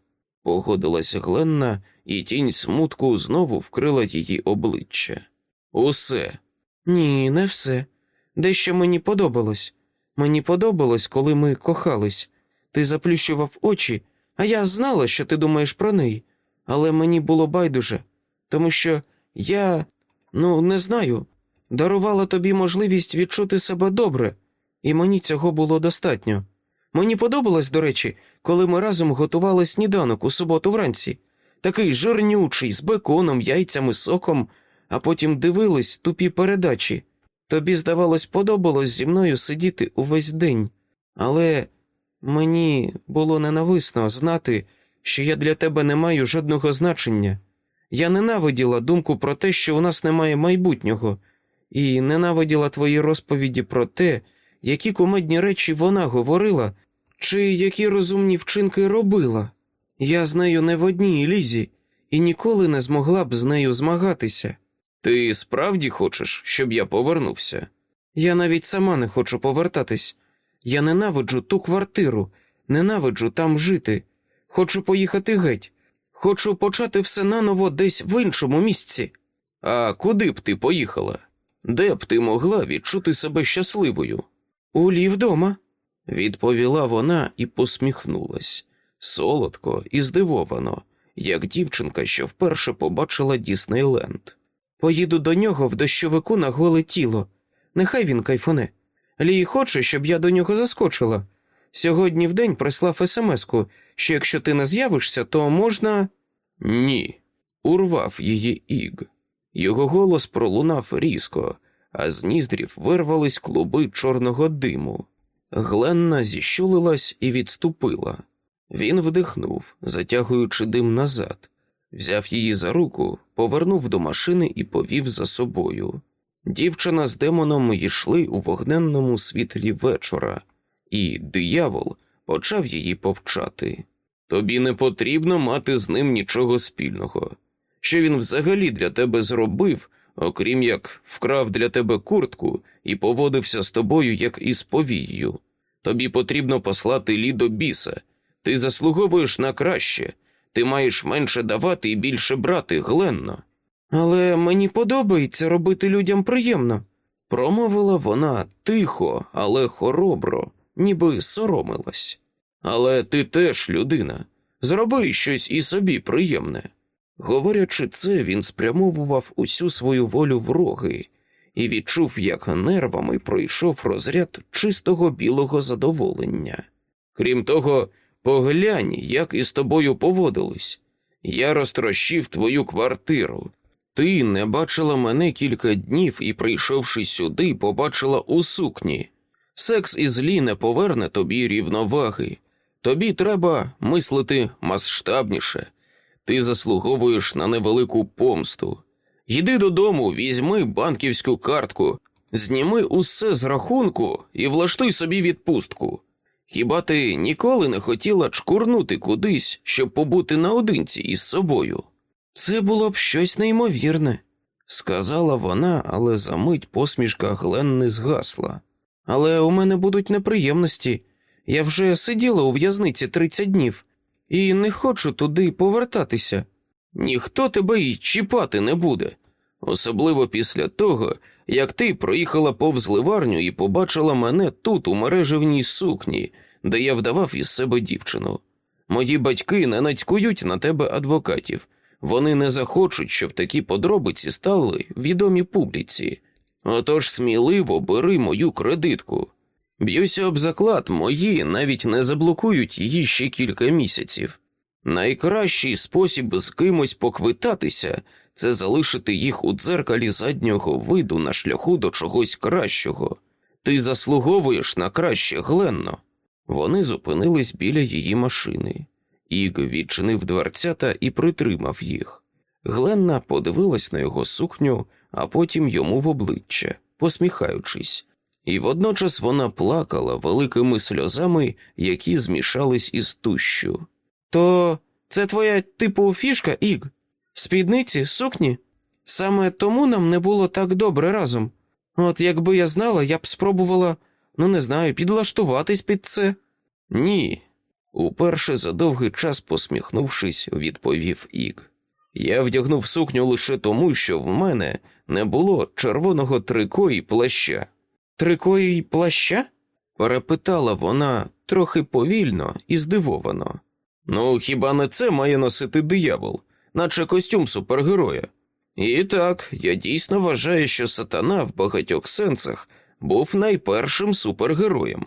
погодилася Гленна, і тінь смутку знову вкрила її обличчя. Усе. Ні, не все. Дещо мені подобалось. Мені подобалось, коли ми кохались. Ти заплющував очі, а я знала, що ти думаєш про неї, але мені було байдуже, тому що я, ну, не знаю, дарувала тобі можливість відчути себе добре, і мені цього було достатньо. Мені подобалось, до речі, коли ми разом готували сніданок у суботу вранці, такий жирнючий, з беконом, яйцями, соком, а потім дивились тупі передачі. Тобі, здавалось, подобалось зі мною сидіти увесь день, але мені було ненависно знати, що я для тебе не маю жодного значення. Я ненавиділа думку про те, що у нас немає майбутнього, і ненавиділа твої розповіді про те, які кумедні речі вона говорила, чи які розумні вчинки робила. Я з нею не в одній лізі і ніколи не змогла б з нею змагатися. Ти справді хочеш, щоб я повернувся? Я навіть сама не хочу повертатись. Я ненавиджу ту квартиру, ненавиджу там жити. Хочу поїхати геть. Хочу почати все наново десь в іншому місці. А куди б ти поїхала? Де б ти могла відчути себе щасливою? У лів дома, відповіла вона і посміхнулась солодко і здивовано, як дівчинка, що вперше побачила Діснейленд. Поїду до нього в дощовику на голе тіло. Нехай він кайфоне. Лій хоче, щоб я до нього заскочила. Сьогодні в день прислав смс-ку, що якщо ти не з'явишся, то можна. Ні, урвав її іг. Його голос пролунав різко, а з ніздрів вирвались клуби чорного диму. Гленна зіщулилась і відступила. Він вдихнув, затягуючи дим назад, взяв її за руку, повернув до машини і повів за собою. Дівчина з демоном йшли у вогненному світлі вечора, і диявол почав її повчати. Тобі не потрібно мати з ним нічого спільного. Що він взагалі для тебе зробив, окрім як вкрав для тебе куртку і поводився з тобою, як із повією. Тобі потрібно послати лі до біса. Ти заслуговуєш на краще, ти маєш менше давати і більше брати, гленно. Але мені подобається робити людям приємно, промовила вона тихо, але хоробро, ніби соромилась. Але ти теж людина. Зроби щось і собі приємне. Говорячи це, він спрямовував усю свою волю в роги і відчув, як нервами пройшов розряд чистого білого задоволення. Крім того, поглянь, як із тобою поводились. Я розтрощив твою квартиру. Ти не бачила мене кілька днів і, прийшовши сюди, побачила у сукні. Секс із Лі не поверне тобі рівноваги. Тобі треба мислити масштабніше. Ти заслуговуєш на невелику помсту. Йди додому, візьми банківську картку, зніми усе з рахунку і влаштуй собі відпустку. Хіба ти ніколи не хотіла чкурнути кудись, щоб побути наодинці із собою? Це було б щось неймовірне, сказала вона, але за мить посмішка Гленни згасла. Але у мене будуть неприємності. Я вже сиділа у в'язниці 30 днів і не хочу туди повертатися. Ніхто тебе й чіпати не буде, особливо після того, як ти проїхала повз ливарню і побачила мене тут, у мережевній сукні, де я вдавав із себе дівчину. Мої батьки не нацькують на тебе адвокатів, вони не захочуть, щоб такі подробиці стали відомі публіці. Отож сміливо бери мою кредитку. Б'юся об заклад, мої навіть не заблокують її ще кілька місяців. Найкращий спосіб з кимось поквитатися це залишити їх у дзеркалі заднього виду на шляху до чогось кращого. Ти заслуговуєш на краще, Гленно. Вони зупинились біля її машини. Іг відчинив дверцята і притримав їх. Гленна подивилась на його сукню, а потім йому в обличчя, посміхаючись, і водночас вона плакала великими сльозами, які змішались із тущу. То це твоя типу фішка, Іг? Спідниці, сукні? Саме тому нам не було так добре разом. От якби я знала, я б спробувала, ну не знаю, підлаштуватись під це. Ні, уперше за довгий час посміхнувшись, відповів Іг. Я вдягнув сукню лише тому, що в мене не було червоного трико і плаща. Трикої плаща? перепитала вона трохи повільно і здивовано. Ну, хіба не це має носити диявол, наче костюм супергероя? І так, я дійсно вважаю, що сатана в багатьох сенсах був найпершим супергероєм.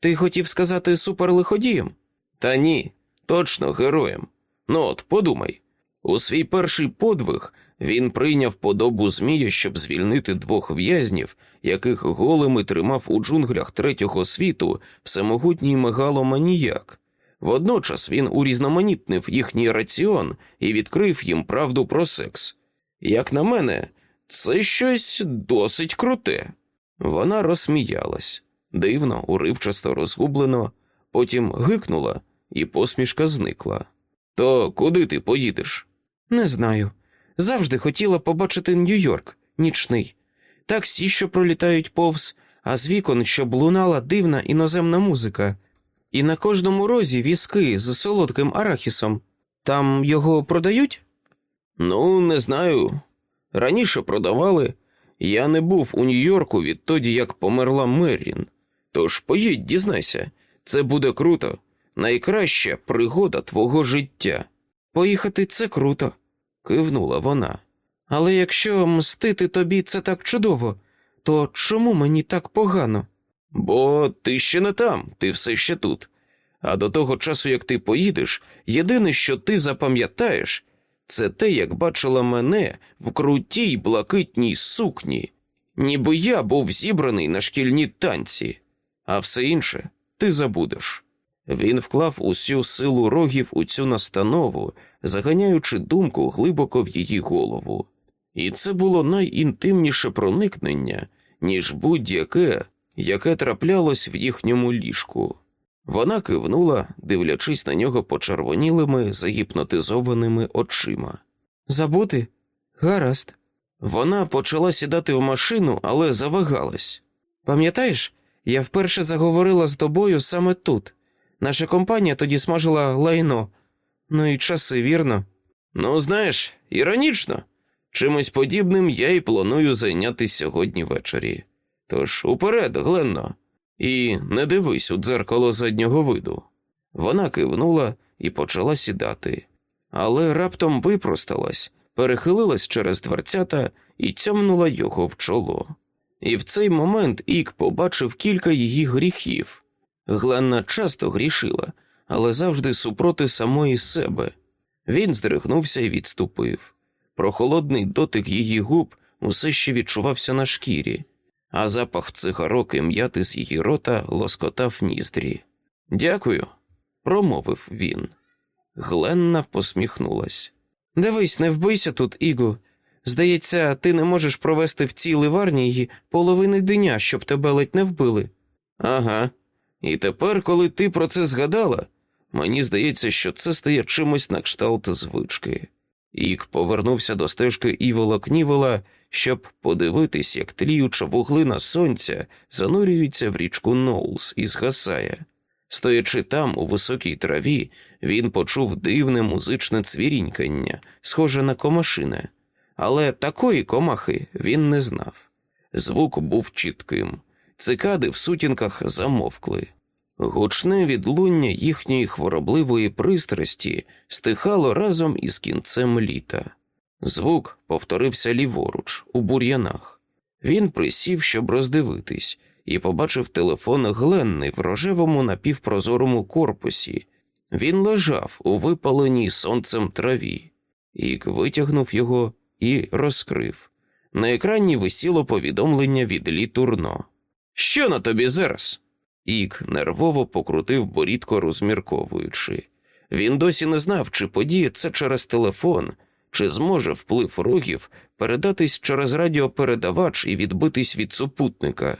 Ти хотів сказати суперлиходієм? Та ні, точно героєм. Ну от, подумай, у свій перший подвиг він прийняв подобу Змія, щоб звільнити двох в'язнів, яких голими тримав у джунглях третього світу всемогутній мегаломаніяк. Водночас він урізноманітнив їхній раціон і відкрив їм правду про секс. Як на мене, це щось досить круте. Вона розсміялась, дивно, уривчасто розгублено, потім гикнула, і посмішка зникла. То куди ти поїдеш? Не знаю. Завжди хотіла побачити Нью-Йорк, нічний, таксі, що пролітають повз, а з вікон, щоб лунала дивна іноземна музика, і на кожному розі візки з солодким арахісом. Там його продають? Ну, не знаю. Раніше продавали. Я не був у Нью-Йорку відтоді, як померла Меррін. Тож поїдь, дізнайся, це буде круто. Найкраща пригода твого життя. Поїхати це круто, кивнула вона. Але якщо мстити тобі це так чудово, то чому мені так погано? Бо ти ще не там, ти все ще тут. А до того часу, як ти поїдеш, єдине, що ти запам'ятаєш, це те, як бачила мене в крутій блакитній сукні, ніби я був зібраний на шкільні танці, а все інше ти забудеш. Він вклав усю силу рогів у цю настанову, заганяючи думку глибоко в її голову. І це було найінтимніше проникнення, ніж будь-яке, яке траплялось в їхньому ліжку. Вона кивнула, дивлячись на нього почервонілими, загіпнотизованими очима. Забути? Гаразд. Вона почала сідати в машину, але завагалась. Пам'ятаєш, я вперше заговорила з тобою саме тут. Наша компанія тоді смажила лайно. Ну і часи, вірно? Ну, знаєш, іронічно. Чимось подібним я і планую зайнятися сьогодні ввечері. Тож уперед, Гленно, і не дивись у дзеркало заднього виду. Вона кивнула і почала сідати, але раптом випросталась, перехилилась через дверцята і цьомнула його в чоло. І в цей момент Ік побачив кілька її гріхів. Гленна часто грішила, але завжди супроти самої себе. Він здригнувся і відступив. Прохолодний дотик її губ усе ще відчувався на шкірі, а запах цигарок і м'яти з її рота лоскотав ніздрі. Дякую, промовив він. Гленна посміхнулась. Дивись, не вбийся тут, Іго. Здається, ти не можеш провести в цій ливарні половини дня, щоб тебе ледь не вбили. Ага. І тепер, коли ти про це згадала, мені здається, що це стає чимось на кшталт звички. Ік повернувся до стежки Івола Кнівола, щоб подивитись, як тліюча вуглина сонця занурюється в річку Ноулс і згасає. Стоячи там, у високій траві, він почув дивне музичне цвірінькання, схоже на комашине, але такої комахи він не знав. Звук був чітким, цикади в сутінках замовкли. Гучне відлуння їхньої хворобливої пристрасті стихало разом із кінцем літа. Звук повторився ліворуч, у бур'янах. Він присів, щоб роздивитись, і побачив телефон Гленни в рожевому напівпрозорому корпусі. Він лежав у випаленій сонцем траві. Ік витягнув його і розкрив. На екрані висіло повідомлення від Лі Турно. Що на тобі зараз? Ік нервово покрутив борідко, розмірковуючи. Він досі не знав, чи подіє це через телефон, чи зможе вплив рогів передатись через радіопередавач і відбитись від супутника.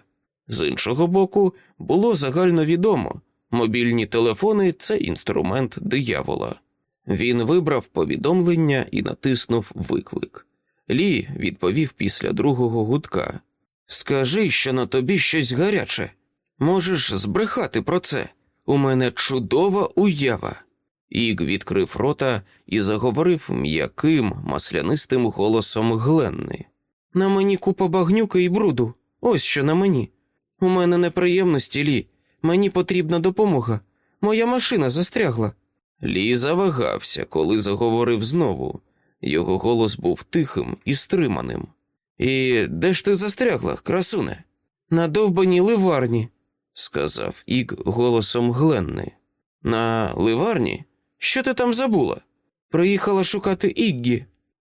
З іншого боку, було загальновідомо мобільні телефони це інструмент диявола. Він вибрав повідомлення і натиснув виклик. Лі відповів після другого гудка Скажи, що на тобі щось гаряче. Можеш збрехати про це. У мене чудова уява. Іг відкрив рота і заговорив м'яким, маслянистим голосом Гленни. На мені купа багнюки і бруду. Ось що на мені. У мене неприємності, Лі. Мені потрібна допомога. Моя машина застрягла. Лі завагався, коли заговорив знову. Його голос був тихим і стриманим. І де ж ти застрягла, красуне? На довбаній ливарні. Сказав Іг голосом Гленни. На ливарні? Що ти там забула? Приїхала шукати Іггі.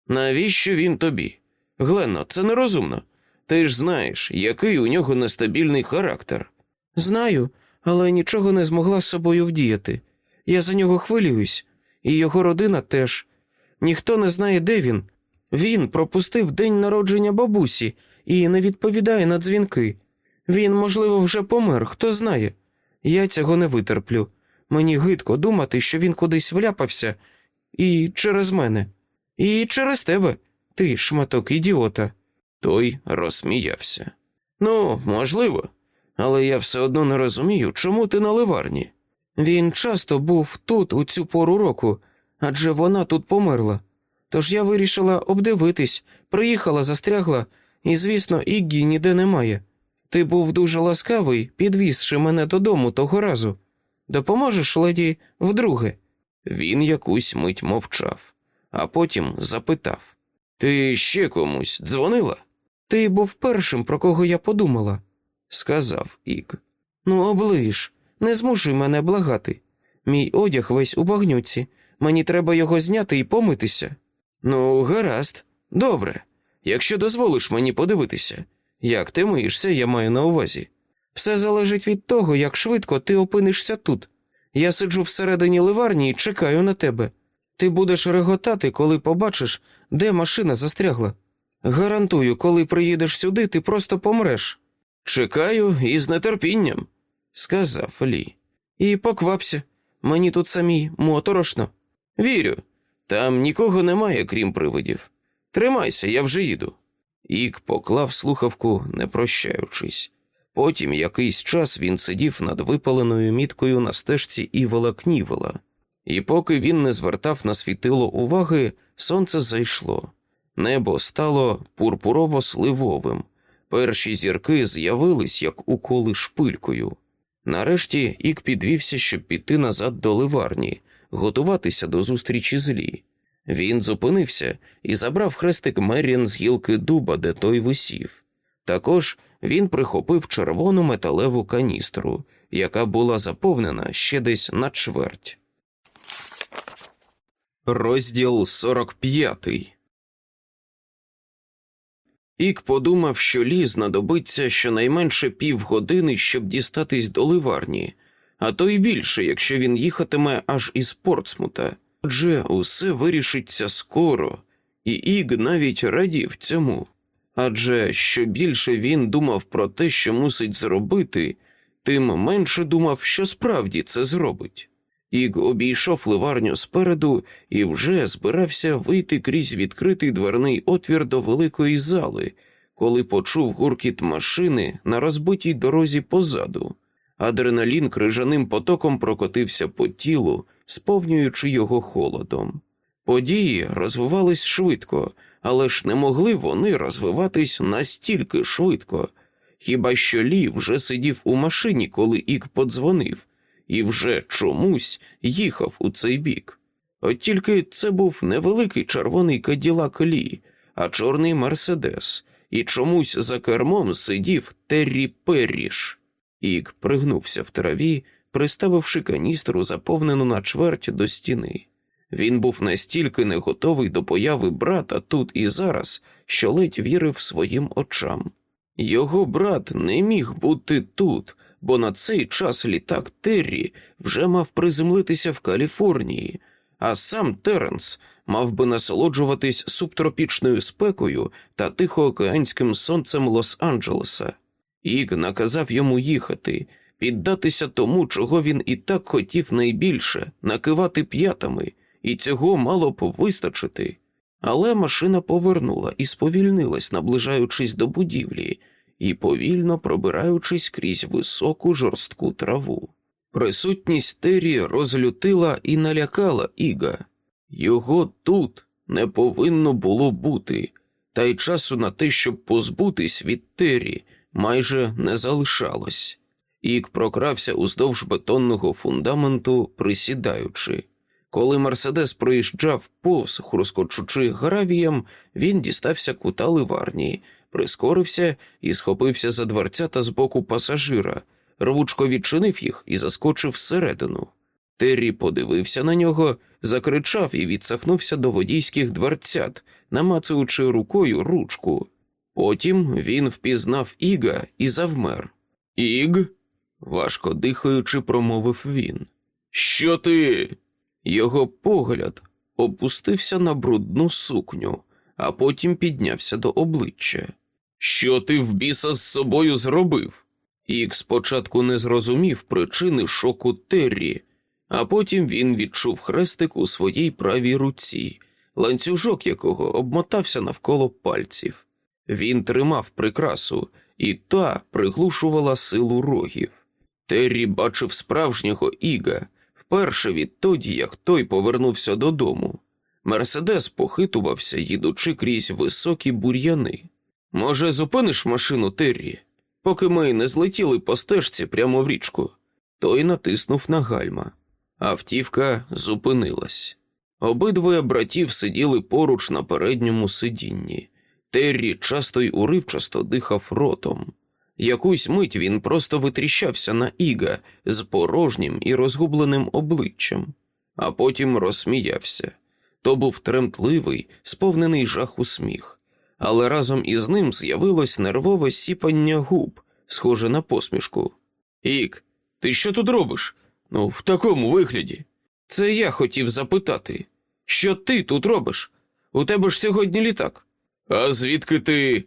Навіщо він тобі? Гленно, це нерозумно. Ти ж знаєш, який у нього нестабільний характер. Знаю, але нічого не змогла з собою вдіяти. Я за нього хвилююсь, і його родина теж. Ніхто не знає, де він. Він пропустив день народження бабусі і не відповідає на дзвінки. Він, можливо, вже помер, хто знає. Я цього не витерплю. Мені гидко думати, що він кудись вляпався, і через мене, і через тебе, ти шматок ідіота. Той розсміявся. Ну, можливо, але я все одно не розумію, чому ти на ливарні. Він часто був тут у цю пору року, адже вона тут померла. Тож я вирішила обдивитись, приїхала, застрягла, і, звісно, Іггі ніде немає. Ти був дуже ласкавий, підвізши мене додому того разу. Допоможеш, леді, вдруге? Він якусь мить мовчав, а потім запитав Ти ще комусь дзвонила? Ти був першим, про кого я подумала, сказав Іг. Ну, оближ, не змушуй мене благати. Мій одяг весь у багнюці. Мені треба його зняти і помитися. Ну, гаразд, добре. Якщо дозволиш мені подивитися, як ти миєшся, я маю на увазі. Все залежить від того, як швидко ти опинишся тут. Я сиджу всередині ливарні і чекаю на тебе. Ти будеш реготати, коли побачиш, де машина застрягла. Гарантую, коли приїдеш сюди, ти просто помреш. Чекаю із нетерпінням, сказав Лі. І поквапся. Мені тут самій моторошно. Вірю, там нікого немає, крім привидів. Тримайся, я вже їду. Ік поклав слухавку, не прощаючись. Потім якийсь час він сидів над випаленою міткою на стежці Івела Кнівела, і поки він не звертав на світило уваги, сонце зайшло. Небо стало пурпурово-сливовим. Перші зірки з'явились, як уколи шпилькою. Нарешті Ік підвівся, щоб піти назад до ливарні, готуватися до зустрічі з Лі. Він зупинився і забрав хрестик Меррін з гілки дуба, де той висів. Також він прихопив червону металеву каністру, яка була заповнена ще десь на чверть. Розділ 45 Ік подумав, що Лі знадобиться щонайменше півгодини, щоб дістатись до ливарні, а то й більше, якщо він їхатиме аж із Портсмута. Адже усе вирішиться скоро, і Іг навіть радів цьому. Адже що більше він думав про те, що мусить зробити, тим менше думав, що справді це зробить. Іг обійшов ливарню спереду і вже збирався вийти крізь відкритий дверний отвір до великої зали, коли почув гуркіт машини на розбитій дорозі позаду. Адреналін крижаним потоком прокотився по тілу, сповнюючи його холодом. Події розвивались швидко, але ж не могли вони розвиватись настільки швидко. Хіба що Лі вже сидів у машині, коли Ік подзвонив, і вже чомусь їхав у цей бік. От тільки це був невеликий червоний каділак Лі, а чорний Мерседес, і чомусь за кермом сидів Террі Перріш. Ік пригнувся в траві, приставивши каністру, заповнену на чверть до стіни. Він був настільки не готовий до появи брата тут і зараз, що ледь вірив своїм очам. Його брат не міг бути тут, бо на цей час літак Террі вже мав приземлитися в Каліфорнії, а сам Теренс мав би насолоджуватись субтропічною спекою та тихоокеанським сонцем Лос-Анджелеса. Іг наказав йому їхати, піддатися тому, чого він і так хотів найбільше, накивати п'ятами, і цього мало б вистачити. Але машина повернула і сповільнилась, наближаючись до будівлі і повільно пробираючись крізь високу жорстку траву. Присутність Террі розлютила і налякала Іга. Його тут не повинно було бути, та й часу на те, щоб позбутись від Террі, майже не залишалось. Ік прокрався уздовж бетонного фундаменту, присідаючи. Коли Мерседес проїжджав повз, хрускочучи гравієм, він дістався кута ливарні, прискорився і схопився за дверцята з боку пасажира, рвучко відчинив їх і заскочив всередину. Террі подивився на нього, закричав і відсахнувся до водійських дверцят, намацуючи рукою ручку. Потім він впізнав Іга і завмер. Іг, важко дихаючи, промовив він. Що ти? Його погляд опустився на брудну сукню, а потім піднявся до обличчя. Що ти в біса з собою зробив? Ік спочатку не зрозумів причини шоку Террі, а потім він відчув хрестик у своїй правій руці, ланцюжок якого обмотався навколо пальців. Він тримав прикрасу, і та приглушувала силу рогів. Террі бачив справжнього Іга вперше відтоді, як той повернувся додому. Мерседес похитувався, їдучи крізь високі бур'яни. Може, зупиниш машину Террі, поки ми не злетіли по стежці прямо в річку. Той натиснув на гальма. Автівка зупинилась. Обидвоє братів сиділи поруч на передньому сидінні. Террі часто й уривчасто дихав ротом. Якусь мить він просто витріщався на Іга з порожнім і розгубленим обличчям, а потім розсміявся. То був тремтливий, сповнений жаху сміх, але разом із ним з'явилось нервове сіпання губ, схоже на посмішку. Ік, ти що тут робиш? Ну, в такому вигляді. Це я хотів запитати, що ти тут робиш? У тебе ж сьогодні літак. А звідки ти?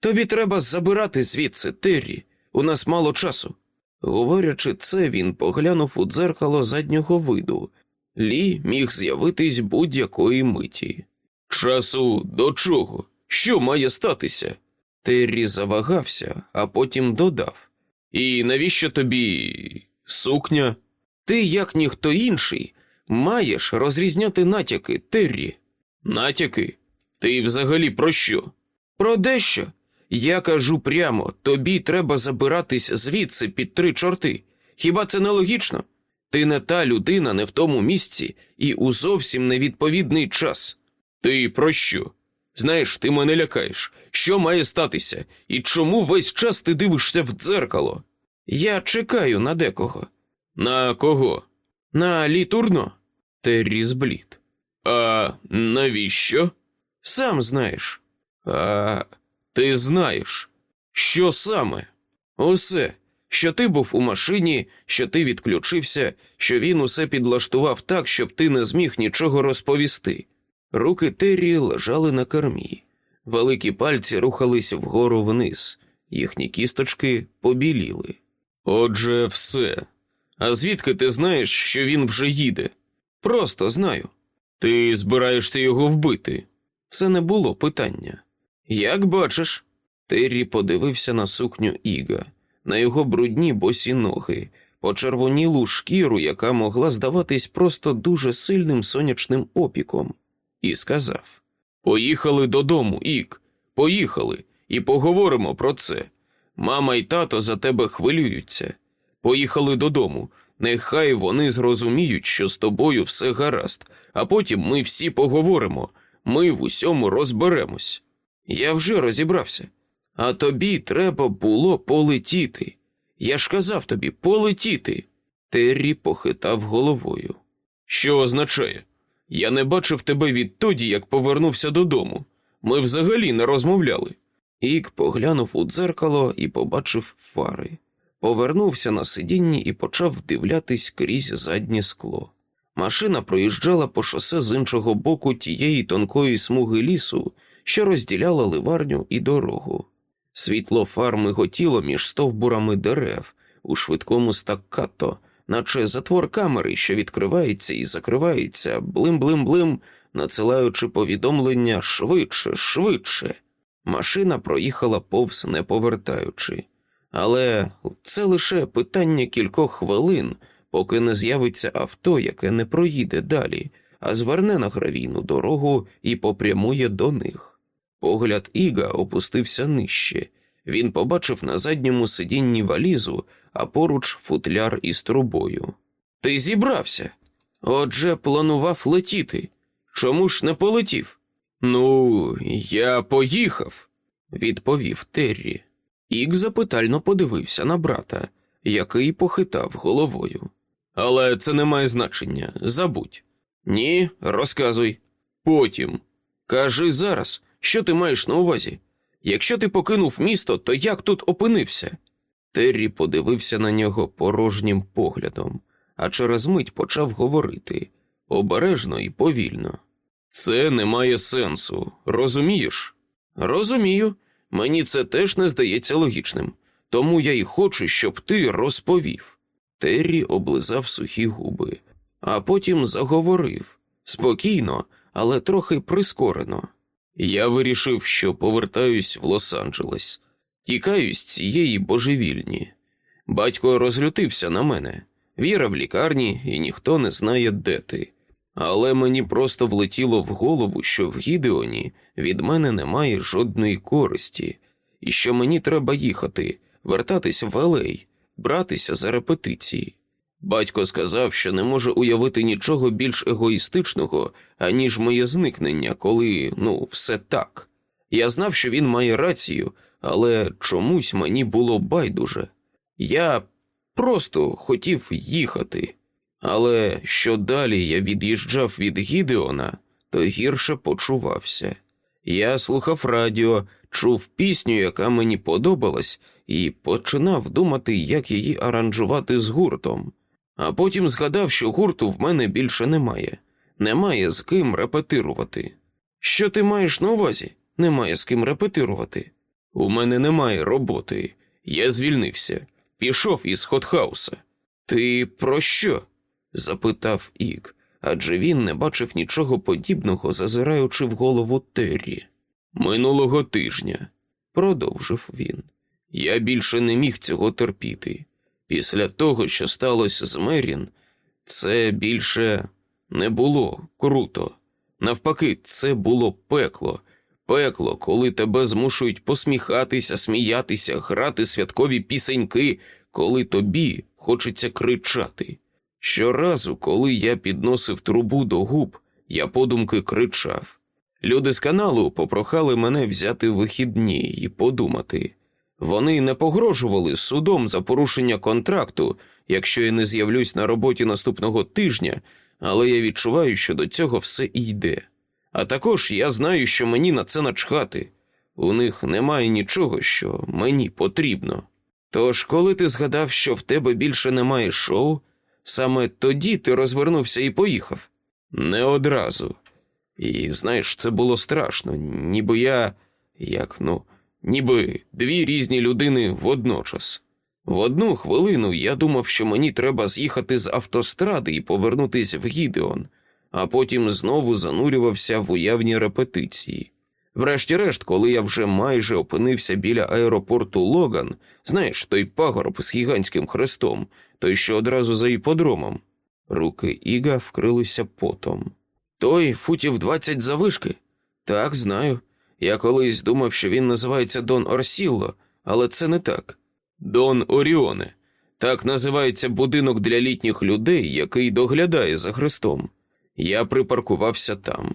Тобі треба забирати звідси, Террі. У нас мало часу. Говорячи це, він поглянув у дзеркало заднього виду. Лі міг з'явитись будь-якої миті. Часу до чого? Що має статися? Террі завагався, а потім додав. І навіщо тобі сукня? Ти, як ніхто інший, маєш розрізняти натяки, Террі. Натяки? Ти взагалі про що? Про дещо. Я кажу прямо, тобі треба забиратись звідси під три чорти. Хіба це не логічно? Ти не та людина не в тому місці і у зовсім невідповідний час. Ти про що? Знаєш, ти мене лякаєш. Що має статися? І чому весь час ти дивишся в дзеркало? Я чекаю на декого. На кого? На літурно? Террі зблід. А навіщо? Сам знаєш. А ти знаєш, що саме? Усе, що ти був у машині, що ти відключився, що він усе підлаштував так, щоб ти не зміг нічого розповісти. Руки Террі лежали на кермі, великі пальці рухались вгору вниз, їхні кісточки побіліли. Отже, все. А звідки ти знаєш, що він вже їде? Просто знаю. Ти збираєшся його вбити. Це не було питання. Як бачиш, Террі подивився на сукню Іга, на його брудні босі ноги, почервонілу шкіру, яка могла здаватись просто дуже сильним сонячним опіком, і сказав: Поїхали додому, Іг, поїхали, і поговоримо про це. Мама і тато за тебе хвилюються. Поїхали додому. Нехай вони зрозуміють, що з тобою все гаразд, а потім ми всі поговоримо, ми в усьому розберемось. Я вже розібрався. А тобі треба було полетіти. Я ж казав тобі полетіти. Террі похитав головою. Що означає? Я не бачив тебе відтоді, як повернувся додому. Ми взагалі не розмовляли. Ік поглянув у дзеркало і побачив фари. Повернувся на сидінні і почав вдивлятись крізь заднє скло. Машина проїжджала по шосе з іншого боку тієї тонкої смуги лісу, що розділяла ливарню і дорогу. Світло фар миготіло між стовбурами дерев у швидкому стаккато, наче затвор камери, що відкривається і закривається, блим-блим-блим, надсилаючи повідомлення швидше, швидше. Машина проїхала повз не повертаючи. Але це лише питання кількох хвилин, поки не з'явиться авто, яке не проїде далі, а зверне на гравійну дорогу і попрямує до них. Погляд Іга опустився нижче. Він побачив на задньому сидінні валізу, а поруч футляр із трубою. Ти зібрався? Отже, планував летіти. Чому ж не полетів? Ну, я поїхав, відповів Террі. Ік запитально подивився на брата, який похитав головою. Але це не має значення. Забудь. Ні, розказуй. Потім. Кажи зараз, що ти маєш на увазі. Якщо ти покинув місто, то як тут опинився? Террі подивився на нього порожнім поглядом, а через мить почав говорити обережно і повільно. Це не має сенсу, розумієш? Розумію, мені це теж не здається логічним, тому я й хочу, щоб ти розповів. Террі облизав сухі губи, а потім заговорив спокійно, але трохи прискорено. Я вирішив, що повертаюсь в Лос-Анджелес, тікаю з цієї божевільні. Батько розлютився на мене, віра в лікарні, і ніхто не знає, де ти. Але мені просто влетіло в голову, що в Гідеоні від мене немає жодної користі, і що мені треба їхати, вертатись в Алей, братися за репетиції. Батько сказав, що не може уявити нічого більш егоїстичного, аніж моє зникнення, коли ну, все так. Я знав, що він має рацію, але чомусь мені було байдуже. Я просто хотів їхати. Але що далі я від'їжджав від Гідеона, то гірше почувався. Я слухав радіо, чув пісню, яка мені подобалась, і починав думати, як її аранжувати з гуртом. А потім згадав, що гурту в мене більше немає, немає з ким репетирувати. Що ти маєш на увазі? Немає з ким репетирувати. У мене немає роботи. Я звільнився, пішов із хотхауса. Ти про що? запитав Ік, адже він не бачив нічого подібного, зазираючи в голову Террі. Минулого тижня, продовжив він. Я більше не міг цього терпіти. Після того, що сталося з Мерін, це більше не було круто. Навпаки, це було пекло. Пекло, коли тебе змушують посміхатися, сміятися, грати святкові пісеньки, коли тобі хочеться кричати. Щоразу, коли я підносив трубу до губ, я подумки кричав. Люди з каналу попрохали мене взяти вихідні і подумати. Вони не погрожували судом за порушення контракту, якщо я не з'явлюсь на роботі наступного тижня, але я відчуваю, що до цього все йде. А також я знаю, що мені на це начхати. У них немає нічого, що мені потрібно. Тож, коли ти згадав, що в тебе більше немає шоу, саме тоді ти розвернувся і поїхав. Не одразу. І знаєш, це було страшно, ніби я, як ну, ніби дві різні людини водночас. В одну хвилину я думав, що мені треба з'їхати з автостради і повернутися в Гідеон, а потім знову занурювався в уявні репетиції. Врешті-решт, коли я вже майже опинився біля аеропорту Логан, знаєш, той пагорб з гігантським хрестом, той, що одразу за іподромом. Руки Іга вкрилися потом. Той футів двадцять завишки. Так, знаю. Я колись думав, що він називається Дон Орсілло, але це не так. Дон Оріоне. Так називається будинок для літніх людей, який доглядає за хрестом. Я припаркувався там.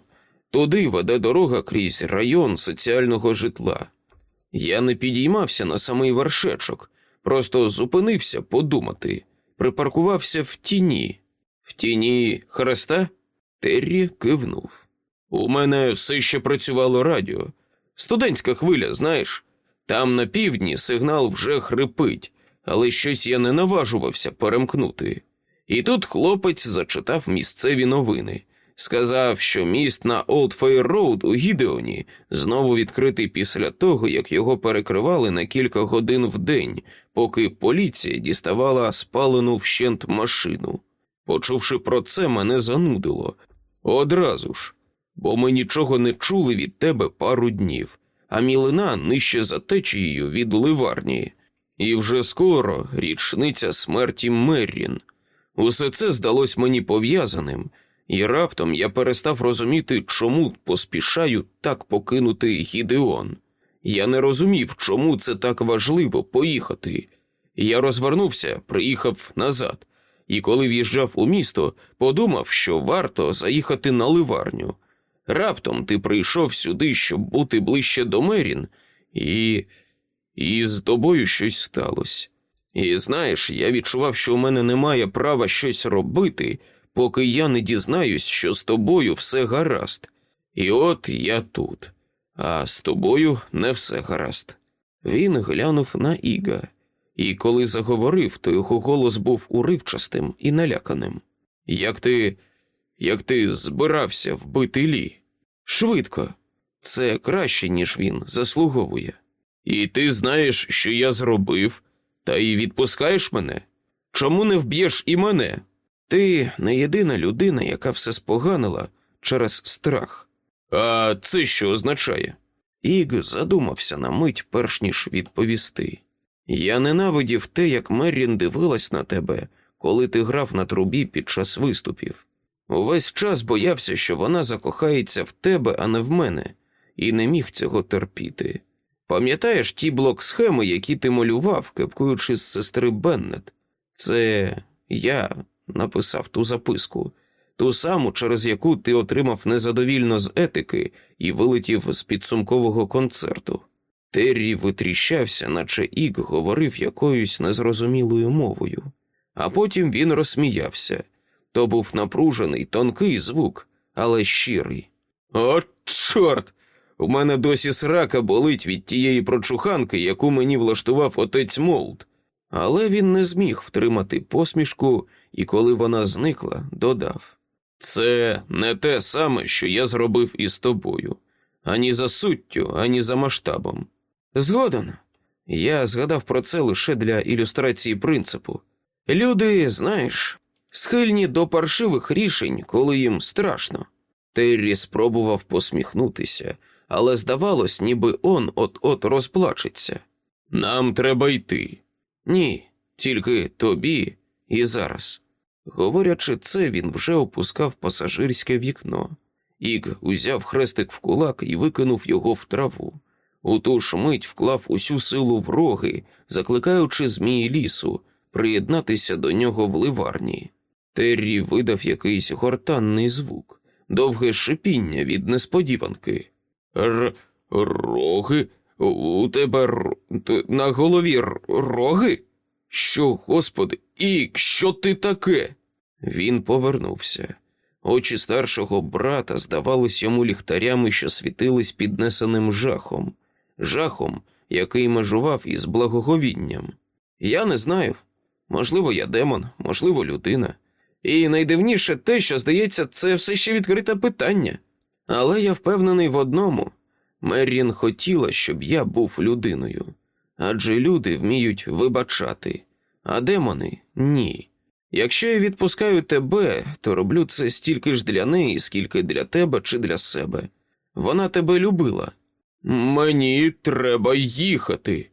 Туди веде дорога крізь район соціального житла. Я не підіймався на самий вершечок, просто зупинився подумати, припаркувався в тіні. В тіні хреста? Террі кивнув. У мене все ще працювало радіо. Студентська хвиля, знаєш, там на півдні сигнал вже хрипить, але щось я не наважувався перемкнути. І тут хлопець зачитав місцеві новини. Сказав, що міст на Олд Фейр Роуд у Гідеоні знову відкритий після того, як його перекривали на кілька годин в день, поки поліція діставала спалену вщент машину. Почувши про це, мене занудило одразу ж, бо ми нічого не чули від тебе пару днів, а мілина нижче за течією від ливарні. І вже скоро річниця смерті Меррін. Усе це здалось мені пов'язаним. І раптом я перестав розуміти, чому поспішаю так покинути Гідеон. Я не розумів, чому це так важливо поїхати. Я розвернувся, приїхав назад, і коли в'їжджав у місто, подумав, що варто заїхати на ливарню. Раптом ти прийшов сюди, щоб бути ближче до Мерін, і. і з тобою щось сталося. І знаєш, я відчував, що у мене немає права щось робити, поки я не дізнаюсь, що з тобою все гаразд. І от я тут, а з тобою не все гаразд. Він глянув на Іга, і коли заговорив, то його голос був уривчастим і наляканим. Як ти. Як ти збирався вбити Лі? Швидко. Це краще, ніж він заслуговує. І ти знаєш, що я зробив, та й відпускаєш мене? Чому не вб'єш і мене? Ти не єдина людина, яка все споганила через страх. А це що означає? Іг задумався на мить, перш ніж відповісти. Я ненавидів те, як Меррін дивилась на тебе, коли ти грав на трубі під час виступів. Увесь час боявся, що вона закохається в тебе, а не в мене, і не міг цього терпіти. Пам'ятаєш ті блок схеми, які ти малював, кепкуючи з сестри Беннет? Це я написав ту записку, ту саму, через яку ти отримав незадовільно з етики і вилетів з підсумкового концерту. Террі витріщався, наче Іг говорив якоюсь незрозумілою мовою, а потім він розсміявся. То був напружений, тонкий звук, але щирий. О, чорт! У мене досі срака болить від тієї прочуханки, яку мені влаштував отець Молд. Але він не зміг втримати посмішку, і коли вона зникла, додав: Це не те саме, що я зробив із тобою, ані за суттю, ані за масштабом. Згоден. Я згадав про це лише для ілюстрації принципу. Люди, знаєш, схильні до паршивих рішень, коли їм страшно. Террі спробував посміхнутися, але здавалось, ніби он от-от розплачеться. Нам треба йти. Ні, тільки тобі і зараз. Говорячи це, він вже опускав пасажирське вікно. Іг узяв хрестик в кулак і викинув його в траву. У ту ж мить вклав усю силу в роги, закликаючи змії лісу приєднатися до нього в ливарні. Террі видав якийсь гортанний звук, довге шипіння від несподіванки. Р роги? У тебе р... на голові р роги? Що, господи, і що ти таке? Він повернувся. Очі старшого брата здавались йому ліхтарями, що світились піднесеним жахом, жахом, який межував із благоговінням. Я не знаю. Можливо, я демон, можливо, людина. І найдивніше те, що, здається, це все ще відкрите питання. Але я впевнений в одному Меррін хотіла, щоб я був людиною, адже люди вміють вибачати, а демони ні. Якщо я відпускаю тебе, то роблю це стільки ж для неї, скільки для тебе чи для себе. Вона тебе любила. Мені треба їхати,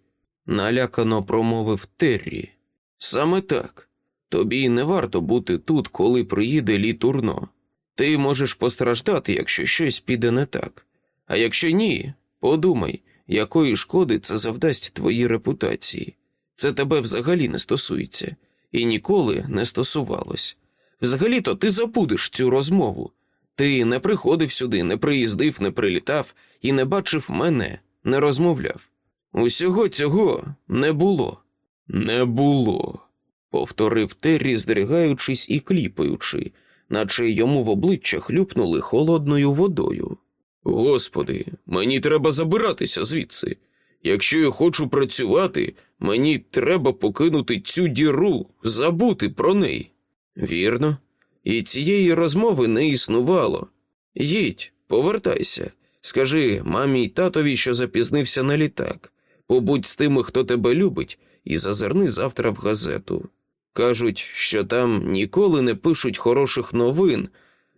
налякано промовив Террі. Саме так. Тобі не варто бути тут, коли приїде Лі Турно. Ти можеш постраждати, якщо щось піде не так. А якщо ні, подумай, якої шкоди це завдасть твоїй репутації. Це тебе взагалі не стосується і ніколи не стосувалось. Взагалі-то ти забудеш цю розмову. Ти не приходив сюди, не приїздив, не прилітав і не бачив мене, не розмовляв. Усього цього не було. Не було, повторив Террі, здригаючись і кліпаючи, наче йому в обличчя хлюпнули холодною водою. Господи, мені треба забиратися звідси. Якщо я хочу працювати, мені треба покинути цю діру, забути про неї. Вірно, і цієї розмови не існувало. Їдь, повертайся, скажи мамі й татові, що запізнився на літак. Побудь з тими, хто тебе любить, і зазирни завтра в газету. Кажуть, що там ніколи не пишуть хороших новин,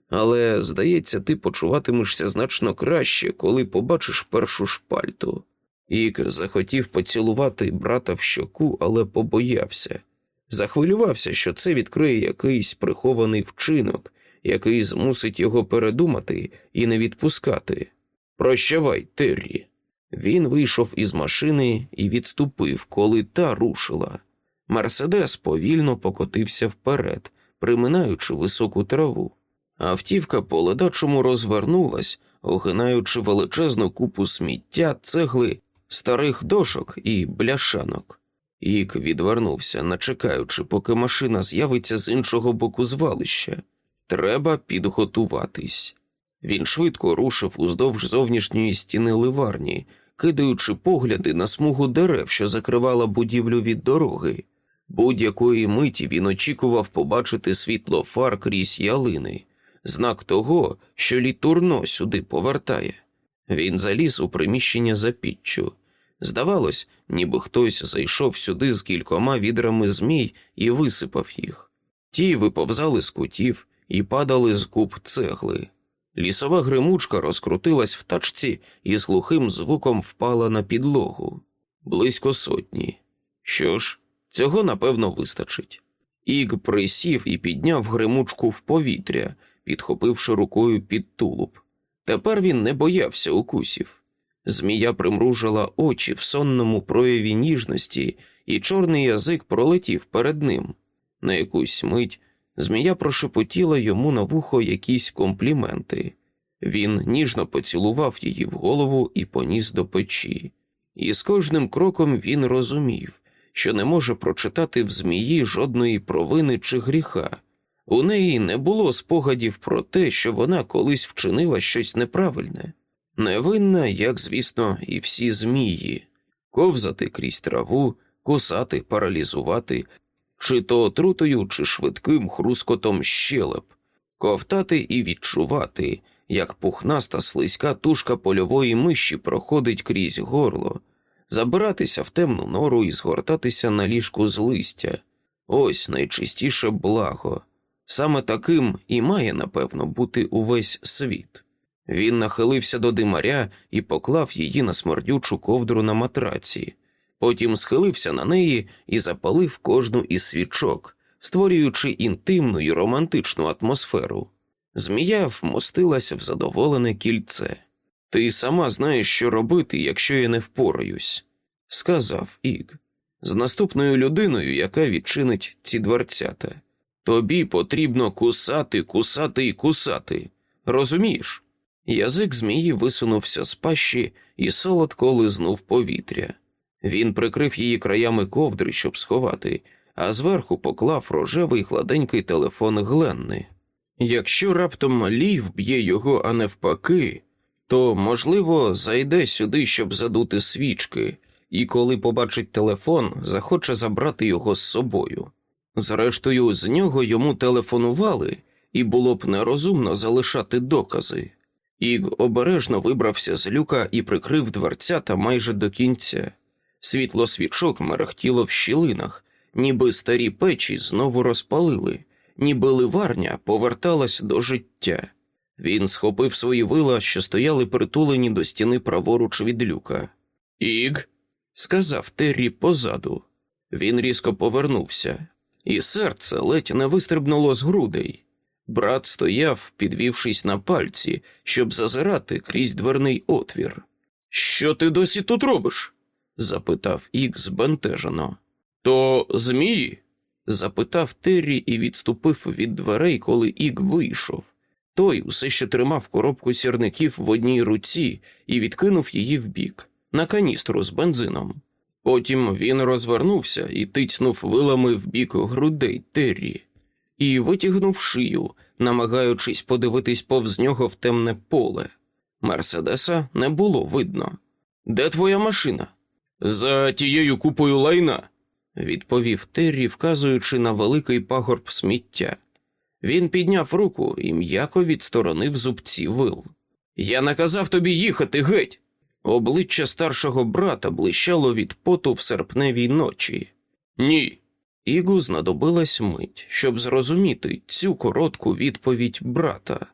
але, здається, ти почуватимешся значно краще, коли побачиш першу шпальту. Ік захотів поцілувати брата в щоку, але побоявся. Захвилювався, що це відкриє якийсь прихований вчинок, який змусить його передумати і не відпускати. Прощавай, Террі. Він вийшов із машини і відступив, коли та рушила. Мерседес повільно покотився вперед, приминаючи високу траву. Автівка по ледачому розвернулась, огинаючи величезну купу сміття, цегли, старих дошок і бляшанок. Ік відвернувся, не чекаючи, поки машина з'явиться з іншого боку звалища. Треба підготуватись. Він швидко рушив уздовж зовнішньої стіни ливарні, кидаючи погляди на смугу дерев, що закривала будівлю від дороги. Будь-якої миті він очікував побачити світло фар крізь ялини, знак того, що літурно сюди повертає. Він заліз у приміщення за піччю. Здавалось, ніби хтось зайшов сюди з кількома відрами змій і висипав їх. Ті виповзали з кутів і падали з куб цегли. Лісова гримучка розкрутилась в тачці і з глухим звуком впала на підлогу близько сотні. Що ж, цього напевно вистачить. Іг присів і підняв гримучку в повітря, підхопивши рукою під тулуб. Тепер він не боявся укусів. Змія примружила очі в сонному прояві ніжності, і чорний язик пролетів перед ним. На якусь мить змія прошепотіла йому на вухо якісь компліменти. Він ніжно поцілував її в голову і поніс до печі. І з кожним кроком він розумів, що не може прочитати в змії жодної провини чи гріха. У неї не було спогадів про те, що вона колись вчинила щось неправильне. Невинна, як, звісно, і всі змії, ковзати крізь траву, кусати, паралізувати, чи то отрутою, чи швидким хрускотом щелеп, ковтати і відчувати, як пухнаста слизька тушка польової миші проходить крізь горло, забиратися в темну нору і згортатися на ліжку з листя. Ось найчистіше благо. Саме таким і має, напевно, бути увесь світ. Він нахилився до димаря і поклав її на смердючу ковдру на матраці, потім схилився на неї і запалив кожну із свічок, створюючи інтимну і романтичну атмосферу. Змія вмостилася в задоволене кільце. Ти сама знаєш, що робити, якщо я не впораюсь, сказав Іг, з наступною людиною, яка відчинить ці дверцята. Тобі потрібно кусати, кусати і кусати. Розумієш? Язик змії висунувся з пащі і солодко лизнув повітря. Він прикрив її краями ковдри, щоб сховати, а зверху поклав рожевий гладенький телефон Гленни. Якщо раптом лій вб'є його, а не впаки, то, можливо, зайде сюди, щоб задути свічки, і коли побачить телефон, захоче забрати його з собою. Зрештою, з нього йому телефонували, і було б нерозумно залишати докази. Іг обережно вибрався з люка і прикрив дверцята майже до кінця. Світло свічок мерехтіло в щілинах, ніби старі печі знову розпалили, ніби ливарня поверталась до життя. Він схопив свої вила, що стояли притулені до стіни праворуч від люка. Іг, сказав Террі позаду. Він різко повернувся, і серце ледь не вистрибнуло з грудей. Брат стояв, підвівшись на пальці, щоб зазирати крізь дверний отвір. Що ти досі тут робиш? запитав Ік збентежено. То змії? запитав Террі і відступив від дверей, коли Ік вийшов. Той усе ще тримав коробку сірників в одній руці і відкинув її вбік, на каністру з бензином. Потім він розвернувся і тицнув вилами в бік грудей Террі і витягнув шию, намагаючись подивитись повз нього в темне поле. Мерседеса не було видно. Де твоя машина? За тією купою лайна, відповів Террі, вказуючи на великий пагорб сміття. Він підняв руку і м'яко відсторонив зубці вил. Я наказав тобі їхати геть. Обличчя старшого брата блищало від поту в серпневій ночі. Ні. Ігу знадобилась мить, щоб зрозуміти цю коротку відповідь брата.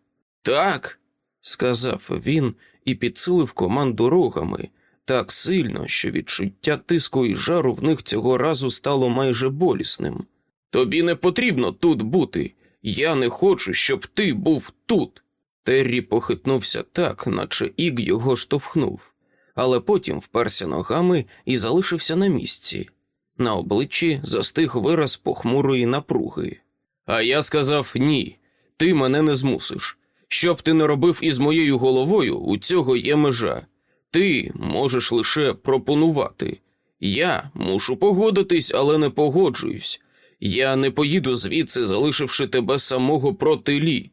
Так, сказав він і підсилив команду рогами так сильно, що відчуття тиску і жару в них цього разу стало майже болісним. Тобі не потрібно тут бути. Я не хочу, щоб ти був тут. Террі похитнувся так, наче Іг його штовхнув але потім вперся ногами і залишився на місці. На обличчі застиг вираз похмурої напруги. А я сказав ні, ти мене не змусиш. Що б ти не робив із моєю головою, у цього є межа. Ти можеш лише пропонувати. Я мушу погодитись, але не погоджуюсь. Я не поїду звідси, залишивши тебе самого проти лі.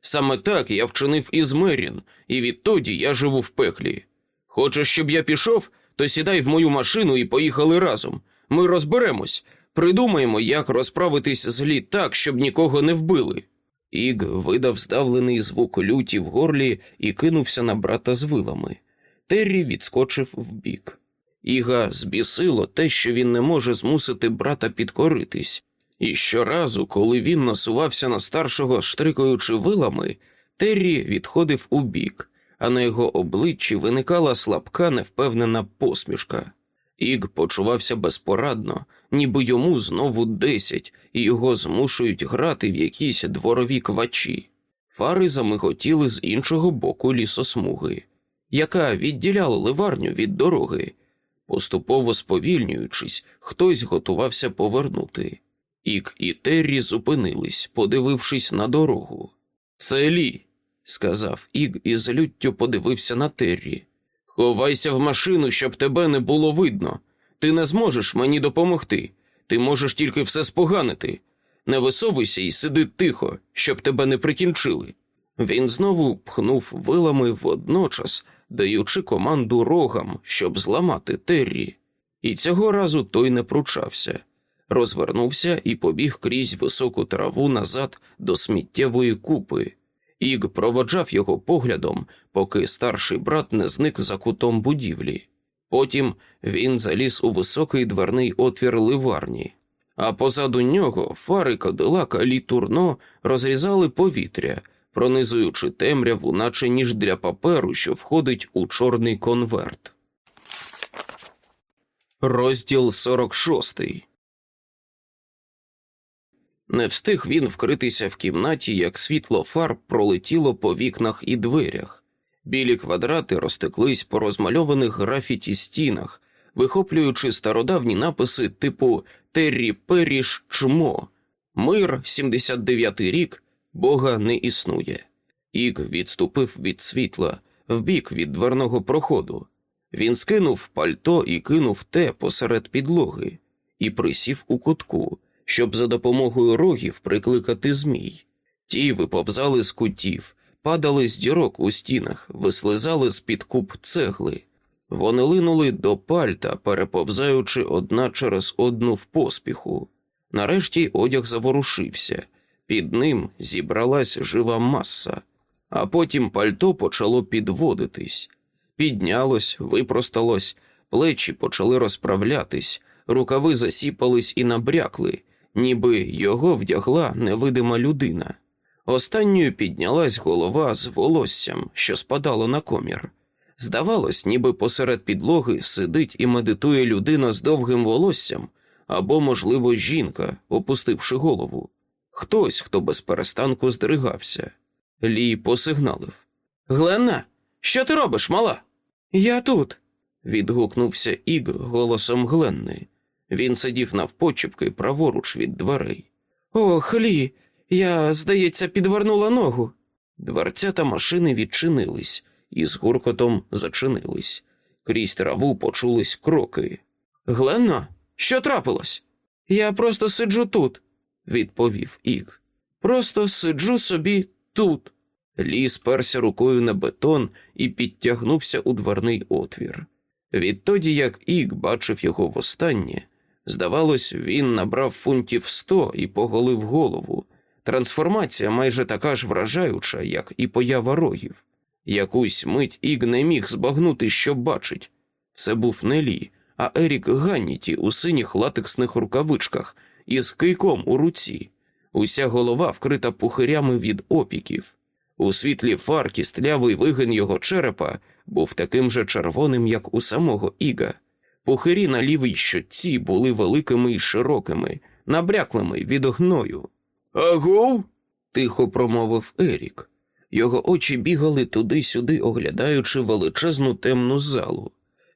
Саме так я вчинив із Мерін, і відтоді я живу в пеклі. Хочеш, щоб я пішов, то сідай в мою машину і поїхали разом. Ми розберемось, придумаємо, як розправитись з лі так, щоб нікого не вбили. Іг видав здавлений звук люті в горлі і кинувся на брата з вилами. Террі відскочив вбік. Іга збісило те, що він не може змусити брата підкоритись, і щоразу, коли він насувався на старшого, штрикаючи вилами, Террі відходив убік, а на його обличчі виникала слабка, невпевнена посмішка. Іг почувався безпорадно, ніби йому знову десять, і його змушують грати в якісь дворові квачі. Фари замиготіли з іншого боку лісосмуги, яка відділяла ливарню від дороги. Поступово сповільнюючись, хтось готувався повернути. Ік і Террі зупинились, подивившись на дорогу. Це Лі, сказав Іг і з люттю подивився на Террі. Ховайся в машину, щоб тебе не було видно. Ти не зможеш мені допомогти. Ти можеш тільки все споганити. Не висовуйся і сиди тихо, щоб тебе не прикінчили. Він знову пхнув вилами водночас, даючи команду рогам, щоб зламати Террі. І цього разу той не пручався. Розвернувся і побіг крізь високу траву назад до сміттєвої купи. Іг проводжав його поглядом, поки старший брат не зник за кутом будівлі. Потім він заліз у високий дверний отвір ливарні, а позаду нього фари кадилака Лі Турно розрізали повітря, пронизуючи темряву, наче ніж для паперу, що входить у чорний конверт. Розділ 46 Не встиг він вкритися в кімнаті, як світло фар пролетіло по вікнах і дверях. Білі квадрати розтеклись по розмальованих графіті стінах, вихоплюючи стародавні написи типу Террі Періш Чмо, Мир, 79-й рік, Бога не існує. Ік відступив від світла вбік від дверного проходу. Він скинув пальто і кинув те посеред підлоги, і присів у кутку, щоб за допомогою рогів прикликати змій. Ті виповзали з кутів, падали з дірок у стінах, вислизали з під куб цегли. Вони линули до пальта, переповзаючи одна через одну в поспіху. Нарешті одяг заворушився, під ним зібралась жива маса, а потім пальто почало підводитись. Піднялось, випросталось, плечі почали розправлятись, рукави засіпались і набрякли, ніби його вдягла невидима людина. Останньою піднялась голова з волоссям, що спадало на комір. Здавалось, ніби посеред підлоги сидить і медитує людина з довгим волоссям або, можливо, жінка, опустивши голову. Хтось, хто без перестанку здригався. Лі посигналив. Гленна, що ти робиш, мала? Я тут. відгукнувся Іг голосом Гленни. Він сидів навпочіпки праворуч від дверей. Ох, Лі, я, здається, підвернула ногу. Дверцята машини відчинились і з гуркотом зачинились. Крізь траву почулись кроки. Гленно, що трапилось? Я просто сиджу тут, відповів Іг. Просто сиджу собі тут. Лі сперся рукою на бетон і підтягнувся у дверний отвір. Відтоді, як Іг бачив його востаннє, здавалось, він набрав фунтів сто і поголив голову. Трансформація майже така ж вражаюча, як і поява рогів. Якусь мить Іг не міг збагнути, що бачить. Це був не Лі, а Ерік Ганніті у синіх латексних рукавичках із кийком у руці, уся голова вкрита пухирями від опіків. У світлі фар кістлявий вигин його черепа був таким же червоним, як у самого Іга. Пухирі на лівій щоці були великими і широкими, набряклими від гною. Агов? тихо промовив Ерік. Його очі бігали туди-сюди, оглядаючи величезну темну залу.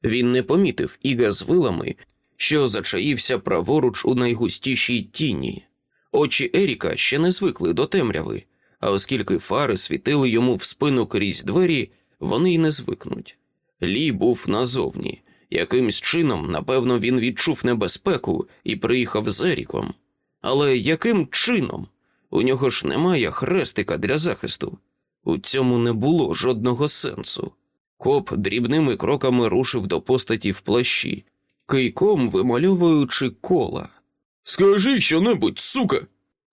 Він не помітив Іга з вилами, що зачаївся праворуч у найгустішій тіні. Очі Еріка ще не звикли до темряви, а оскільки фари світили йому в спину крізь двері, вони й не звикнуть. Лі був назовні. Якимсь чином, напевно, він відчув небезпеку і приїхав з Еріком. Але яким чином? У нього ж немає хрестика для захисту. У цьому не було жодного сенсу. Коп дрібними кроками рушив до постаті в плащі, кийком вимальовуючи кола. Скажи щонебудь, сука.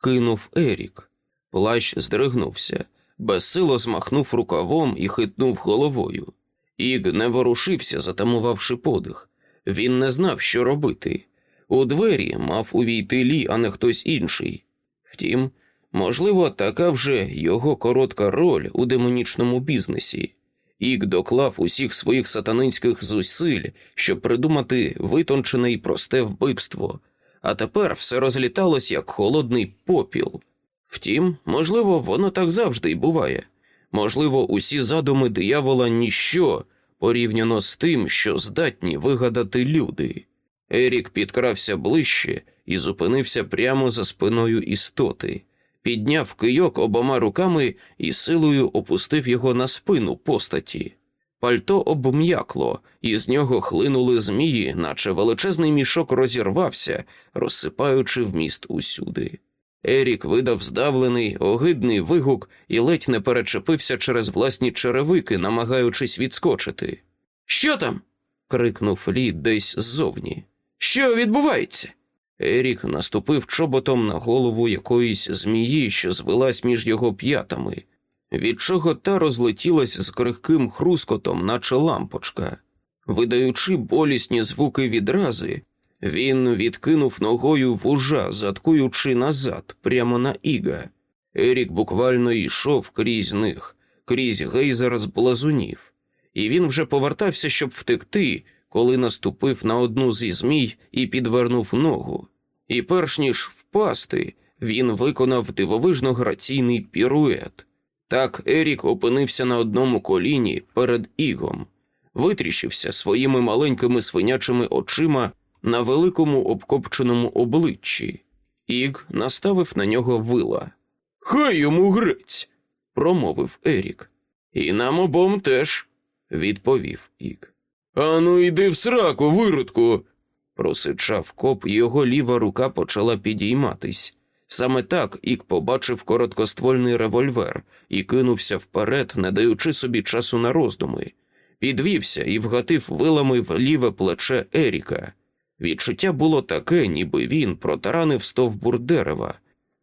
кинув Ерік. Плащ здригнувся, безсило змахнув рукавом і хитнув головою. Іг не ворушився, затамувавши подих. Він не знав, що робити. У двері мав увійти лі, а не хтось інший. Втім, можливо, така вже його коротка роль у демонічному бізнесі. Іг доклав усіх своїх сатанинських зусиль, щоб придумати витончене і просте вбивство, а тепер все розліталось як холодний попіл. Втім, можливо, воно так завжди й буває. Можливо, усі задуми диявола ніщо порівняно з тим, що здатні вигадати люди. Ерік підкрався ближче і зупинився прямо за спиною істоти, підняв кийок обома руками і силою опустив його на спину постаті. Пальто обм'якло, і з нього хлинули змії, наче величезний мішок розірвався, розсипаючи вміст усюди. Ерік видав здавлений, огидний вигук і ледь не перечепився через власні черевики, намагаючись відскочити. Що там? крикнув Лі десь ззовні. Що відбувається? Ерік наступив чоботом на голову якоїсь змії, що звелась між його п'ятами, від чого та розлетілась з крихким хрускотом, наче лампочка. Видаючи болісні звуки відрази, він відкинув ногою вужа, заткуючи назад, прямо на Іга. Ерік буквально йшов крізь них, крізь гейзер з блазунів, і він вже повертався, щоб втекти, коли наступив на одну зі змій і підвернув ногу. І перш ніж впасти, він виконав дивовижно граційний пірует. Так Ерік опинився на одному коліні перед Ігом, витріщився своїми маленькими свинячими очима на великому обкопченому обличчі. Іг наставив на нього вила. Хай йому грець, промовив Ерік. І нам обом теж, відповів Іг. Ану, йди в сраку, виродку. просичав коп, його ліва рука почала підійматись. Саме так Ік побачив короткоствольний револьвер і кинувся вперед, не даючи собі часу на роздуми. Підвівся і вгатив вилами в ліве плече Еріка. Відчуття було таке, ніби він протаранив стовбур дерева.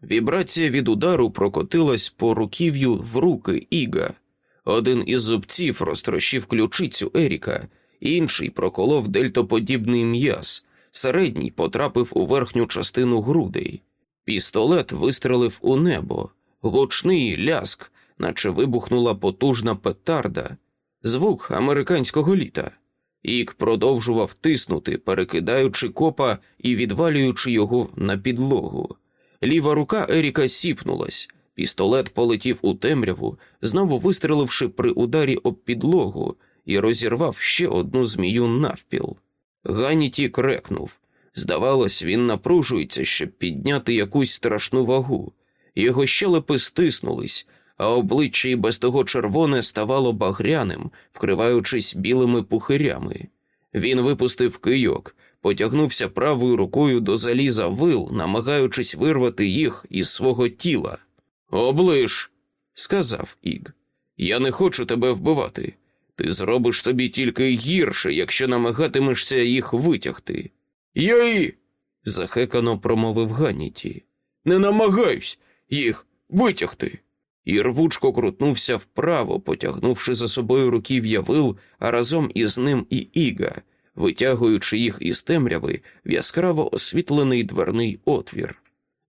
Вібрація від удару прокотилась по руків'ю в руки Іга. Один із зубців розтрощив ключицю Еріка, інший проколов дельтоподібний м'яз, середній потрапив у верхню частину грудей. Пістолет вистрелив у небо, гучний ляск, наче вибухнула потужна петарда, звук американського літа. Ік продовжував тиснути, перекидаючи копа і відвалюючи його на підлогу. Ліва рука Еріка сіпнулась, пістолет полетів у темряву, знову вистріливши при ударі об підлогу, і розірвав ще одну змію навпіл. Ганіті крекнув. Здавалось, він напружується, щоб підняти якусь страшну вагу. Його щелепи стиснулись, а обличчя і без того червоне ставало багряним, вкриваючись білими пухирями. Він випустив кийок, потягнувся правою рукою до заліза вил, намагаючись вирвати їх із свого тіла. Оближ, сказав Іг. Я не хочу тебе вбивати. Ти зробиш собі тільки гірше, якщо намагатимешся їх витягти. Я і. захекано промовив Ганіті. Не намагаюсь їх витягти. І рвучко крутнувся вправо, потягнувши за собою руків'я вил, а разом із ним і Іга, витягуючи їх із темряви в яскраво освітлений дверний отвір.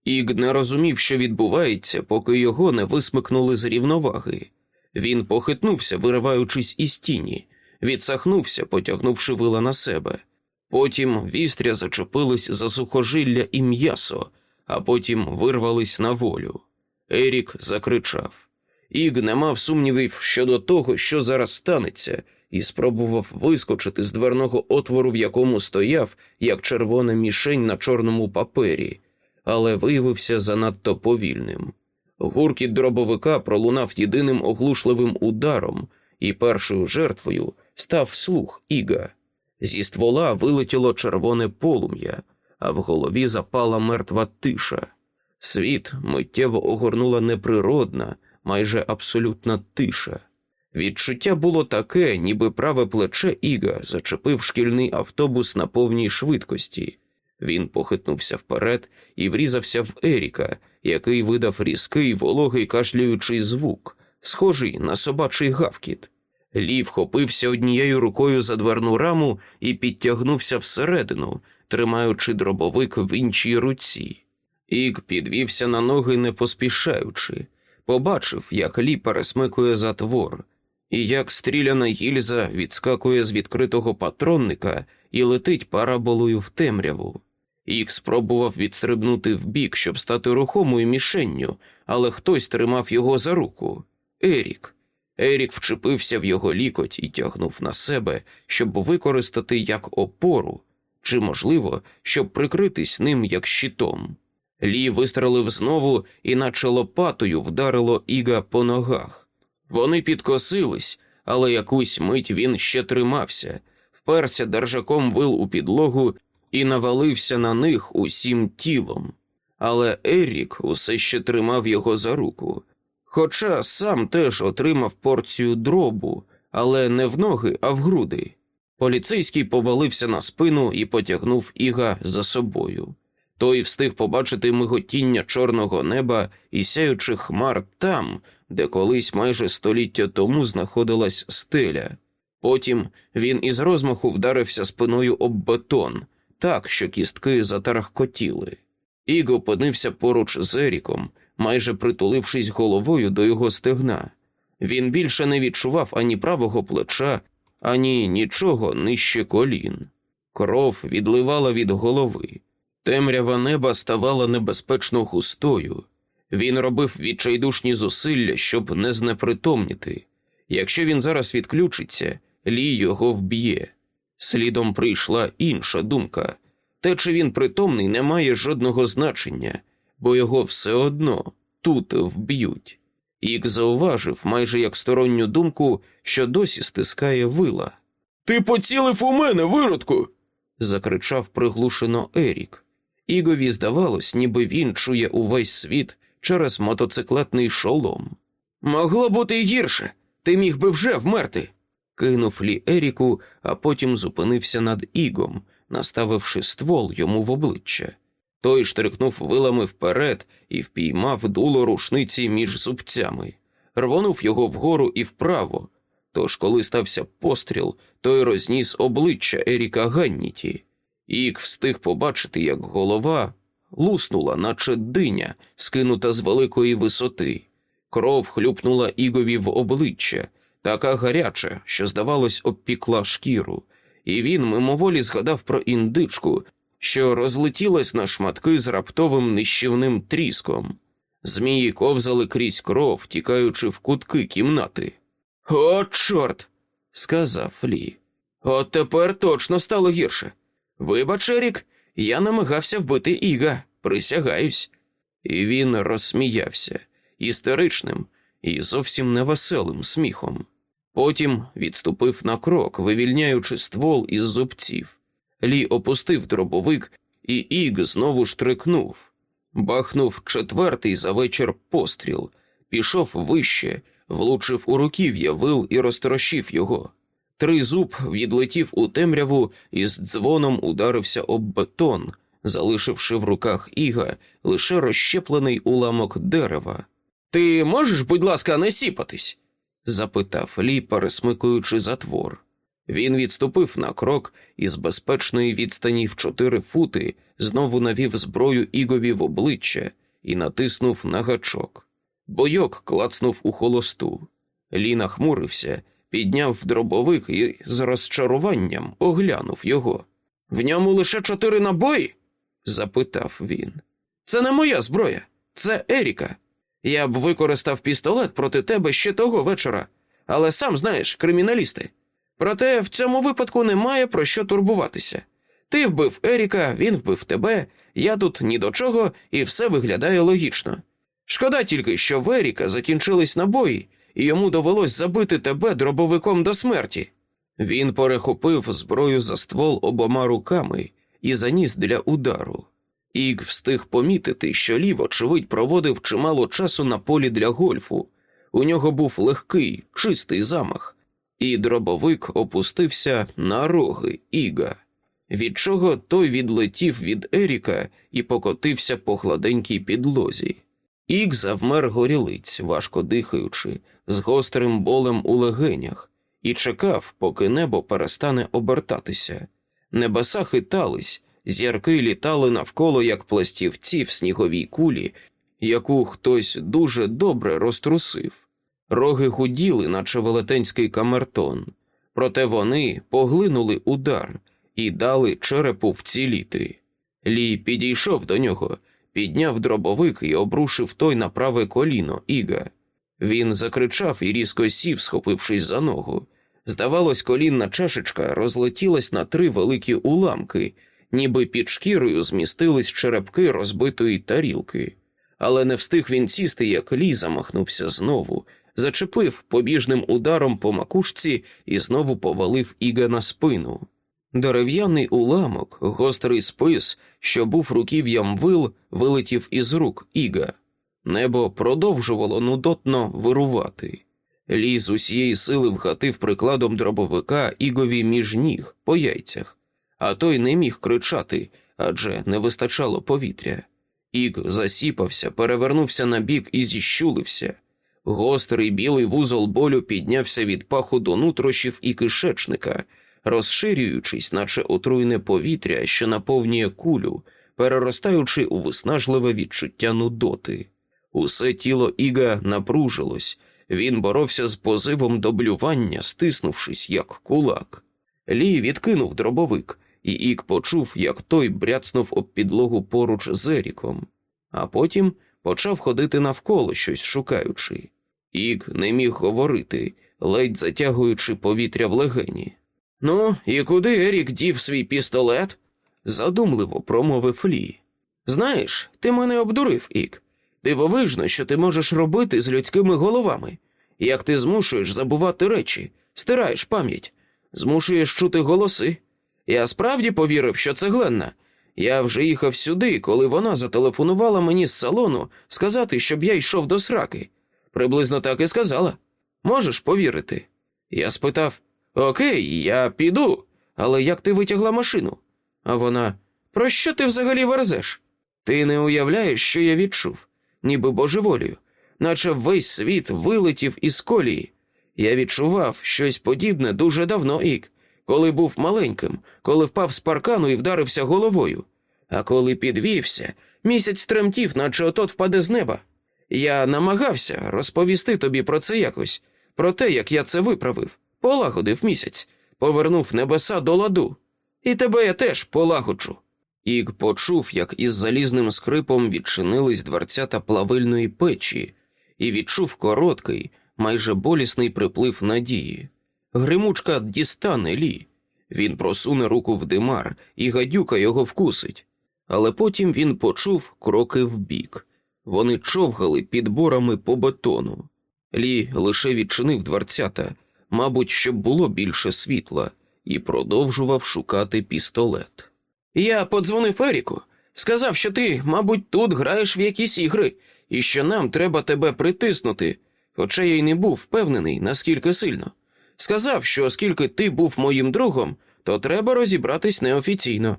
Іг не розумів, що відбувається, поки його не висмикнули з рівноваги. Він похитнувся, вириваючись із тіні, відсахнувся, потягнувши вила на себе. Потім вістря зачепились за сухожилля і м'ясо, а потім вирвались на волю. Ерік закричав. Іг не мав сумнівів щодо того, що зараз станеться, і спробував вискочити з дверного отвору, в якому стояв, як червона мішень на чорному папері, але виявився занадто повільним. Гуркіт дробовика пролунав єдиним оглушливим ударом, і першою жертвою став слух Іга. Зі ствола вилетіло червоне полум'я, а в голові запала мертва тиша. Світ миттєво огорнула неприродна, майже абсолютна тиша. Відчуття було таке, ніби праве плече Іга зачепив шкільний автобус на повній швидкості. Він похитнувся вперед і врізався в Еріка, який видав різкий вологий кашлюючий звук, схожий на собачий гавкіт. Лі вхопився однією рукою за дверну раму і підтягнувся всередину, тримаючи дробовик в іншій руці. Ік підвівся на ноги, не поспішаючи, побачив, як Лі пересмикує затвор, і як стріляна гільза відскакує з відкритого патронника і летить параболою в темряву. Ік спробував відстрибнути вбік, щоб стати рухомою мішенню, але хтось тримав його за руку. Ерік. Ерік вчепився в його лікоть і тягнув на себе, щоб використати як опору, чи, можливо, щоб прикритись ним як щитом. Лі вистрелив знову і, наче лопатою, вдарило Іга по ногах. Вони підкосились, але якусь мить він ще тримався, вперся держаком вил у підлогу і навалився на них усім тілом. Але Ерік усе ще тримав його за руку, хоча сам теж отримав порцію дробу, але не в ноги, а в груди. Поліцейський повалився на спину і потягнув Іга за собою. Той встиг побачити миготіння чорного неба і сяючих хмар там, де колись майже століття тому знаходилась стеля. Потім він із розмаху вдарився спиною об бетон, так що кістки затарахкотіли. Іго опинився поруч з Еріком, майже притулившись головою до його стегна. Він більше не відчував ані правого плеча, ані нічого нижче колін. Кров відливала від голови. Темрява неба ставала небезпечно густою. Він робив відчайдушні зусилля, щоб не знепритомніти. Якщо він зараз відключиться, Лі його вб'є. Слідом прийшла інша думка те, чи він притомний, не має жодного значення, бо його все одно тут вб'ють. Ік зауважив майже як сторонню думку, що досі стискає вила. Ти поцілив у мене, виродку. закричав приглушено Ерік. Ігові здавалось, ніби він чує увесь світ через мотоциклетний шолом. Могло бути й гірше, ти міг би вже вмерти. Кинув лі Еріку, а потім зупинився над Ігом, наставивши ствол йому в обличчя. Той штрикнув вилами вперед і впіймав дуло рушниці між зубцями, рвонув його вгору і вправо. Тож, коли стався постріл, той розніс обличчя Еріка Ганніті. Ік встиг побачити, як голова луснула, наче диня, скинута з великої висоти. Кров хлюпнула Ігові в обличчя, така гаряча, що, здавалось, обпікла шкіру, і він мимоволі згадав про індичку, що розлетілась на шматки з раптовим нищівним тріском. Змії ковзали крізь кров, тікаючи в кутки кімнати. О, чорт! сказав Лі. От тепер точно стало гірше. Вибач, Ерік, я намагався вбити Іга, присягаюсь. І він розсміявся істеричним і зовсім невеселим сміхом. Потім відступив на крок, вивільняючи ствол із зубців. Лі опустив дробовик, і Іг знову штрикнув. Бахнув четвертий за вечір постріл, пішов вище, влучив у руків'я вил і розтрощив його. Тризуб відлетів у темряву і з дзвоном ударився об бетон, залишивши в руках Іга лише розщеплений уламок дерева. Ти можеш, будь ласка, не сіпатись? запитав Лі, пересмикуючи затвор. Він відступив на крок і з безпечної відстані в чотири фути знову навів зброю Ігові в обличчя і натиснув на гачок. Бойок клацнув у холосту. Лі нахмурився підняв дробовик і з розчаруванням оглянув його. В ньому лише чотири набої? запитав він. Це не моя зброя, це Еріка. Я б використав пістолет проти тебе ще того вечора, але сам знаєш, криміналісти. Проте в цьому випадку немає про що турбуватися. Ти вбив Еріка, він вбив тебе, я тут ні до чого, і все виглядає логічно. Шкода тільки, що в Еріка закінчились набої, і йому довелось забити тебе дробовиком до смерті. Він перехопив зброю за ствол обома руками і заніс для удару. Іг встиг помітити, що лів, очевидь, проводив чимало часу на полі для гольфу. У нього був легкий, чистий замах, і дробовик опустився на роги Іга, від чого той відлетів від Еріка і покотився по гладенькій підлозі. Іг завмер горілиць, важко дихаючи, з гострим болем у легенях, і чекав, поки небо перестане обертатися. Небеса хитались, зірки літали навколо, як пластівці в сніговій кулі, яку хтось дуже добре розтрусив. Роги гуділи, наче велетенський камертон, проте вони поглинули удар і дали черепу вціліти. Лі підійшов до нього, підняв дробовик і обрушив той на праве коліно Іга. Він закричав і різко сів, схопившись за ногу. Здавалось, колінна чашечка розлетілась на три великі уламки, ніби під шкірою змістились черепки розбитої тарілки. Але не встиг він сісти, як лі замахнувся знову, зачепив побіжним ударом по макушці і знову повалив Іга на спину. Дерев'яний уламок, гострий спис, що був руків'ям вил, вилетів із рук Іга. Небо продовжувало нудотно вирувати. Лі з усієї сили вхатив прикладом дробовика Ігові між ніг по яйцях, а той не міг кричати адже не вистачало повітря. Іг засіпався, перевернувся на бік і зіщулився. Гострий білий вузол болю піднявся від паху до нутрощів і кишечника, розширюючись, наче отруйне повітря, що наповнює кулю, переростаючи у виснажливе відчуття нудоти. Усе тіло Іга напружилось, він боровся з позивом до блювання, стиснувшись, як кулак. Лі відкинув дробовик, і Ік почув, як той бряцнув об підлогу поруч з Еріком, а потім почав ходити навколо щось шукаючи. Ік не міг говорити, ледь затягуючи повітря в легені. Ну, і куди Ерік дів свій пістолет? задумливо промовив Лі. Знаєш, ти мене обдурив, Ік. Дивовижно, що ти можеш робити з людськими головами, як ти змушуєш забувати речі, стираєш пам'ять, змушуєш чути голоси. Я справді повірив, що це Гленна. Я вже їхав сюди, коли вона зателефонувала мені з салону сказати, щоб я йшов до сраки. Приблизно так і сказала. Можеш повірити? Я спитав Окей, я піду, але як ти витягла машину? А вона про що ти взагалі верзеш? Ти не уявляєш, що я відчув, ніби божеволію, наче весь світ вилетів із колії. Я відчував щось подібне дуже давно, Ік, коли був маленьким, коли впав з паркану і вдарився головою. А коли підвівся, місяць тремтів, наче отот впаде з неба. Я намагався розповісти тобі про це якось, про те, як я це виправив, полагодив місяць, повернув небеса до ладу. І тебе я теж полагоджу. Ік почув, як із залізним скрипом відчинились дверцята плавильної печі, і відчув короткий, майже болісний приплив надії. Гримучка дістане лі. Він просуне руку в димар, і гадюка його вкусить. Але потім він почув кроки вбік. Вони човгали підборами по бетону. Лі лише відчинив дверцята, мабуть, щоб було більше світла, і продовжував шукати пістолет. Я подзвонив Еріку, сказав, що ти, мабуть, тут граєш в якісь ігри, і що нам треба тебе притиснути, хоча я й не був впевнений, наскільки сильно. Сказав, що оскільки ти був моїм другом, то треба розібратись неофіційно.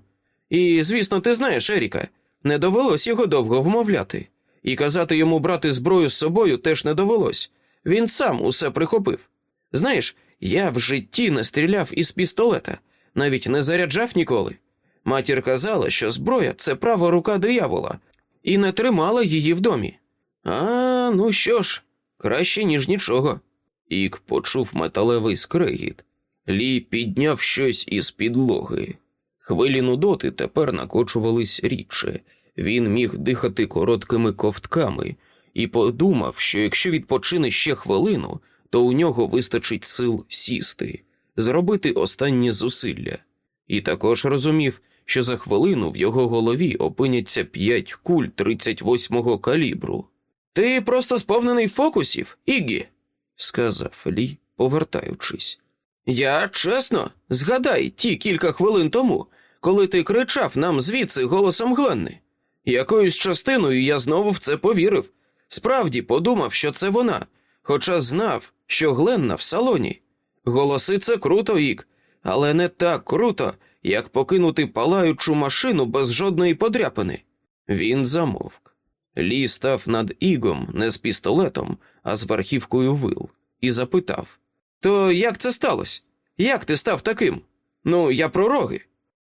І, звісно, ти знаєш Еріка, не довелось його довго вмовляти, і казати йому брати зброю з собою теж не довелось. Він сам усе прихопив. Знаєш, я в житті не стріляв із пістолета, навіть не заряджав ніколи. Матір казала, що зброя це права рука диявола, і не тримала її в домі. А, ну що ж, краще, ніж нічого. Ік почув металевий скрегіт. Лі підняв щось із підлоги. Хвилі нудоти тепер накочувались рідше. Він міг дихати короткими ковтками і подумав, що якщо відпочине ще хвилину, то у нього вистачить сил сісти. зробити останні зусилля, і також розумів, що за хвилину в його голові опиняться п'ять куль 38-го калібру. Ти просто сповнений фокусів, Ігі, сказав Лі, повертаючись. Я чесно, згадай ті кілька хвилин тому, коли ти кричав нам звідси голосом Гленни. Якоюсь частиною я знову в це повірив. Справді подумав, що це вона, хоча знав, що Гленна в салоні. Голоси це круто, Ік, але не так круто, як покинути палаючу машину без жодної подряпини. Він замовк. Лі став над Ігом не з пістолетом, а з верхівкою вил, і запитав: То як це сталося? Як ти став таким? Ну, я про роги.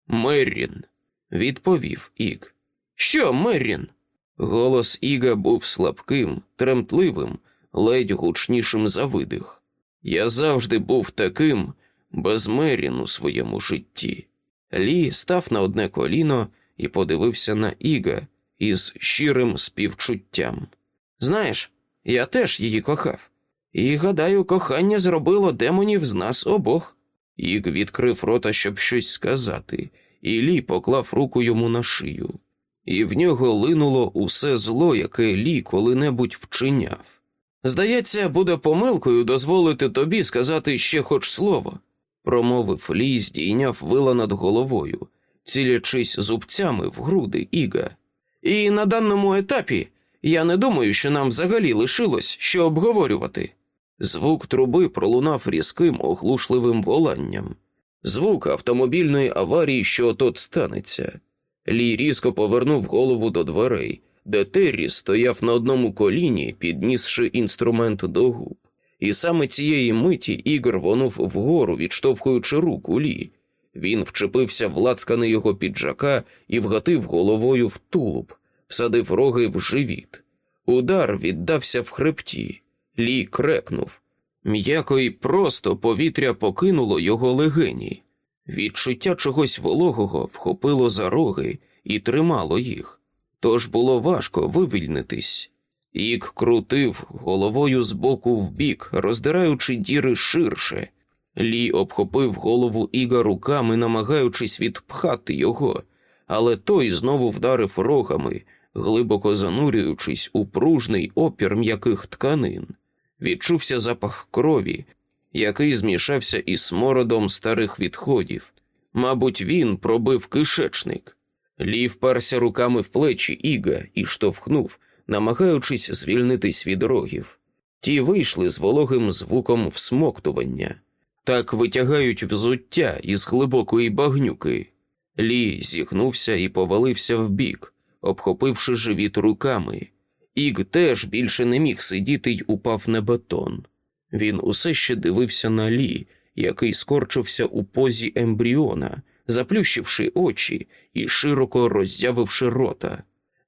Меррін, відповів Іг. Що, Меррін? Голос Іга був слабким, тремтливим, ледь гучнішим за видих. Я завжди був таким, без Меррін у своєму житті. Лі став на одне коліно і подивився на Іга із щирим співчуттям. Знаєш, я теж її кохав, і гадаю, кохання зробило демонів з нас обох. Іг відкрив рота, щоб щось сказати, і Лі поклав руку йому на шию, і в нього линуло усе зло, яке Лі коли-небудь вчиняв. Здається, буде помилкою дозволити тобі сказати ще хоч слово, промовив Лі, здійняв вила над головою, цілячись зубцями в груди Іга. І на даному етапі я не думаю, що нам взагалі лишилось що обговорювати. Звук труби пролунав різким оглушливим воланням, звук автомобільної аварії, що тут станеться. Лі різко повернув голову до дверей, де Террі стояв на одному коліні, піднісши інструмент до губ. І саме цієї миті Ігор вонув вгору, відштовхуючи руку Лі. Він вчепився в лацкани його піджака і вгатив головою в тулуб, всадив роги в живіт. Удар віддався в хребті. Лі крекнув. М'яко і просто повітря покинуло його легені. Відчуття чогось вологого вхопило за роги і тримало їх. Тож було важко вивільнитись. Ік крутив головою з боку в бік, роздираючи діри ширше. Лі обхопив голову Іга руками, намагаючись відпхати його, але той знову вдарив рогами, глибоко занурюючись у пружний опір м'яких тканин. Відчувся запах крові, який змішався із смородом старих відходів. Мабуть, він пробив кишечник. Лі вперся руками в плечі Іга і штовхнув, намагаючись звільнитись від рогів. Ті вийшли з вологим звуком всмоктування. Так витягають взуття із глибокої багнюки. Лі зігнувся і повалився вбік, обхопивши живіт руками. Іг теж більше не міг сидіти й упав на бетон. Він усе ще дивився на Лі, який скорчився у позі ембріона, заплющивши очі і широко роззявивши рота.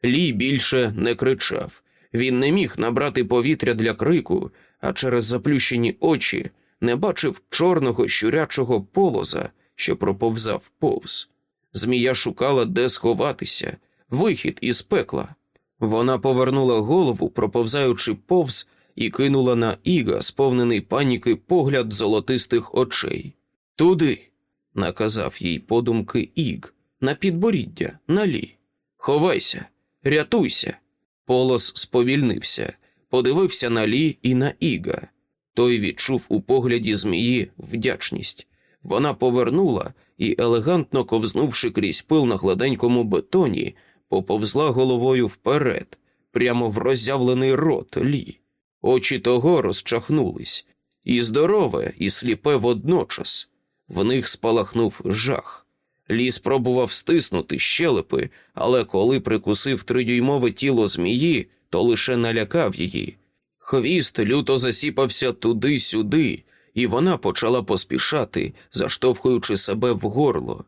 Лі більше не кричав. Він не міг набрати повітря для крику, а через заплющені очі не бачив чорного щурячого полоза, що проповзав повз. Змія шукала, де сховатися, вихід із пекла. Вона повернула голову, проповзаючи повз, і кинула на Іга, сповнений паніки погляд золотистих очей. Туди, наказав їй подумки Іг, на підборіддя, на лі. Ховайся, рятуйся. Полос сповільнився, подивився на Лі і на Іга. Той відчув у погляді змії вдячність. Вона повернула і, елегантно ковзнувши крізь пил на гладенькому бетоні, поповзла головою вперед, прямо в роззявлений рот Лі. Очі того розчахнулись, і здорове, і сліпе водночас. В них спалахнув жах. Лі спробував стиснути щелепи, але коли прикусив тридюймове тіло змії, то лише налякав її. Хвіст люто засіпався туди-сюди, і вона почала поспішати, заштовхуючи себе в горло.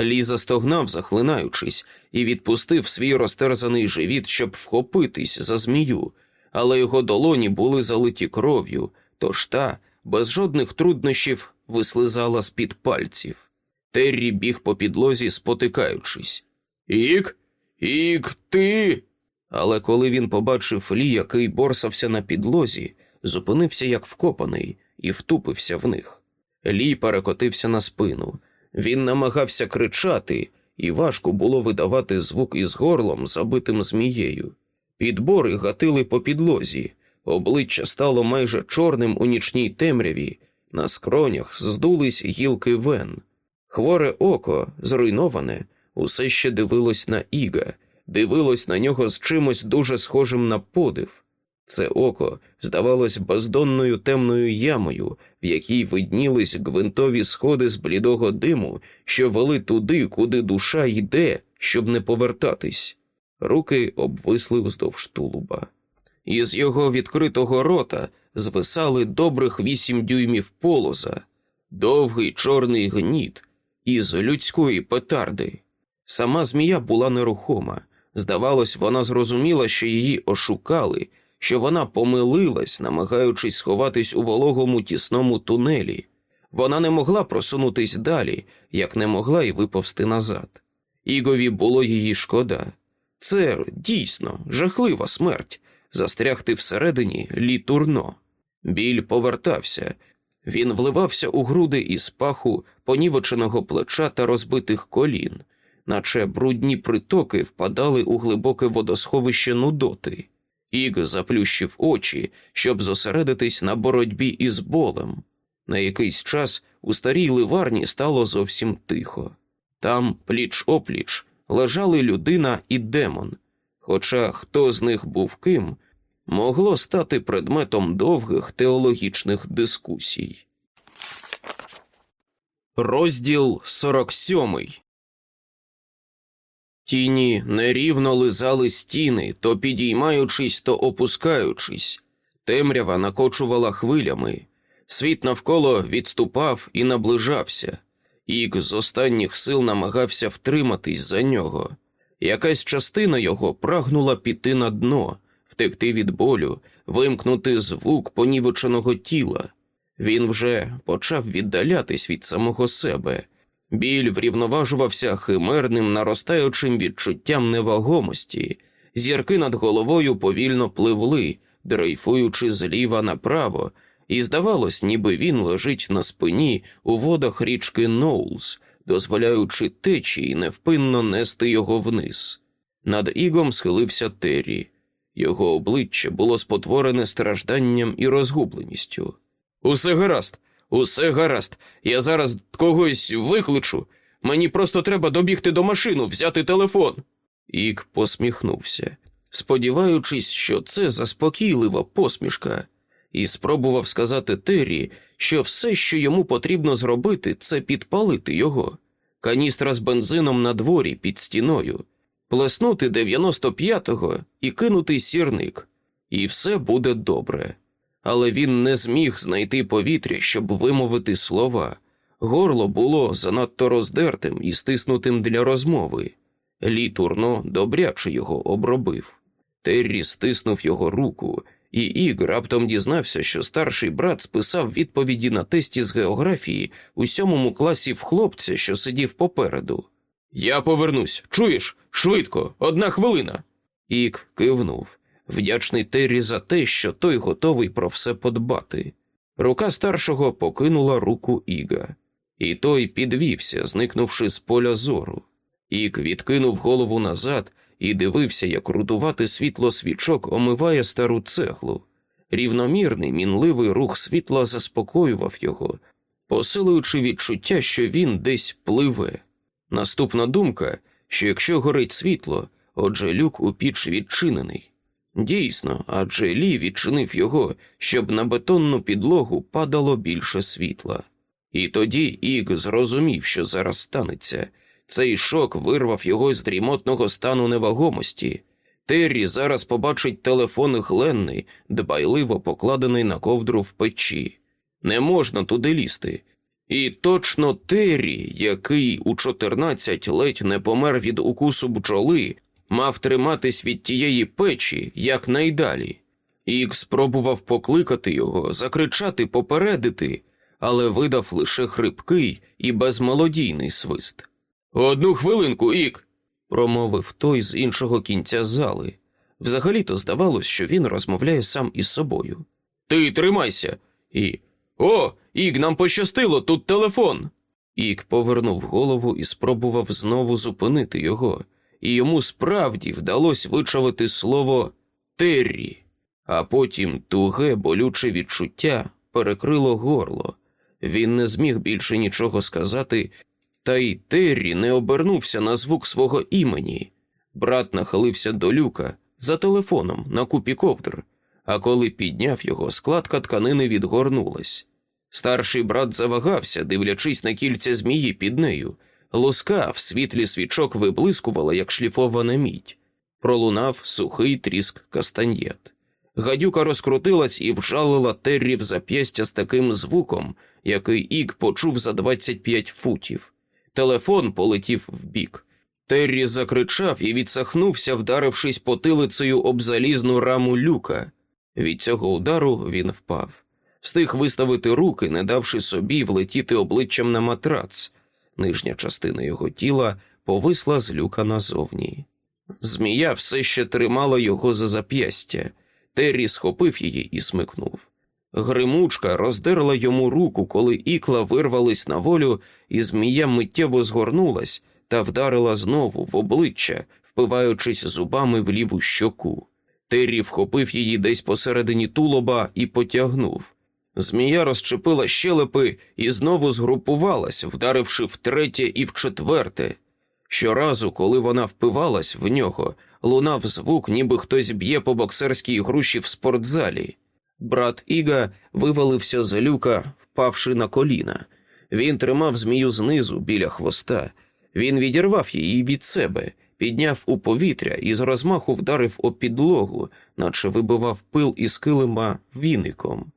Лі застогнав, захлинаючись, і відпустив свій розтерзаний живіт, щоб вхопитись за змію, але його долоні були залиті кров'ю, тож та, без жодних труднощів, вислизала з-під пальців. Террі біг по підлозі, спотикаючись. Ік, ік, ти. Але коли він побачив Лі, який борсався на підлозі, зупинився як вкопаний і втупився в них. Лі перекотився на спину. Він намагався кричати, і важко було видавати звук із горлом, забитим змією. Підбори гатили по підлозі, обличчя стало майже чорним у нічній темряві, на скронях здулись гілки вен. Хворе око, зруйноване, усе ще дивилось на Іга, дивилось на нього з чимось дуже схожим на подив. Це око здавалось бездонною темною ямою, в якій виднілись гвинтові сходи з блідого диму, що вели туди, куди душа йде, щоб не повертатись. Руки обвисли вздовж тулуба. Із його відкритого рота звисали добрих вісім дюймів полоза, довгий чорний гніт із людської петарди. Сама змія була нерухома. Здавалось, вона зрозуміла, що її ошукали, що вона помилилась, намагаючись сховатись у вологому тісному тунелі. Вона не могла просунутись далі, як не могла й виповзти назад. Ігові було її шкода. Це дійсно жахлива смерть застрягти всередині літурно. Біль повертався, він вливався у груди із паху, понівеченого плеча та розбитих колін, наче брудні притоки впадали у глибоке водосховище Нудоти. Іг заплющив очі, щоб зосередитись на боротьбі із болем. На якийсь час у старій ливарні стало зовсім тихо. Там, пліч опліч, лежали людина і демон, хоча хто з них був ким, могло стати предметом довгих теологічних дискусій. Розділ 47 Тіні нерівно лизали стіни, то підіймаючись, то опускаючись. Темрява накочувала хвилями. Світ навколо відступав і наближався. Іг з останніх сил намагався втриматись за нього. Якась частина його прагнула піти на дно, втекти від болю, вимкнути звук понівеченого тіла. Він вже почав віддалятись від самого себе. Біль врівноважувався химерним, наростаючим відчуттям невагомості, зірки над головою повільно пливли, дрейфуючи зліва направо, і здавалось, ніби він лежить на спині у водах річки Ноулс, дозволяючи течії невпинно нести його вниз. Над ігом схилився Террі. Його обличчя було спотворене стражданням і розгубленістю. Усе гаразд, усе гаразд. Я зараз когось викличу. Мені просто треба добігти до машину, взяти телефон. Ік посміхнувся, сподіваючись, що це заспокійлива посмішка, і спробував сказати Террі, що все, що йому потрібно зробити, це підпалити його, каністра з бензином на дворі під стіною, плеснути 95-го і кинути сірник, і все буде добре. Але він не зміг знайти повітря, щоб вимовити слова. Горло було занадто роздертим і стиснутим для розмови. Лі Турно добряче його обробив. Террі стиснув його руку, і Іг раптом дізнався, що старший брат списав відповіді на тесті з географії у сьомому класі в хлопця, що сидів попереду. Я повернусь, чуєш? Швидко, одна хвилина. Ік кивнув, вдячний Террі за те, що той готовий про все подбати. Рука старшого покинула руку Іга, і той підвівся, зникнувши з поля зору. Ік відкинув голову назад і дивився, як рудувати світло свічок омиває стару цеглу. Рівномірний, мінливий рух світла заспокоював його, посилуючи відчуття, що він десь пливе. Наступна думка, що якщо горить світло, отже люк у піч відчинений. Дійсно, адже Лі відчинив його, щоб на бетонну підлогу падало більше світла. І тоді Іг зрозумів, що зараз станеться. Цей шок вирвав його з дрімотного стану невагомості. Террі зараз побачить телефон Гленни, дбайливо покладений на ковдру в печі. Не можна туди лізти. І точно Террі, який у 14 ледь не помер від укусу бджоли, мав триматись від тієї печі якнайдалі. Ік спробував покликати його, закричати, попередити, але видав лише хрипкий і безмелодійний свист. Одну хвилинку, Ік, промовив той з іншого кінця зали. Взагалі-то здавалось, що він розмовляє сам із собою. Ти тримайся. І. О, Іг, нам пощастило, тут телефон. Ік повернув голову і спробував знову зупинити його, і йому справді вдалося вичавити слово Террі, а потім туге болюче відчуття перекрило горло. Він не зміг більше нічого сказати, та й Террі не обернувся на звук свого імені. Брат нахилився до люка за телефоном на купі ковдр, а коли підняв його, складка тканини відгорнулась. Старший брат завагався, дивлячись на кільця змії під нею. Луска в світлі свічок виблискувала, як шліфована мідь. Пролунав сухий тріск кастаньєт. Гадюка розкрутилась і вжалила Террі в зап'ястя з таким звуком, який Ік почув за 25 футів. Телефон полетів вбік. Террі закричав і відсахнувся, вдарившись потилицею об залізну раму люка. Від цього удару він впав. Встиг виставити руки, не давши собі влетіти обличчям на матрац. Нижня частина його тіла повисла з люка назовні. Змія все ще тримала його за зап'ястя. Террі схопив її і смикнув. Гримучка роздерла йому руку, коли ікла вирвались на волю, і змія миттєво згорнулась та вдарила знову в обличчя, впиваючись зубами в ліву щоку. Террі вхопив її десь посередині тулоба і потягнув. Змія розчепила щелепи і знову згрупувалась, вдаривши втретє і вчетверте. Щоразу, коли вона впивалась в нього, лунав звук, ніби хтось б'є по боксерській груші в спортзалі. Брат Іга вивалився з люка, впавши на коліна. Він тримав змію знизу біля хвоста. Він відірвав її від себе, підняв у повітря і з розмаху вдарив об підлогу, наче вибивав пил із килима віником.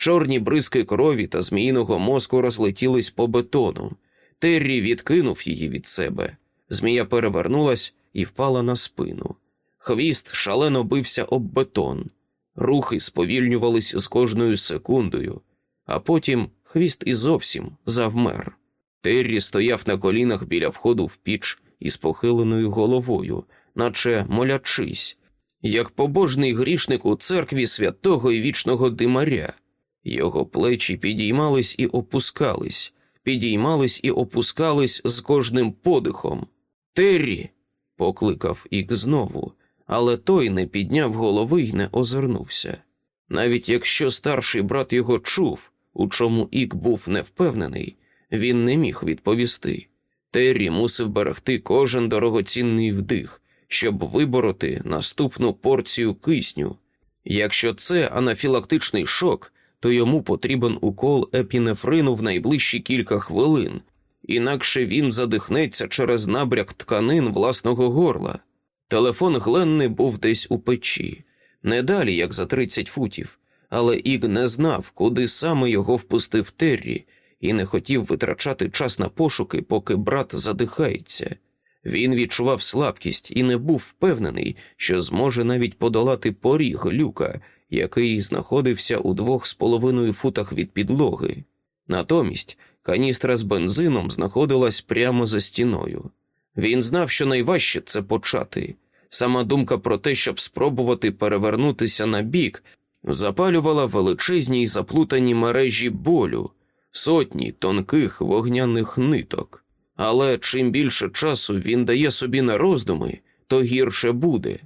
Чорні бризки крові та зміїного мозку розлетілись по бетону. Террі відкинув її від себе. Змія перевернулась і впала на спину. Хвіст шалено бився об бетон. Рухи сповільнювались з кожною секундою, а потім хвіст і зовсім завмер. Террі стояв на колінах біля входу в піч із похиленою головою, наче молячись, як побожний грішник у церкві святого і вічного димаря. Його плечі підіймались і опускались, підіймались і опускались з кожним подихом. Террі. покликав Ік знову, але той не підняв голови й не озирнувся. Навіть якщо старший брат його чув, у чому Ік був невпевнений, він не міг відповісти. Террі мусив берегти кожен дорогоцінний вдих, щоб вибороти наступну порцію кисню. Якщо це анафілактичний шок, то йому потрібен укол епінефрину в найближчі кілька хвилин, інакше він задихнеться через набряк тканин власного горла. Телефон Гленни був десь у печі, не далі, як за 30 футів, але Іг не знав, куди саме його впустив Террі, і не хотів витрачати час на пошуки, поки брат задихається. Він відчував слабкість і не був впевнений, що зможе навіть подолати поріг люка, який знаходився у двох з половиною футах від підлоги. Натомість каністра з бензином знаходилась прямо за стіною. Він знав, що найважче це почати. Сама думка про те, щоб спробувати перевернутися на бік, запалювала величезні й заплутані мережі болю, сотні тонких вогняних ниток. Але чим більше часу він дає собі на роздуми, то гірше буде.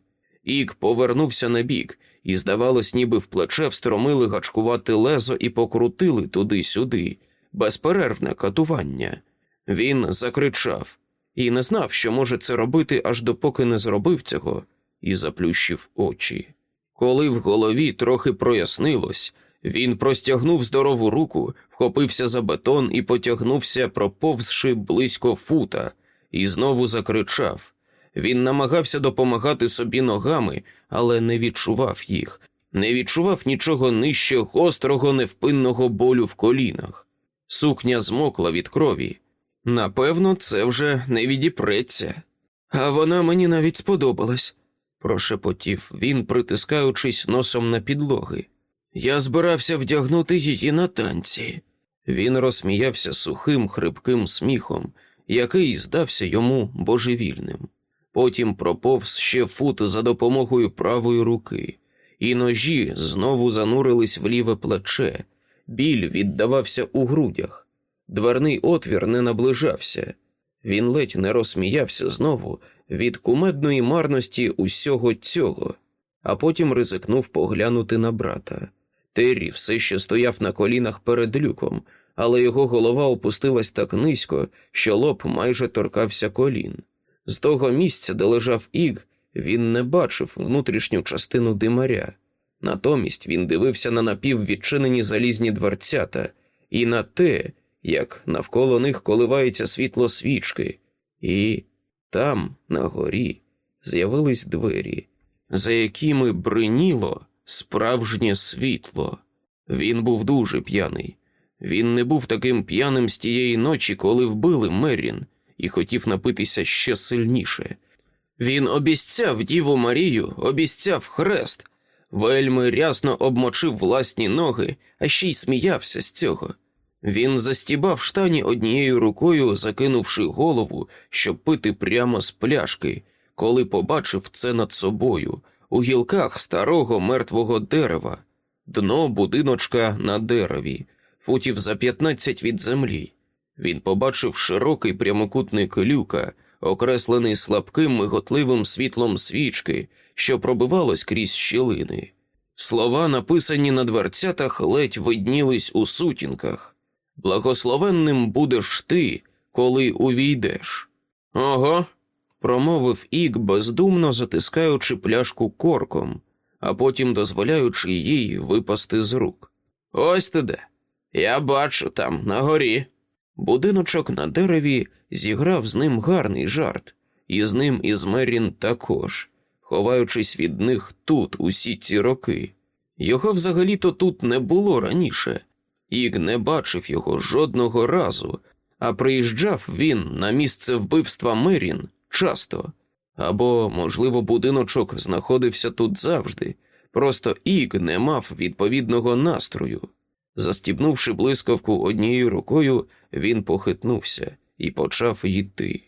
Ік повернувся на бік, і, здавалось, ніби в плече встромили гачкувати лезо і покрутили туди-сюди, безперервне катування. Він закричав і не знав, що може це робити, аж допоки не зробив цього, і заплющив очі. Коли в голові трохи прояснилось, він простягнув здорову руку, вхопився за бетон і потягнувся, проповзши близько фута, і знову закричав. Він намагався допомагати собі ногами, але не відчував їх, не відчував нічого нижче гострого невпинного болю в колінах. Сукня змокла від крові. Напевно, це вже не відіпреться. А вона мені навіть сподобалась, прошепотів він, притискаючись носом на підлоги. Я збирався вдягнути її на танці. Він розсміявся сухим, хрипким сміхом, який здався йому божевільним. Потім проповз ще фут за допомогою правої руки, і ножі знову занурились в ліве плече, Біль віддавався у грудях. Дверний отвір не наближався. Він ледь не розсміявся знову від кумедної марності усього цього, а потім ризикнув поглянути на брата. Террі все ще стояв на колінах перед люком, але його голова опустилась так низько, що лоб майже торкався колін. З того місця, де лежав іг, він не бачив внутрішню частину димаря. Натомість він дивився на напіввідчинені залізні дверцята і на те, як навколо них коливається світло свічки, і там, на горі, з'явились двері, за якими бриніло справжнє світло. Він був дуже п'яний. Він не був таким п'яним з тієї ночі, коли вбили Мерін, і хотів напитися ще сильніше. Він обіцяв Діву Марію, обіцяв хрест, вельми рясно обмочив власні ноги, а ще й сміявся з цього. Він застібав штані однією рукою, закинувши голову, щоб пити прямо з пляшки, коли побачив це над собою у гілках старого мертвого дерева, дно будиночка на дереві, футів за 15 від землі. Він побачив широкий прямокутник люка, окреслений слабким миготливим світлом свічки, що пробивалось крізь щілини. Слова, написані на дверцятах, ледь виднілись у сутінках. Благословенним будеш ти, коли увійдеш. Ого, промовив Ік, бездумно затискаючи пляшку корком, а потім дозволяючи їй випасти з рук. Ось ти де. Я бачу там, на горі. Будиночок на дереві зіграв з ним гарний жарт, і з ним із Мерін також, ховаючись від них тут усі ці роки. Його взагалі-то тут не було раніше, Іг не бачив його жодного разу, а приїжджав він на місце вбивства Мерін часто. Або, можливо, будиночок знаходився тут завжди, просто Іг не мав відповідного настрою. Застібнувши блискавку однією рукою, він похитнувся і почав йти.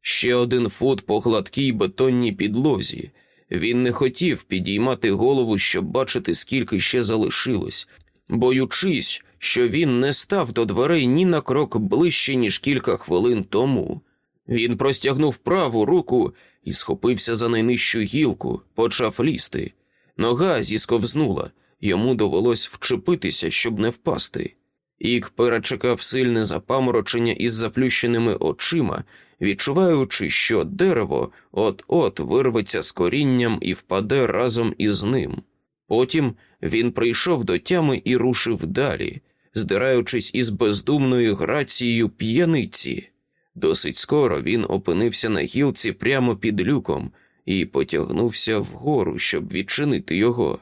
Ще один фут по гладкій бетонній підлозі. Він не хотів підіймати голову, щоб бачити, скільки ще залишилось, боючись, що він не став до дверей ні на крок ближче, ніж кілька хвилин тому. Він простягнув праву руку і схопився за найнижчу гілку, почав лізти. Нога зісковзнула, йому довелось вчепитися, щоб не впасти. Ік перечекав сильне запаморочення із заплющеними очима, відчуваючи, що дерево от-от вирветься з корінням і впаде разом із ним. Потім він прийшов до тями і рушив далі, здираючись із бездумною грацією п'яниці. Досить скоро він опинився на гілці прямо під люком і потягнувся вгору, щоб відчинити його,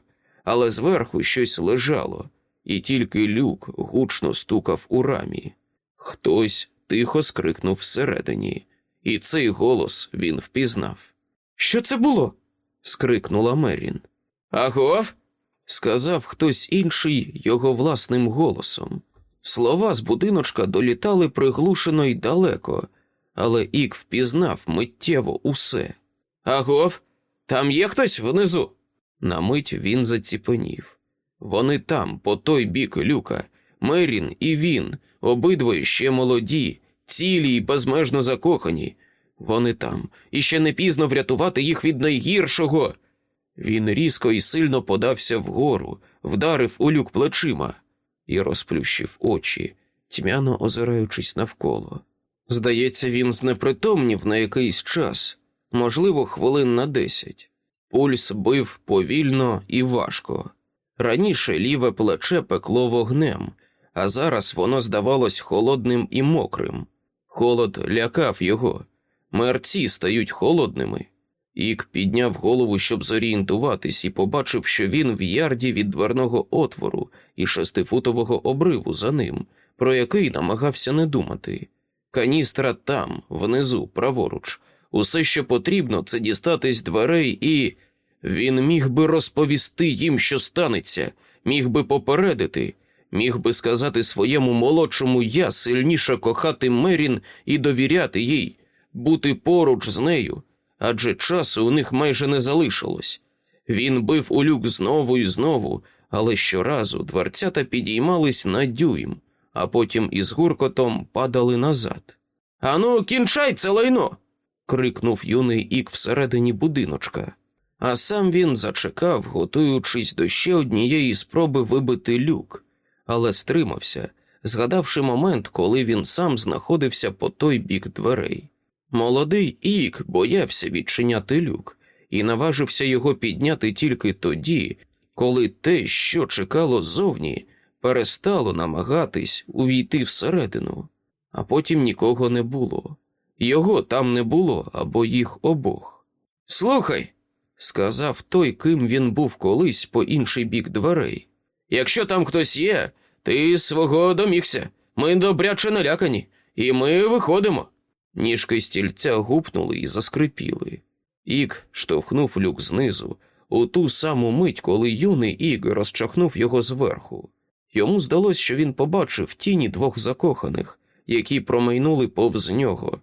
але зверху щось лежало, і тільки люк гучно стукав у рамі. Хтось тихо скрикнув всередині, і цей голос він впізнав. Що це було? скрикнула Мерін. Агов? сказав хтось інший його власним голосом. Слова з будиночка долітали приглушено й далеко, але Ік впізнав миттєво усе. Агов, там є хтось внизу? На мить він заціпенів. Вони там, по той бік люка, Мерін і він, обидвоє ще молоді, цілі й безмежно закохані. Вони там, і ще не пізно врятувати їх від найгіршого. Він різко і сильно подався вгору, вдарив у люк плечима і розплющив очі, тьмяно озираючись навколо. Здається, він знепритомнів на якийсь час, можливо, хвилин на десять. Пульс бив повільно і важко. Раніше ліве плече пекло вогнем, а зараз воно здавалось холодним і мокрим. Холод лякав його. Мерці стають холодними. Ік підняв голову, щоб зорієнтуватись, і побачив, що він в ярді від дверного отвору і шестифутового обриву за ним, про який намагався не думати. Каністра там, внизу, праворуч. Усе, що потрібно, це дістатись дверей, і він міг би розповісти їм, що станеться, міг би попередити, міг би сказати своєму молодшому я сильніше кохати Мерін і довіряти їй, бути поруч з нею адже часу у них майже не залишилось. Він бив у люк знову і знову, але щоразу дверцята підіймались на дюйм, а потім із гуркотом падали назад. Ану, кінчай це лайно. Крикнув юний ік всередині будиночка, а сам він зачекав, готуючись до ще однієї спроби вибити люк, але стримався, згадавши момент, коли він сам знаходився по той бік дверей. Молодий ік боявся відчиняти люк і наважився його підняти тільки тоді, коли те, що чекало ззовні, перестало намагатись увійти всередину, а потім нікого не було. Його там не було або їх обох. Слухай, сказав той, ким він був колись по інший бік дверей. Якщо там хтось є, ти свого домігся. Ми добряче налякані, і ми виходимо. Ніжки стільця гупнули і заскрипіли. Ік штовхнув люк знизу, у ту саму мить, коли юний Іг розчахнув його зверху. Йому здалось, що він побачив тіні двох закоханих, які промайнули повз нього,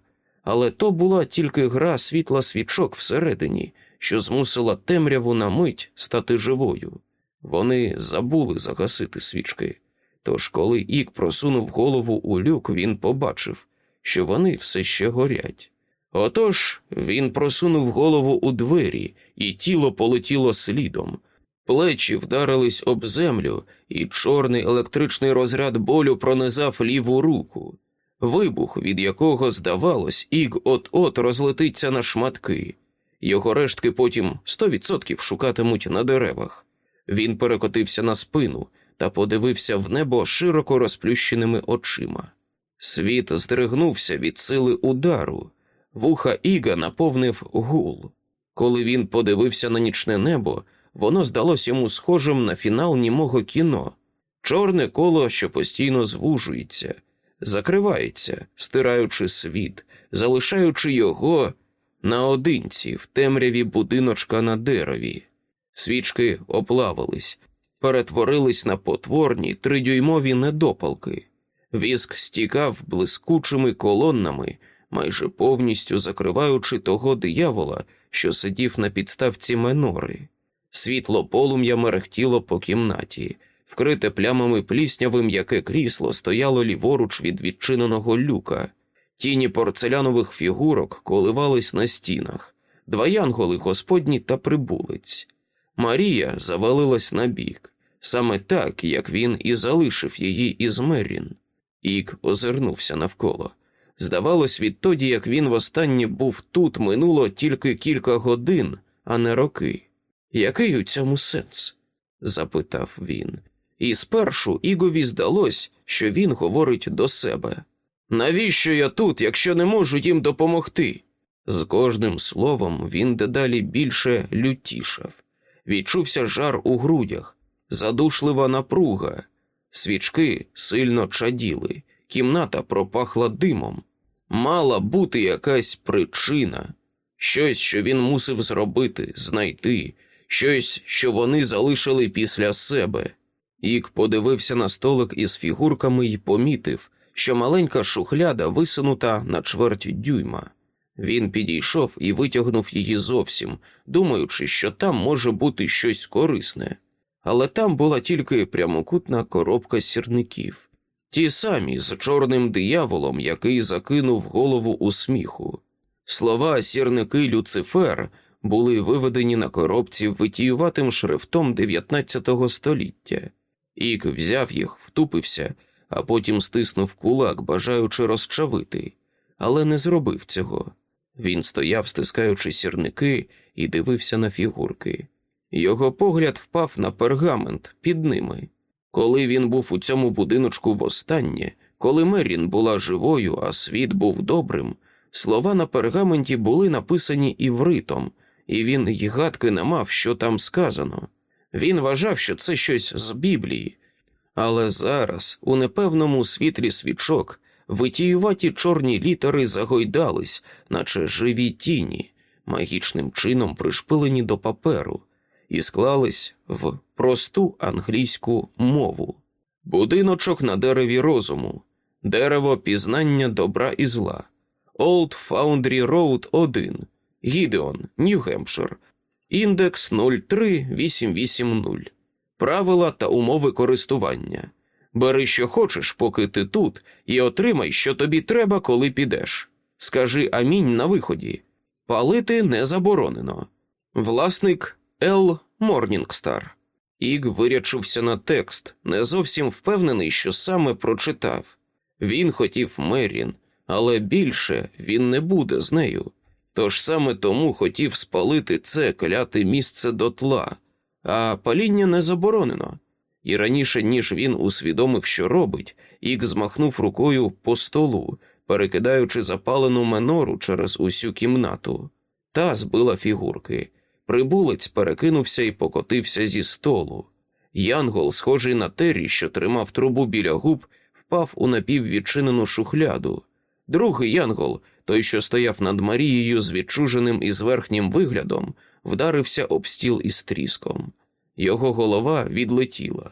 але то була тільки гра світла свічок всередині, що змусила темряву на мить стати живою. Вони забули загасити свічки. Тож, коли Ік просунув голову у люк, він побачив, що вони все ще горять. Отож він просунув голову у двері, і тіло полетіло слідом. Плечі вдарились об землю, і чорний електричний розряд болю пронизав ліву руку, вибух, від якого, здавалось, іг от-от розлетиться на шматки. Його рештки потім сто відсотків шукатимуть на деревах. Він перекотився на спину та подивився в небо широко розплющеними очима. Світ здригнувся від сили удару. Вуха Іга наповнив гул. Коли він подивився на нічне небо, воно здалось йому схожим на фінал німого кіно, чорне коло, що постійно звужується, закривається, стираючи світ, залишаючи його наодинці в темряві будиночка на дереві. Свічки оплавились, перетворились на потворні тридюймові недопалки. Віск стікав блискучими колоннами майже повністю закриваючи того диявола, що сидів на підставці менори. Світло полум'я мерехтіло по кімнаті, вкрите плямами плісняви м'яке крісло стояло ліворуч від відчиненого люка. Тіні порцелянових фігурок коливались на стінах, два янголи господні та прибулець. Марія завалилась на бік, саме так, як він і залишив її із Меррін. Ік озирнувся навколо. Здавалось, відтоді, як він востаннє був тут, минуло тільки кілька годин, а не роки. Який у цьому сенс? запитав він. І спершу Ігові здалось, що він говорить до себе. Навіщо я тут, якщо не можу їм допомогти? З кожним словом він дедалі більше лютішав. Відчувся жар у грудях, задушлива напруга, свічки сильно чаділи, кімната пропахла димом. Мала бути якась причина, щось, що він мусив зробити, знайти, щось, що вони залишили після себе. Ік подивився на столик із фігурками і помітив, що маленька шухляда висунута на чверть дюйма. Він підійшов і витягнув її зовсім, думаючи, що там може бути щось корисне, але там була тільки прямокутна коробка сірників. Ті самі з чорним дияволом, який закинув голову у сміху. Слова сірники Люцифер були виведені на коробці витіюватим шрифтом 19 століття. Ік взяв їх, втупився, а потім стиснув кулак, бажаючи розчавити, але не зробив цього. Він стояв, стискаючи сірники, і дивився на фігурки. Його погляд впав на пергамент під ними. Коли він був у цьому будиночку востаннє, коли Мерін була живою, а світ був добрим, слова на пергаменті були написані івритом, і він й гадки не мав, що там сказано. Він вважав, що це щось з Біблії. Але зараз, у непевному світлі свічок, витіюваті чорні літери загойдались, наче живі тіні, магічним чином пришпилені до паперу і склались в просту англійську мову. Будиночок на дереві розуму, дерево пізнання добра і зла, Old Foundry Road 1, Гідеон, Нью-Гемпшир, індекс 03880. правила та умови користування. Бери, що хочеш, поки ти тут, і отримай, що тобі треба, коли підеш. Скажи амінь на виході. Палити не заборонено. Власник Л. Морнінгстар. Іг вирячився на текст, не зовсім впевнений, що саме прочитав. Він хотів Мерін, але більше він не буде з нею. Тож саме тому хотів спалити це кляте місце дотла, а паління не заборонено. І раніше, ніж він усвідомив, що робить, Ік змахнув рукою по столу, перекидаючи запалену менору через усю кімнату. Та збила фігурки. Прибулець перекинувся і покотився зі столу. Янгол, схожий на Террі, що тримав трубу біля губ, впав у напіввідчинену шухляду. Другий янгол, той, що стояв над Марією з відчуженим і зверхнім виглядом, вдарився об стіл із тріском. Його голова відлетіла.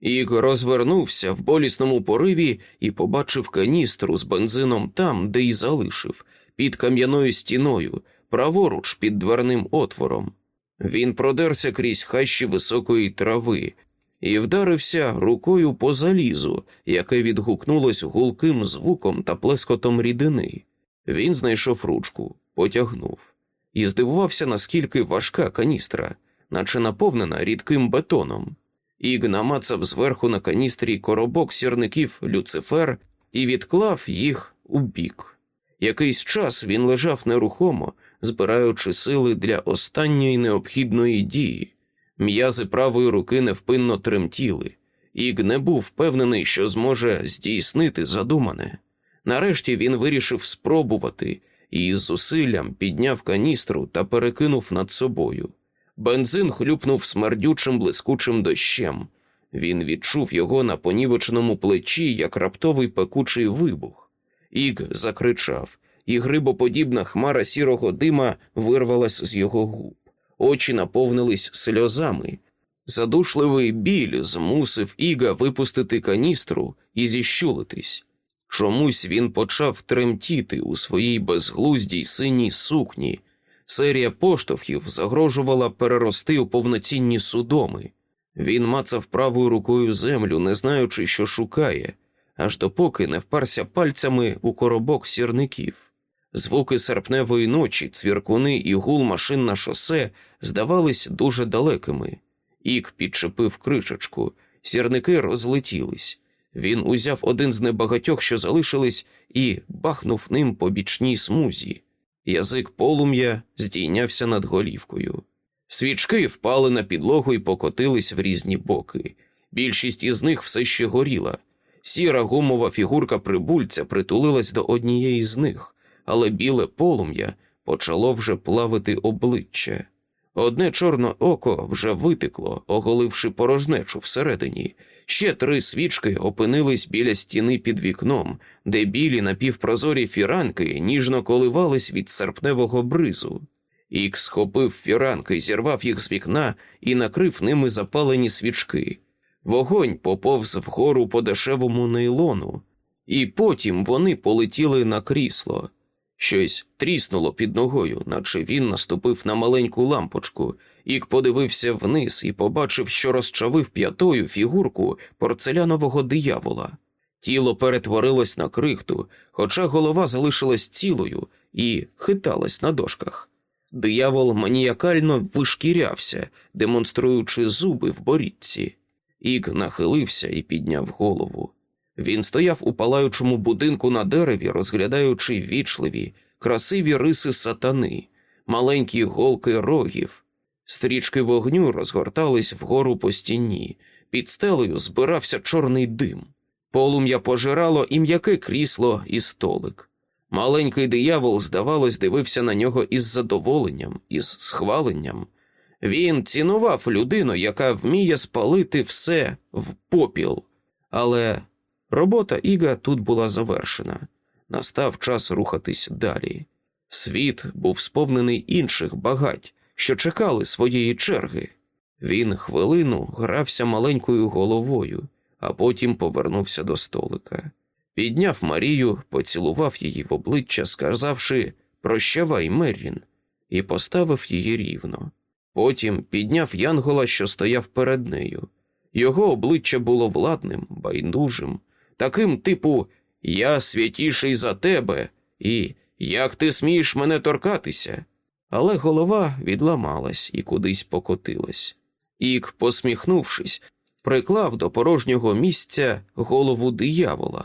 Ігор розвернувся в болісному пориві і побачив каністру з бензином там, де й залишив, під кам'яною стіною, праворуч під дверним отвором. Він продерся крізь хащі високої трави і вдарився рукою по залізу, яке відгукнулось гулким звуком та плескотом рідини. Він знайшов ручку, потягнув і здивувався, наскільки важка каністра, наче наповнена рідким бетоном. Іг намацав зверху на каністрі коробок сірників Люцифер і відклав їх у бік. Якийсь час він лежав нерухомо, збираючи сили для останньої необхідної дії. М'язи правої руки невпинно тремтіли, Іг не був впевнений, що зможе здійснити задумане. Нарешті він вирішив спробувати і з зусиллям підняв каністру та перекинув над собою. Бензин хлюпнув смердючим блискучим дощем. Він відчув його на понівеченому плечі, як раптовий пекучий вибух. Іг закричав, і грибоподібна хмара сірого дима вирвалась з його губ. Очі наповнились сльозами. Задушливий біль змусив Іга випустити каністру і зіщулитись. Чомусь він почав тремтіти у своїй безглуздій синій сукні. Серія поштовхів загрожувала перерости у повноцінні судоми. Він мацав правою рукою землю, не знаючи, що шукає, аж допоки не впарся пальцями у коробок сірників. Звуки серпневої ночі, цвіркуни і гул машин на шосе здавались дуже далекими. Ік підчепив кришечку, сірники розлетілись. Він узяв один з небагатьох, що залишились, і бахнув ним по бічній смузі. Язик полум'я здійнявся над голівкою. Свічки впали на підлогу і покотились в різні боки. Більшість із них все ще горіла. Сіра гумова фігурка прибульця притулилась до однієї з них, але біле полум'я почало вже плавити обличчя. Одне чорне око вже витекло, оголивши порожнечу всередині. Ще три свічки опинились біля стіни під вікном, де білі напівпрозорі фіранки ніжно коливались від серпневого бризу. Ікс схопив фіранки, зірвав їх з вікна і накрив ними запалені свічки. Вогонь поповз вгору по дешевому нейлону, і потім вони полетіли на крісло. Щось тріснуло під ногою, наче він наступив на маленьку лампочку, Ік подивився вниз і побачив, що розчавив п'ятою фігурку порцелянового диявола. Тіло перетворилось на крихту, хоча голова залишилась цілою і хиталась на дошках. Диявол маніякально вишкірявся, демонструючи зуби в борідці. Ік нахилився і підняв голову. Він стояв у палаючому будинку на дереві, розглядаючи вічливі, красиві риси сатани, маленькі голки рогів. Стрічки вогню розгортались вгору по стіні, під стелею збирався чорний дим. Полум'я пожирало і м'яке крісло і столик. Маленький диявол, здавалось, дивився на нього із задоволенням, із схваленням. Він цінував людину, яка вміє спалити все в попіл. Але робота Іга тут була завершена. Настав час рухатись далі. Світ був сповнений інших багать, що чекали своєї черги. Він хвилину грався маленькою головою, а потім повернувся до столика. Підняв Марію, поцілував її в обличчя, сказавши Прощавай, Меррін, і поставив її рівно. Потім підняв Янгола, що стояв перед нею. Його обличчя було владним, байдужим, таким типу Я святіший за тебе, і як ти смієш мене торкатися? Але голова відламалась і кудись покотилась. Ік, посміхнувшись, приклав до порожнього місця голову диявола,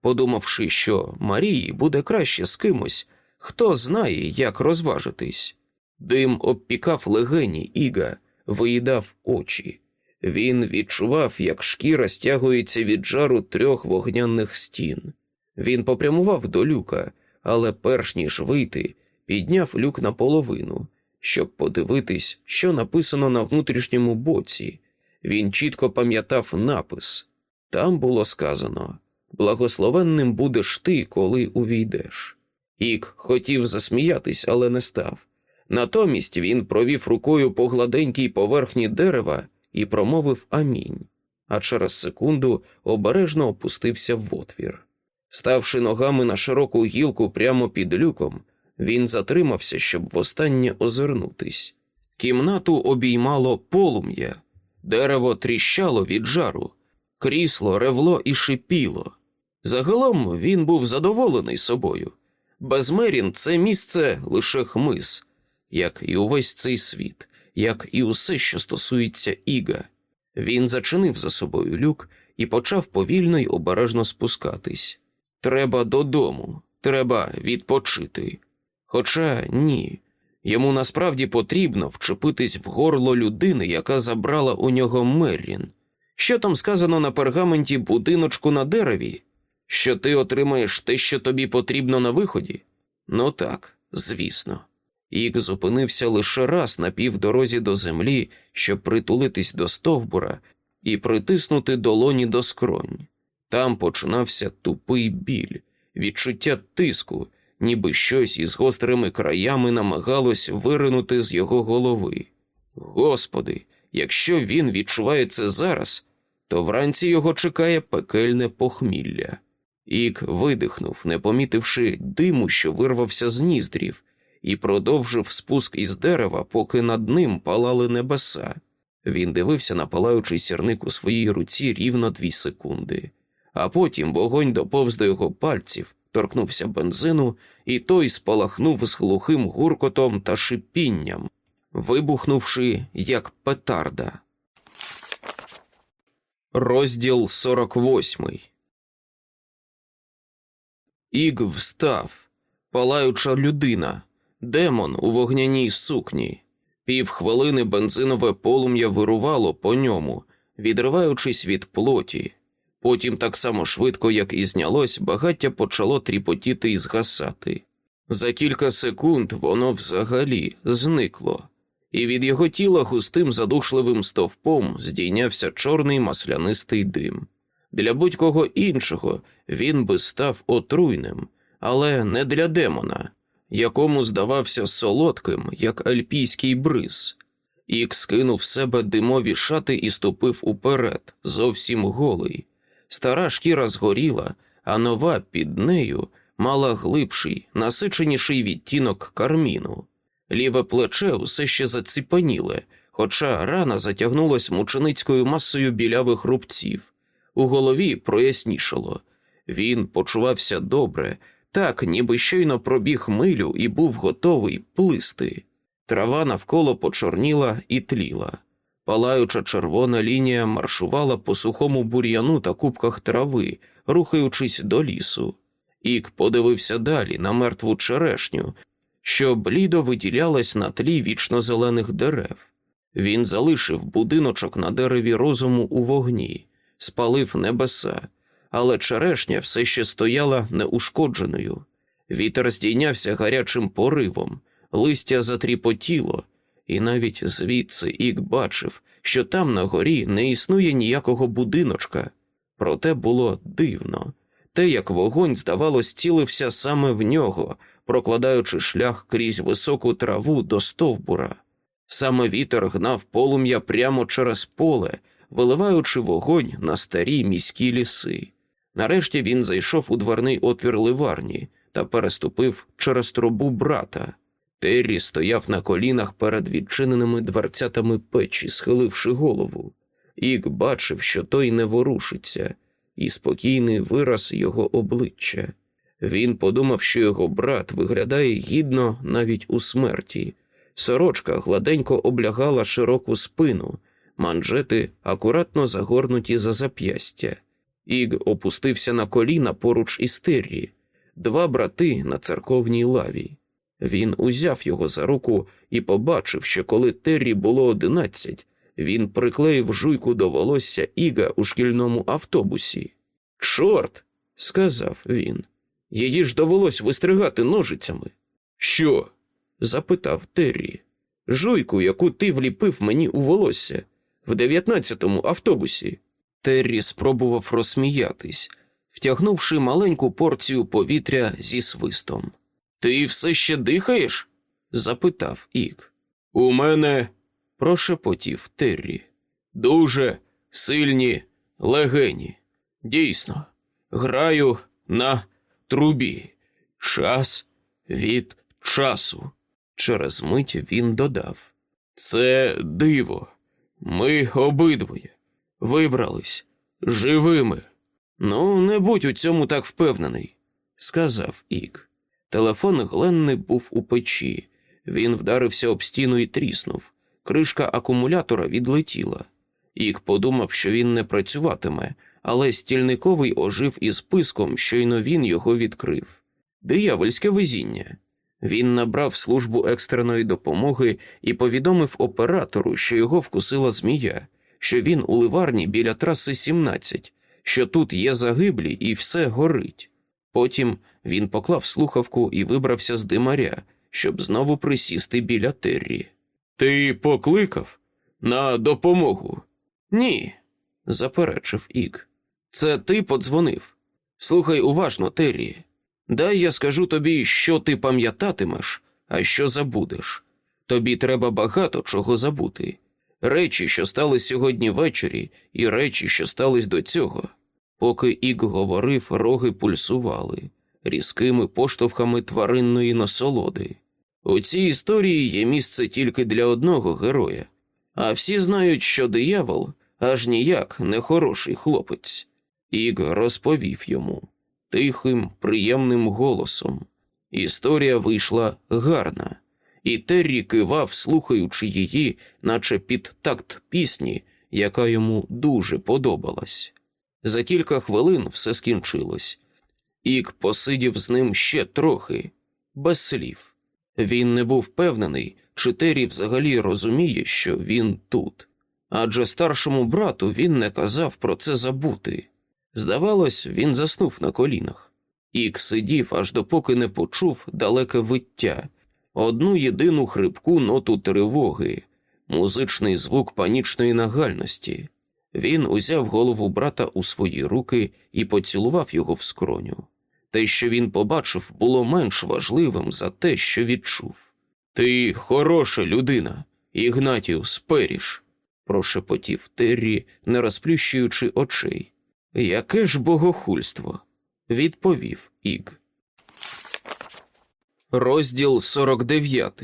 подумавши, що Марії буде краще з кимось, хто знає, як розважитись. Дим обпікав легені Іга, виїдав очі. Він відчував, як шкіра стягується від жару трьох вогняних стін. Він попрямував до люка, але перш ніж вийти, підняв люк наполовину, щоб подивитись, що написано на внутрішньому боці. Він чітко пам'ятав напис там було сказано Благословенним будеш ти, коли увійдеш. Ік хотів засміятись, але не став. Натомість він провів рукою по гладенькій поверхні дерева і промовив амінь, а через секунду обережно опустився в отвір. Ставши ногами на широку гілку прямо під люком, він затримався, щоб востаннє озирнутись. Кімнату обіймало полум'я, дерево тріщало від жару, крісло ревло і шипіло. Загалом він був задоволений собою. Безмерін це місце лише хмиз, як і увесь цей світ, як і усе, що стосується Іга. Він зачинив за собою люк і почав повільно й обережно спускатись. Треба додому, треба відпочити. Хоча ні, йому насправді потрібно вчепитись в горло людини, яка забрала у нього Меррін. Що там сказано на пергаменті будиночку на дереві? Що ти отримаєш те, що тобі потрібно на виході? Ну так, звісно. Ік зупинився лише раз на півдорозі до землі, щоб притулитись до стовбура і притиснути долоні до скронь. Там починався тупий біль, відчуття тиску, ніби щось із гострими краями намагалось виринути з його голови. Господи, якщо він відчуває це зараз, то вранці його чекає пекельне похмілля. Ік видихнув, не помітивши диму, що вирвався з ніздрів, і продовжив спуск із дерева, поки над ним палали небеса. Він дивився на палаючий сірник у своїй руці рівно дві секунди, а потім вогонь доповз до його пальців, торкнувся бензину, і той спалахнув з глухим гуркотом та шипінням, вибухнувши як петарда. Розділ 48 Іг встав, палаюча людина, демон у вогняній сукні. Півхвилини бензинове полум'я вирувало по ньому, відриваючись від плоті. Потім, так само швидко, як і знялось, багаття почало тріпотіти і згасати. За кілька секунд воно взагалі зникло, і від його тіла густим задушливим стовпом здійнявся чорний маслянистий дим. Для будь-кого іншого він би став отруйним, але не для демона, якому здавався солодким, як альпійський бриз. Ік скинув себе димові шати і ступив уперед, зовсім голий. Стара шкіра згоріла, а нова під нею мала глибший, насиченіший відтінок карміну. Ліве плече усе ще заціпаніле, хоча рана затягнулась мученицькою масою білявих рубців. У голові прояснішало. Він почувався добре, так, ніби щойно пробіг милю і був готовий плисти. Трава навколо почорніла і тліла. Палаюча червона лінія маршувала по сухому бур'яну та кубках трави, рухаючись до лісу. Ік подивився далі на мертву черешню, що блідо виділялась на тлі вічно зелених дерев. Він залишив будиночок на дереві розуму у вогні, спалив небеса, але черешня все ще стояла неушкодженою. Вітер здійнявся гарячим поривом, листя затріпотіло, і навіть звідси Ік бачив, що там на горі не існує ніякого будиночка. Проте було дивно те, як вогонь, здавалось, цілився саме в нього, прокладаючи шлях крізь високу траву до стовбура. Саме вітер гнав полум'я прямо через поле, виливаючи вогонь на старі міські ліси. Нарешті він зайшов у дверний отвір ливарні та переступив через трубу брата. Террі стояв на колінах перед відчиненими дверцятами печі, схиливши голову. Ік бачив, що той не ворушиться, і спокійний вираз його обличчя. Він подумав, що його брат виглядає гідно навіть у смерті. Сорочка гладенько облягала широку спину, манжети акуратно загорнуті за зап'ястя. Іг опустився на коліна поруч із Террі, два брати на церковній лаві. Він узяв його за руку і побачив, що коли Террі було одинадцять, він приклеїв жуйку до волосся Іга у шкільному автобусі. Чорт, сказав він. Її ж довелось вистригати ножицями. Що? запитав Террі. Жуйку, яку ти вліпив мені у волосся в дев'ятнадцятому автобусі. Террі спробував розсміятись, втягнувши маленьку порцію повітря зі свистом. Ти все ще дихаєш? запитав Ік. У мене, прошепотів Террі. Дуже сильні легені. Дійсно, граю на трубі. Час від часу. Через мить він додав. Це диво. Ми обидвоє вибрались живими. Ну, не будь у цьому так впевнений, сказав Ік. Телефон Гленни був у печі. Він вдарився об стіну і тріснув. Кришка акумулятора відлетіла. Ік подумав, що він не працюватиме, але стільниковий ожив із писком, щойно він його відкрив. Диявольське везіння. Він набрав службу екстреної допомоги і повідомив оператору, що його вкусила змія, що він у ливарні біля траси 17, що тут є загиблі і все горить. Потім він поклав слухавку і вибрався з димаря, щоб знову присісти біля Террі. Ти покликав на допомогу? Ні, заперечив Ік. Це ти подзвонив. Слухай уважно, Террі. Дай я скажу тобі, що ти пам'ятатимеш, а що забудеш. Тобі треба багато чого забути. Речі, що стали сьогодні ввечері, і речі, що стались до цього. Поки Ік говорив, роги пульсували різкими поштовхами тваринної насолоди. У цій історії є місце тільки для одного героя, а всі знають, що диявол аж ніяк не хороший хлопець. Іг розповів йому тихим, приємним голосом. Історія вийшла гарна, і Террі кивав, слухаючи її, наче під такт пісні, яка йому дуже подобалась. За кілька хвилин все скінчилось. Ік посидів з ним ще трохи, без слів. Він не був впевнений, чи Террі взагалі розуміє, що він тут. Адже старшому брату він не казав про це забути. Здавалось, він заснув на колінах. Ік сидів, аж допоки не почув далеке виття, одну єдину хрипку ноту тривоги, музичний звук панічної нагальності. Він узяв голову брата у свої руки і поцілував його в скроню. Те, що він побачив, було менш важливим за те, що відчув. Ти хороша людина, Ігнатіус Періш, прошепотів Террі, не розплющуючи очей. Яке ж богохульство? відповів Іг. Розділ 49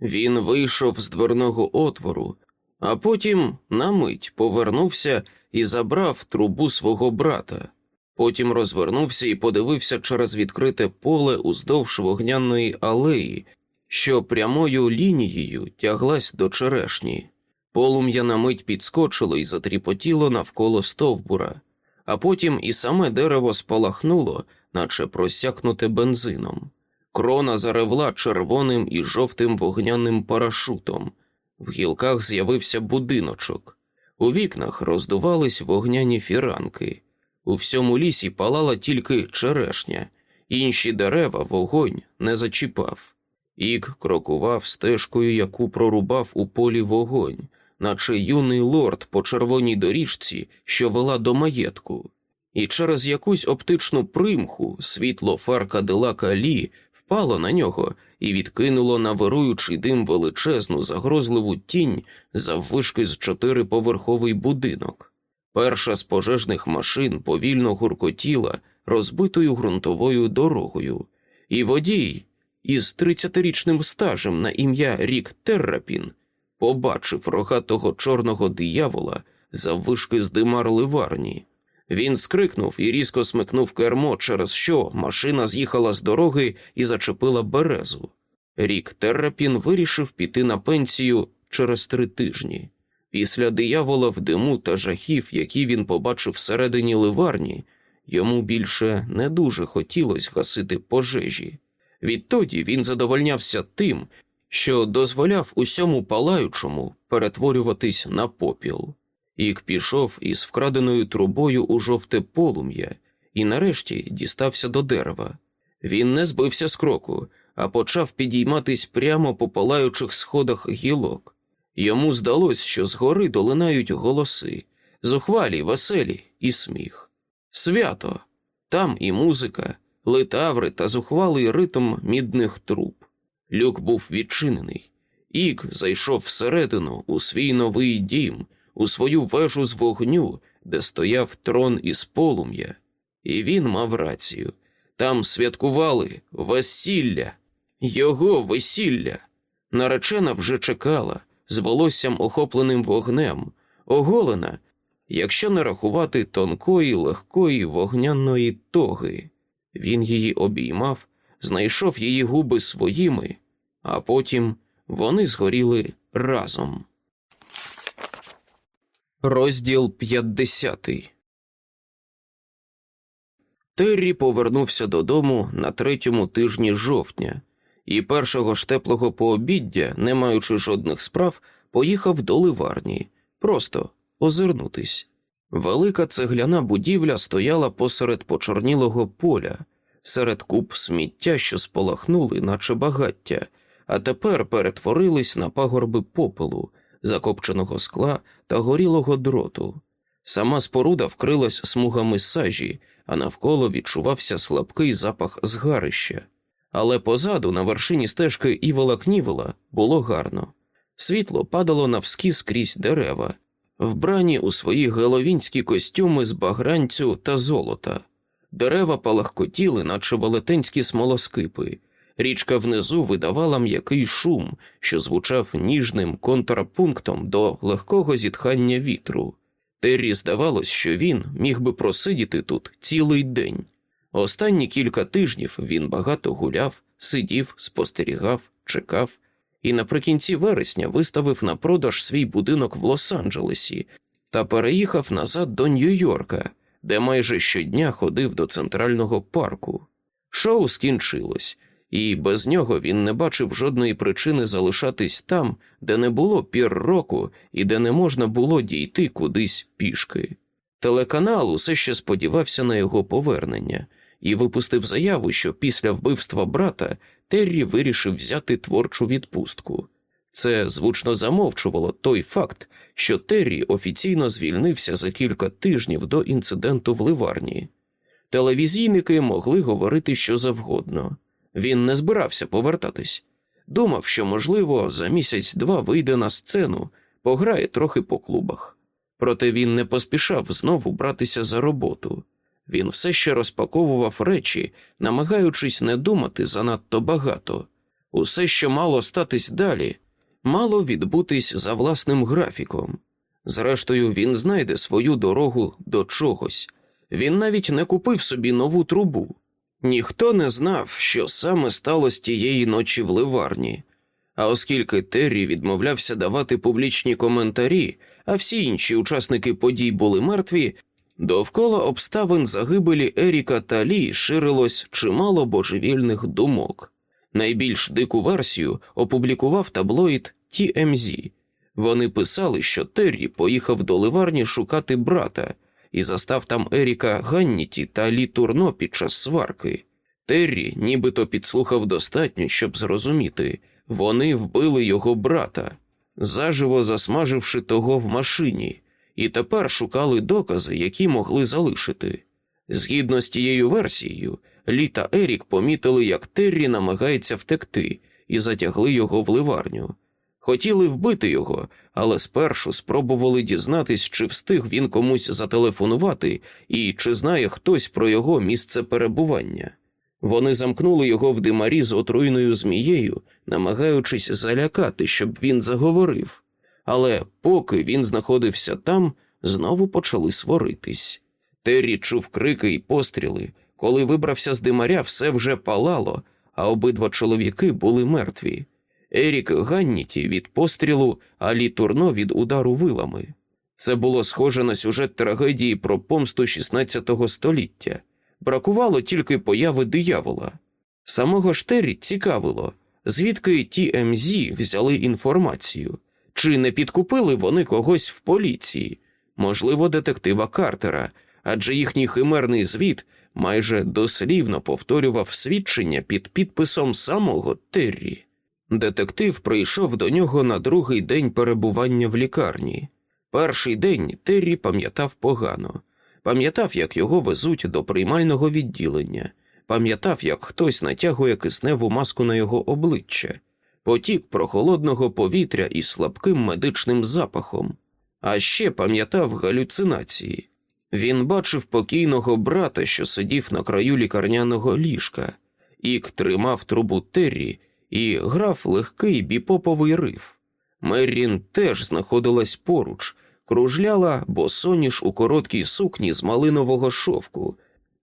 Він вийшов з дверного отвору, а потім на мить повернувся і забрав трубу свого брата. Потім розвернувся і подивився через відкрите поле уздовж вогняної алеї, що прямою лінією тяглась до черешні. Полум'я на мить підскочило і затріпотіло навколо стовбура, а потім і саме дерево спалахнуло, наче просякнуте бензином. Крона заревла червоним і жовтим вогняним парашутом. В гілках з'явився будиночок. У вікнах роздувались вогняні фіранки. У всьому лісі палала тільки черешня, інші дерева вогонь не зачіпав. Ік крокував стежкою, яку прорубав у полі вогонь, наче юний лорд по червоній доріжці, що вела до маєтку, і через якусь оптичну примху світло фар Кадилака Лі впало на нього і відкинуло на вируючий дим величезну загрозливу тінь заввишки з чотириповерховий будинок. Перша з пожежних машин повільно гуркотіла розбитою ґрунтовою дорогою, і водій із тридцятирічним стажем на ім'я Рік Террапін побачив рогатого чорного диявола заввишки з димар ливарні. Він скрикнув і різко смикнув кермо, через що машина з'їхала з дороги і зачепила березу. Рік Террапін вирішив піти на пенсію через три тижні. Після диявола в диму та жахів, які він побачив всередині ливарні, йому більше не дуже хотілося гасити пожежі. Відтоді він задовольнявся тим, що дозволяв усьому палаючому перетворюватись на попіл. Ік пішов із вкраденою трубою у жовте полум'я і нарешті дістався до дерева. Він не збився з кроку, а почав підійматись прямо по палаючих сходах гілок. Йому здалось, що згори долинають голоси, зухвалі, веселі і сміх. Свято там і музика, литаври та зухвалий ритм мідних труб. Люк був відчинений. Ік зайшов всередину у свій новий дім, у свою вежу з вогню, де стояв трон із полум'я. І він мав рацію. Там святкували весілля, його весілля. Наречена вже чекала з волоссям охопленим вогнем, оголена, якщо не рахувати тонкої, легкої вогняної тоги. Він її обіймав, знайшов її губи своїми, а потім вони згоріли разом. Розділ 50 Террі повернувся додому на третьому тижні жовтня, і першого ж теплого пообіддя, не маючи жодних справ, поїхав до ливарні, просто озирнутись. Велика цегляна будівля стояла посеред почорнілого поля, серед куб сміття, що спалахнули, наче багаття, а тепер перетворились на пагорби попелу, закопченого скла та горілого дроту. Сама споруда вкрилась смугами сажі, а навколо відчувався слабкий запах згарища. Але позаду, на вершині стежки Івола Кнівола, було гарно. Світло падало навскіз крізь дерева, вбрані у свої геловінські костюми з багранцю та золота. Дерева палахкотіли, наче велетенські смолоскипи. Річка внизу видавала м'який шум, що звучав ніжним контрапунктом до легкого зітхання вітру. Террі здавалось, що він міг би просидіти тут цілий день. Останні кілька тижнів він багато гуляв, сидів, спостерігав, чекав, і наприкінці вересня виставив на продаж свій будинок в Лос-Анджелесі та переїхав назад до Нью-Йорка, де майже щодня ходив до центрального парку. Шоу скінчилось, і без нього він не бачив жодної причини залишатись там, де не було пір року і де не можна було дійти кудись пішки. Телеканал усе ще сподівався на його повернення і випустив заяву, що після вбивства брата Террі вирішив взяти творчу відпустку. Це звучно замовчувало той факт, що Террі офіційно звільнився за кілька тижнів до інциденту в ливарні. Телевізійники могли говорити що завгодно. Він не збирався повертатись. Думав, що, можливо, за місяць-два вийде на сцену, пограє трохи по клубах. Проте він не поспішав знову братися за роботу. Він все ще розпаковував речі, намагаючись не думати занадто багато. Усе, що мало статись далі, мало відбутись за власним графіком. Зрештою, він знайде свою дорогу до чогось. Він навіть не купив собі нову трубу. Ніхто не знав, що саме сталося тієї ночі в ливарні. А оскільки Террі відмовлявся давати публічні коментарі, а всі інші учасники подій були мертві, довкола обставин загибелі Еріка та Лі ширилось чимало божевільних думок. Найбільш дику версію опублікував таблоїд TMZ. Вони писали, що Террі поїхав до ливарні шукати брата і застав там Еріка Ганніті та Лі Турно під час сварки. Террі нібито підслухав достатньо, щоб зрозуміти вони вбили його брата, заживо засмаживши того в машині, і тепер шукали докази, які могли залишити. Згідно з тією версією, Лі та Ерік помітили, як Террі намагається втекти, і затягли його в ливарню. Хотіли вбити його, але спершу спробували дізнатись, чи встиг він комусь зателефонувати і чи знає хтось про його місце перебування. Вони замкнули його в димарі з отруйною змією, намагаючись залякати, щоб він заговорив. Але поки він знаходився там, знову почали сваритись. Террі чув крики і постріли. Коли вибрався з димаря, все вже палало, а обидва чоловіки були мертві. Ерік Ганніті від пострілу, а Лі Турно від удару вилами. Це було схоже на сюжет трагедії про помсту 16 століття. Бракувало тільки появи диявола. Самого ж Террі цікавило, звідки TMZ взяли інформацію, чи не підкупили вони когось в поліції, можливо, детектива Картера, адже їхній химерний звіт майже дослівно повторював свідчення під підписом самого Террі. Детектив прийшов до нього на другий день перебування в лікарні. Перший день Террі пам'ятав погано, пам'ятав, як його везуть до приймального відділення, пам'ятав, як хтось натягує кисневу маску на його обличчя, потік прохолодного повітря із слабким медичним запахом, а ще пам'ятав галюцинації. Він бачив покійного брата, що сидів на краю лікарняного ліжка, ік тримав трубу Террі і грав легкий біпоповий риф. Меррін теж знаходилась поруч, кружляла босоніж у короткій сукні з малинового шовку,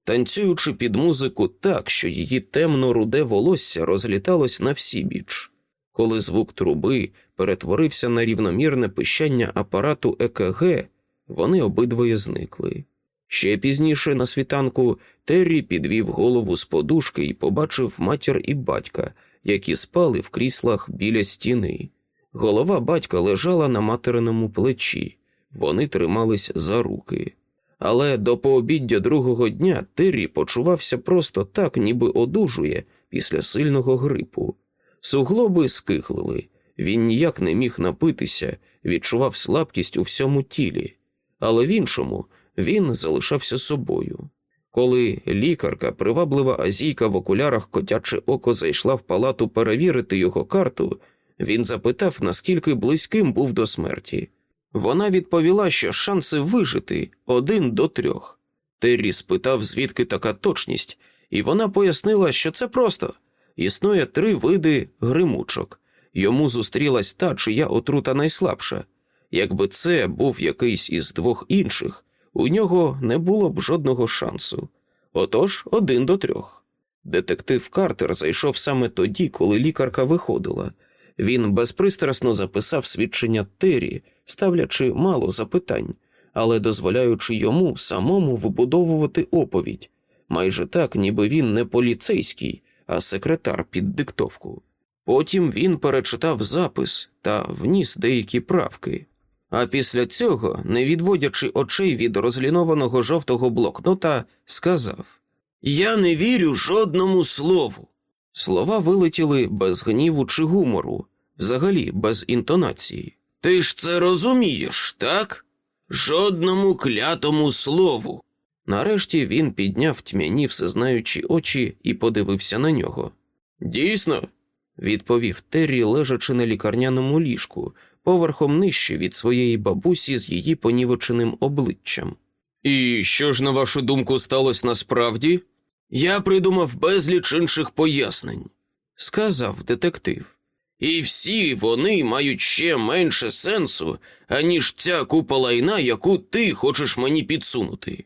танцюючи під музику так, що її темно руде волосся розліталось на всі біч. Коли звук труби перетворився на рівномірне пищання апарату ЕКГ, вони обидвоє зникли. Ще пізніше на світанку Террі підвів голову з подушки і побачив матір і батька, які спали в кріслах біля стіни. Голова батька лежала на материному плечі, вони тримались за руки. Але до пообіддя другого дня Террі почувався просто так, ніби одужує після сильного грипу. Суглоби скихлили, він ніяк не міг напитися, відчував слабкість у всьому тілі, але в іншому він залишався собою. Коли лікарка, приваблива азійка в окулярах котяче око зайшла в палату перевірити його карту, він запитав, наскільки близьким був до смерті. Вона відповіла, що шанси вижити один до трьох. Террі спитав, звідки така точність, і вона пояснила, що це просто існує три види гримучок. Йому зустрілась та, чия отрута найслабша. Якби це був якийсь із двох інших, у нього не було б жодного шансу. Отож, один до трьох. Детектив Картер зайшов саме тоді, коли лікарка виходила. Він безпристрасно записав свідчення Террі, ставлячи мало запитань, але дозволяючи йому самому вибудовувати оповідь, майже так, ніби він не поліцейський, а секретар під диктовку. Потім він перечитав запис та вніс деякі правки. А після цього, не відводячи очей від розлінованого жовтого блокнота, сказав: Я не вірю жодному слову. Слова вилетіли без гніву чи гумору, взагалі без інтонації. Ти ж це розумієш, так? Жодному клятому слову. Нарешті він підняв тьмяні всезнаючі очі і подивився на нього. Дійсно, відповів Террі, лежачи на лікарняному ліжку, поверхом нижче від своєї бабусі з її понівоченим обличчям. І що ж, на вашу думку, сталося насправді? Я придумав безліч інших пояснень, сказав детектив. І всі вони мають ще менше сенсу, аніж ця купа лайна, яку ти хочеш мені підсунути.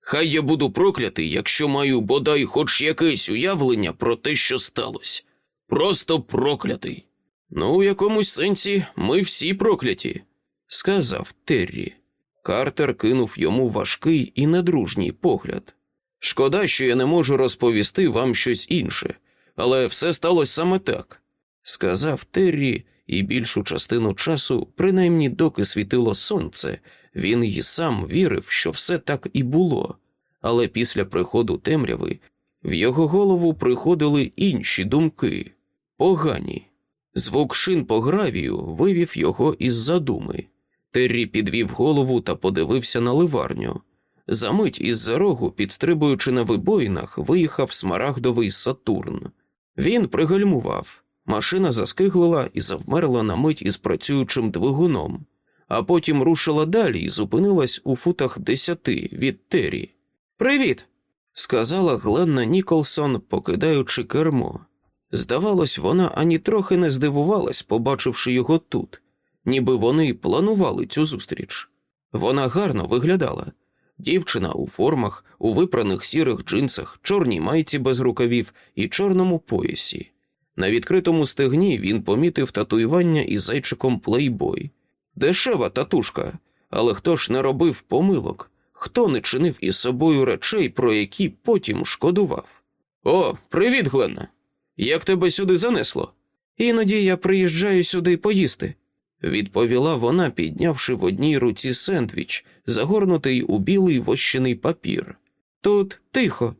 Хай я буду проклятий, якщо маю бодай хоч якесь уявлення про те, що сталося. Просто проклятий. Ну, у якомусь сенсі ми всі прокляті, сказав Террі. Картер кинув йому важкий і недружній погляд. Шкода, що я не можу розповісти вам щось інше, але все сталося саме так, сказав Террі, і більшу частину часу, принаймні доки світило сонце, він і сам вірив, що все так і було. Але після приходу темряви в його голову приходили інші думки погані. Звук шин по гравію вивів його із задуми. Террі підвів голову та подивився на ливарню. Замить із за рогу, підстрибуючи на вибоїнах, виїхав смарагдовий Сатурн. Він пригальмував. Машина заскиглила і завмерла на мить із працюючим двигуном, а потім рушила далі і зупинилась у футах десяти від Террі. Привіт, сказала Гленна Ніколсон, покидаючи кермо. Здавалось, вона ані трохи не здивувалась, побачивши його тут. ніби вони планували цю зустріч. Вона гарно виглядала. Дівчина у формах, у випраних сірих джинсах, чорній майці без рукавів і чорному поясі. На відкритому стегні він помітив татуювання із зайчиком плейбой. Дешева татушка, але хто ж не робив помилок, хто не чинив із собою речей, про які потім шкодував. О, привіт, Гленна! Як тебе сюди занесло? Іноді я приїжджаю сюди поїсти, відповіла вона, піднявши в одній руці сендвіч, загорнутий у білий вощений папір. Тут тихо,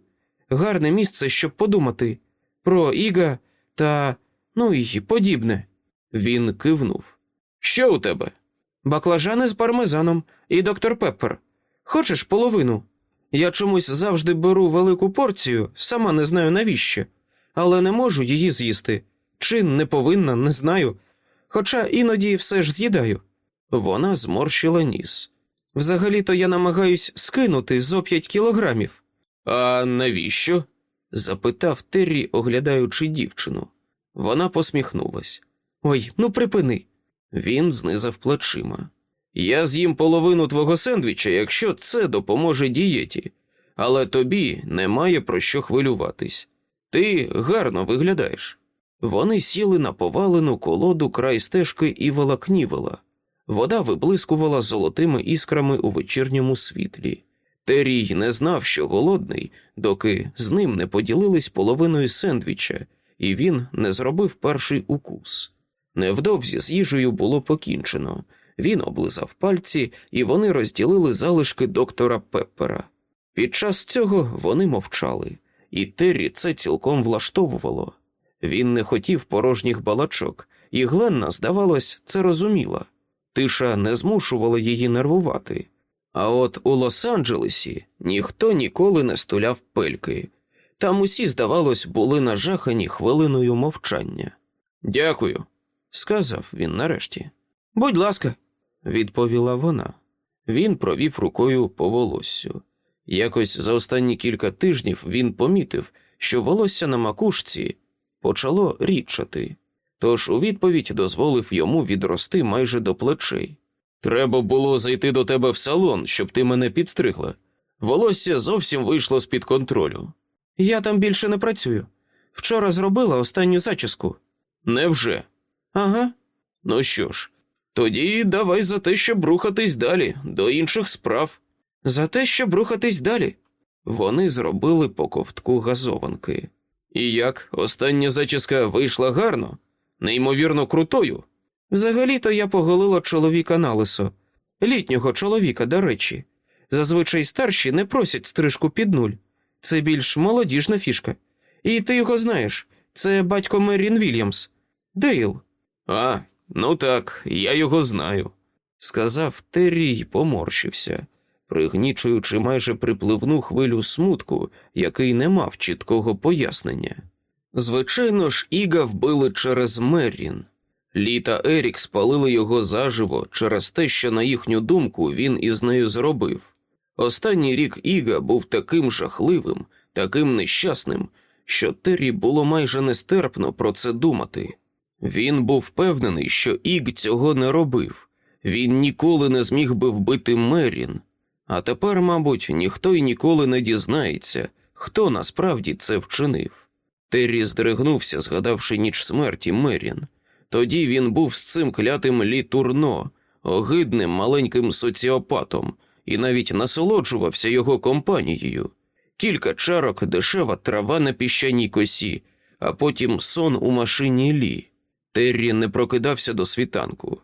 гарне місце, щоб подумати про Іга та ну і подібне. Він кивнув. Що у тебе? Баклажани з пармезаном і доктор Пеппер. Хочеш половину? Я чомусь завжди беру велику порцію, сама не знаю навіщо, але не можу її з'їсти. Чи не повинна, не знаю. Хоча іноді все ж з'їдаю. Вона зморщила ніс. Взагалі-то я намагаюсь скинути зо п'ять кілограмів. А навіщо? запитав Террі, оглядаючи дівчину. Вона посміхнулась. Ой, ну припини. Він знизав плечима. Я з'їм половину твого сендвіча, якщо це допоможе дієті, але тобі немає про що хвилюватись. Ти гарно виглядаєш. Вони сіли на повалену колоду край стежки і волокнівела. Вода виблискувала золотими іскрами у вечірньому світлі. Терій не знав, що голодний, доки з ним не поділились половиною сендвіча, і він не зробив перший укус. Невдовзі з їжею було покінчено. Він облизав пальці, і вони розділили залишки доктора Пеппера. Під час цього вони мовчали, і Террі це цілком влаштовувало. Він не хотів порожніх балачок, і Гленна, здавалось, це розуміла. Тиша не змушувала її нервувати. А от у Лос-Анджелесі ніхто ніколи не стуляв пельки. Там усі, здавалось, були нажахані хвилиною мовчання. Дякую, сказав він нарешті. Будь ласка, відповіла вона. Він провів рукою по волоссю. Якось за останні кілька тижнів він помітив, що волосся на макушці почало рідчати, тож у відповідь дозволив йому відрости майже до плечей. Треба було зайти до тебе в салон, щоб ти мене підстригла. Волосся зовсім вийшло з під контролю. Я там більше не працюю. Вчора зробила останню зачіску. Невже? Ага. Ну що ж, тоді давай за те, щоб рухатись далі, до інших справ. За те, щоб рухатись далі. Вони зробили по ковтку газованки. І як остання зачіска вийшла гарно, неймовірно крутою. Взагалі-то я поголила чоловіка на лисо. Літнього чоловіка, до речі. Зазвичай старші не просять стрижку під нуль. Це більш молодіжна фішка. І ти його знаєш. Це батько Меррін Вільямс. Дейл. А, ну так, я його знаю, сказав Террі й поморщився, пригнічуючи майже припливну хвилю смутку, який не мав чіткого пояснення. Звичайно ж, Іга вбили через Меррін. Лі та Ерік спалили його заживо через те, що, на їхню думку, він із нею зробив. Останній рік Іга був таким жахливим, таким нещасним, що Террі було майже нестерпно про це думати. Він був впевнений, що Іг цього не робив, він ніколи не зміг би вбити Мерін, а тепер, мабуть, ніхто й ніколи не дізнається, хто насправді це вчинив. Террі здригнувся, згадавши ніч смерті Мерін. Тоді він був з цим клятим Лі Турно, огидним маленьким соціопатом, і навіть насолоджувався його компанією. Кілька чарок, дешева трава на піщаній косі, а потім сон у машині Лі. Террі не прокидався до світанку.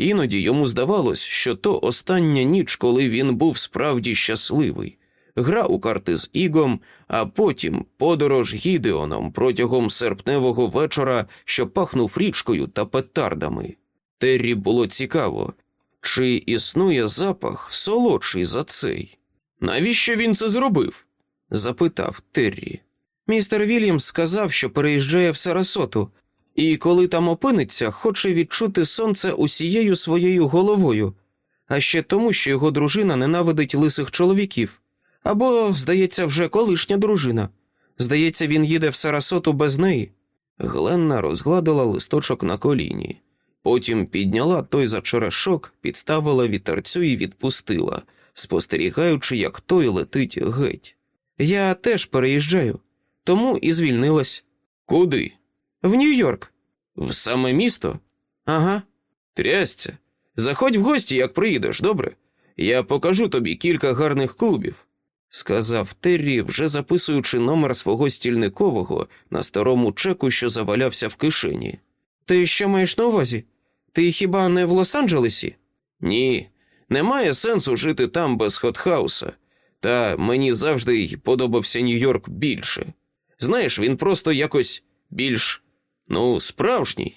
Іноді йому здавалось, що то остання ніч, коли він був справді щасливий, гра у карти з Ігом, а потім подорож Гідеоном протягом серпневого вечора, що пахнув річкою та петардами. Террі було цікаво, чи існує запах солодший за цей. Навіщо він це зробив? запитав Террі. Містер Вільямс сказав, що переїжджає в Сарасоту, і коли там опиниться, хоче відчути сонце усією своєю головою, а ще тому, що його дружина ненавидить лисих чоловіків. Або, здається, вже колишня дружина. Здається, він їде в Сарасоту без неї. Гленна розгладила листочок на коліні. Потім підняла той за черешок, підставила вітерцю і відпустила, спостерігаючи, як той летить геть. Я теж переїжджаю, тому і звільнилась. Куди? В Нью-Йорк. В саме місто? Ага. Трясця. Заходь в гості, як приїдеш, добре? Я покажу тобі кілька гарних клубів, сказав Террі, вже записуючи номер свого стільникового на старому чеку, що завалявся в кишені. Ти що маєш на увазі? Ти хіба не в Лос-Анджелесі? Ні, немає сенсу жити там без хотхауса, та мені завжди й подобався Нью-Йорк більше. Знаєш, він просто якось більш, ну, справжній.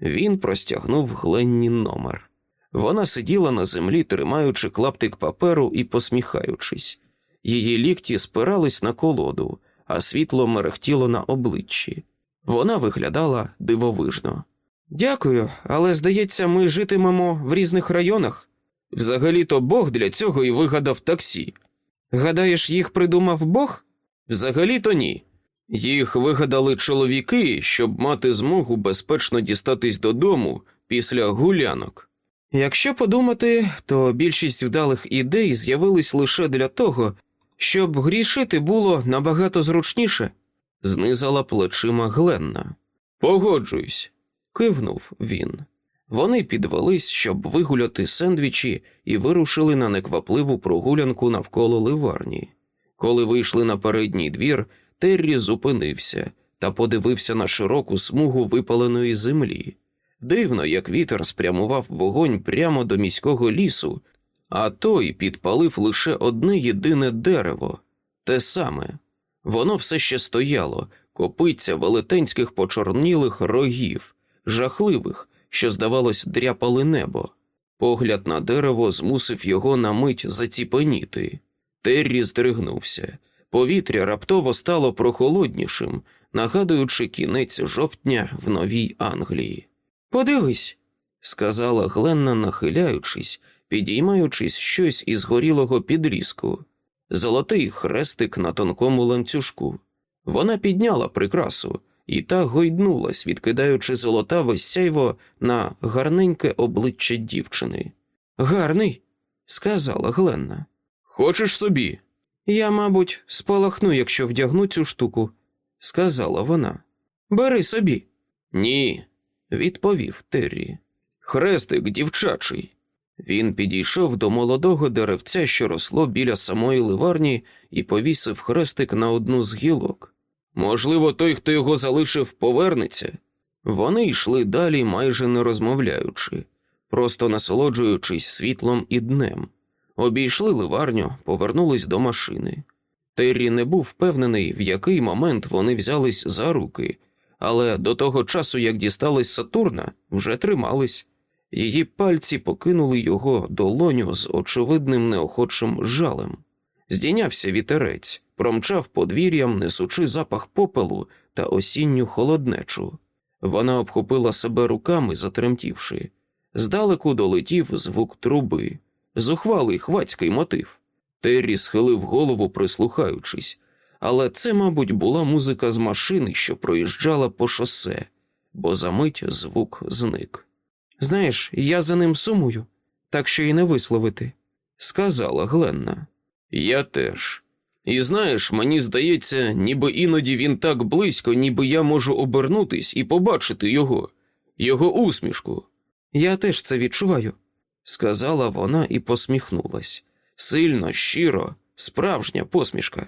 Він простягнув Гленні номер. Вона сиділа на землі, тримаючи клаптик паперу і посміхаючись. Її лікті спирались на колоду, а світло мерехтіло на обличчі. Вона виглядала дивовижно. Дякую, але здається, ми житимемо в різних районах. Взагалі-то Бог для цього і вигадав таксі. Гадаєш, їх придумав Бог? Взагалі-то ні. Їх вигадали чоловіки, щоб мати змогу безпечно дістатись додому після гулянок. Якщо подумати, то більшість вдалих ідей з'явились лише для того, щоб грішити було набагато зручніше, знизала плечима Гленна. Погоджуюсь, кивнув він. Вони підвелись, щоб вигуляти сендвічі, і вирушили на неквапливу прогулянку навколо ливарні. Коли вийшли на передній двір, Террі зупинився та подивився на широку смугу випаленої землі. Дивно, як вітер спрямував вогонь прямо до міського лісу, а той підпалив лише одне єдине дерево те саме. Воно все ще стояло, копиця велетенських почорнілих рогів, жахливих, що, здавалось, дряпали небо. Погляд на дерево змусив його на мить заціпеніти. Террі здригнувся. Повітря раптово стало прохолоднішим, нагадуючи кінець жовтня в Новій Англії. Подивись, сказала Гленна, нахиляючись, підіймаючись щось із горілого підрізку, золотий хрестик на тонкому ланцюжку. Вона підняла прикрасу і та гойднулась, відкидаючи золотаве сяйво на гарненьке обличчя дівчини. Гарний, сказала Гленна. Хочеш собі? Я, мабуть, спалахну, якщо вдягну цю штуку, сказала вона. Бери собі. Ні, відповів Террі. Хрестик дівчачий. Він підійшов до молодого деревця, що росло біля самої ливарні, і повісив хрестик на одну з гілок. Можливо, той, хто його залишив, повернеться. Вони йшли далі, майже не розмовляючи, просто насолоджуючись світлом і днем. Обійшли ливарню, повернулись до машини. Террі не був впевнений, в який момент вони взялись за руки, але до того часу, як дістались Сатурна, вже тримались. Її пальці покинули його долоню з очевидним неохочим жалем. Здійнявся вітерець, промчав подвір'ям, несучи запах попелу та осінню холоднечу. Вона обхопила себе руками, затремтівши. Здалеку долетів звук труби, зухвалий хвацький мотив. Террі схилив голову, прислухаючись, але це, мабуть, була музика з машини, що проїжджала по шосе, бо за мить звук зник. Знаєш, я за ним сумую, так що й не висловити, сказала Гленна. Я теж. І знаєш, мені здається, ніби іноді він так близько, ніби я можу обернутись і побачити його, його усмішку. Я теж це відчуваю, сказала вона і посміхнулась. Сильно, щиро, справжня посмішка.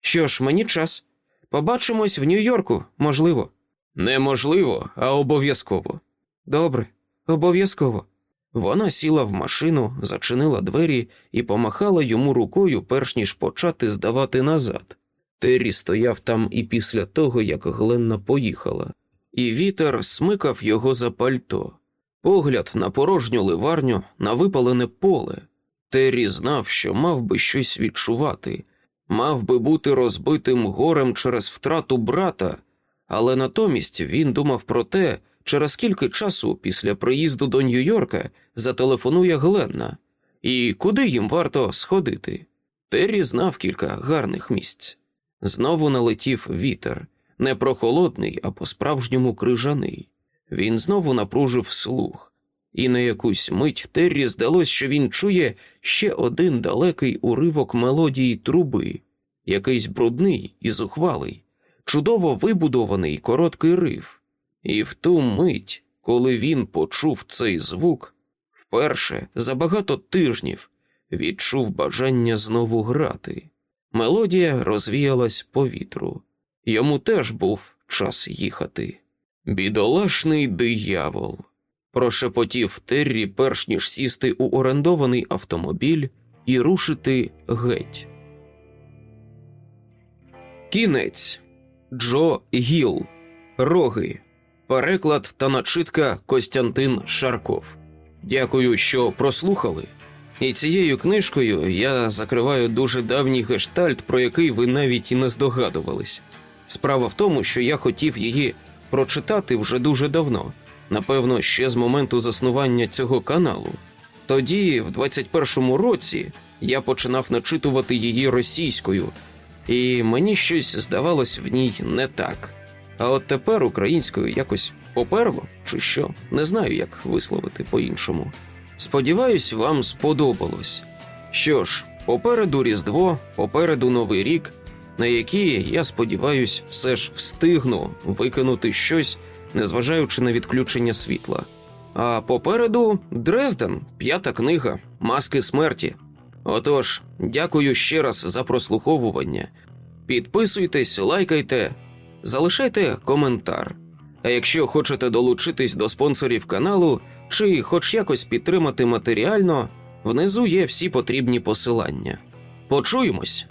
Що ж, мені час. Побачимось в Нью-Йорку, можливо. Неможливо, а обов'язково. Добре, обов'язково. Вона сіла в машину, зачинила двері і помахала йому рукою, перш ніж почати здавати назад. Террі стояв там і після того, як Гленна поїхала, і вітер смикав його за пальто, погляд на порожню ливарню, на випалене поле. Террі знав, що мав би щось відчувати, мав би бути розбитим горем через втрату брата, але натомість він думав про те, через скільки часу після приїзду до Нью-Йорка зателефонує Гленна, і куди їм варто сходити. Террі знав кілька гарних місць. Знову налетів вітер, не прохолодний, а по-справжньому крижаний. Він знову напружив слух, і на якусь мить Террі здалось, що він чує ще один далекий уривок мелодії труби, якийсь брудний і зухвалий, чудово вибудований короткий риф. І в ту мить, коли він почув цей звук, вперше за багато тижнів відчув бажання знову грати. Мелодія розвіялась по вітру. Йому теж був час їхати. Бідолашний диявол. Прошепотів Террі, перш ніж сісти у орендований автомобіль і рушити геть. Кінець Джо Гіл. Роги. Переклад та начитка Костянтин Шарков. Дякую, що прослухали. І цією книжкою я закриваю дуже давній гештальт, про який ви навіть і не здогадувались. Справа в тому, що я хотів її прочитати вже дуже давно, напевно, ще з моменту заснування цього каналу. Тоді, в 21-му році, я починав начитувати її російською, і мені щось здавалось в ній не так. А от тепер українською якось поперло, чи що, не знаю, як висловити по-іншому. Сподіваюсь, вам сподобалось. Що ж, попереду Різдво, попереду Новий рік, на які, я сподіваюсь, все ж встигну викинути щось, незважаючи на відключення світла. А попереду Дрезден, п'ята книга, Маски смерті. Отож, дякую ще раз за прослуховування. Підписуйтесь, лайкайте, залишайте коментар. А якщо хочете долучитись до спонсорів каналу чи хоч якось підтримати матеріально, внизу є всі потрібні посилання. Почуємось!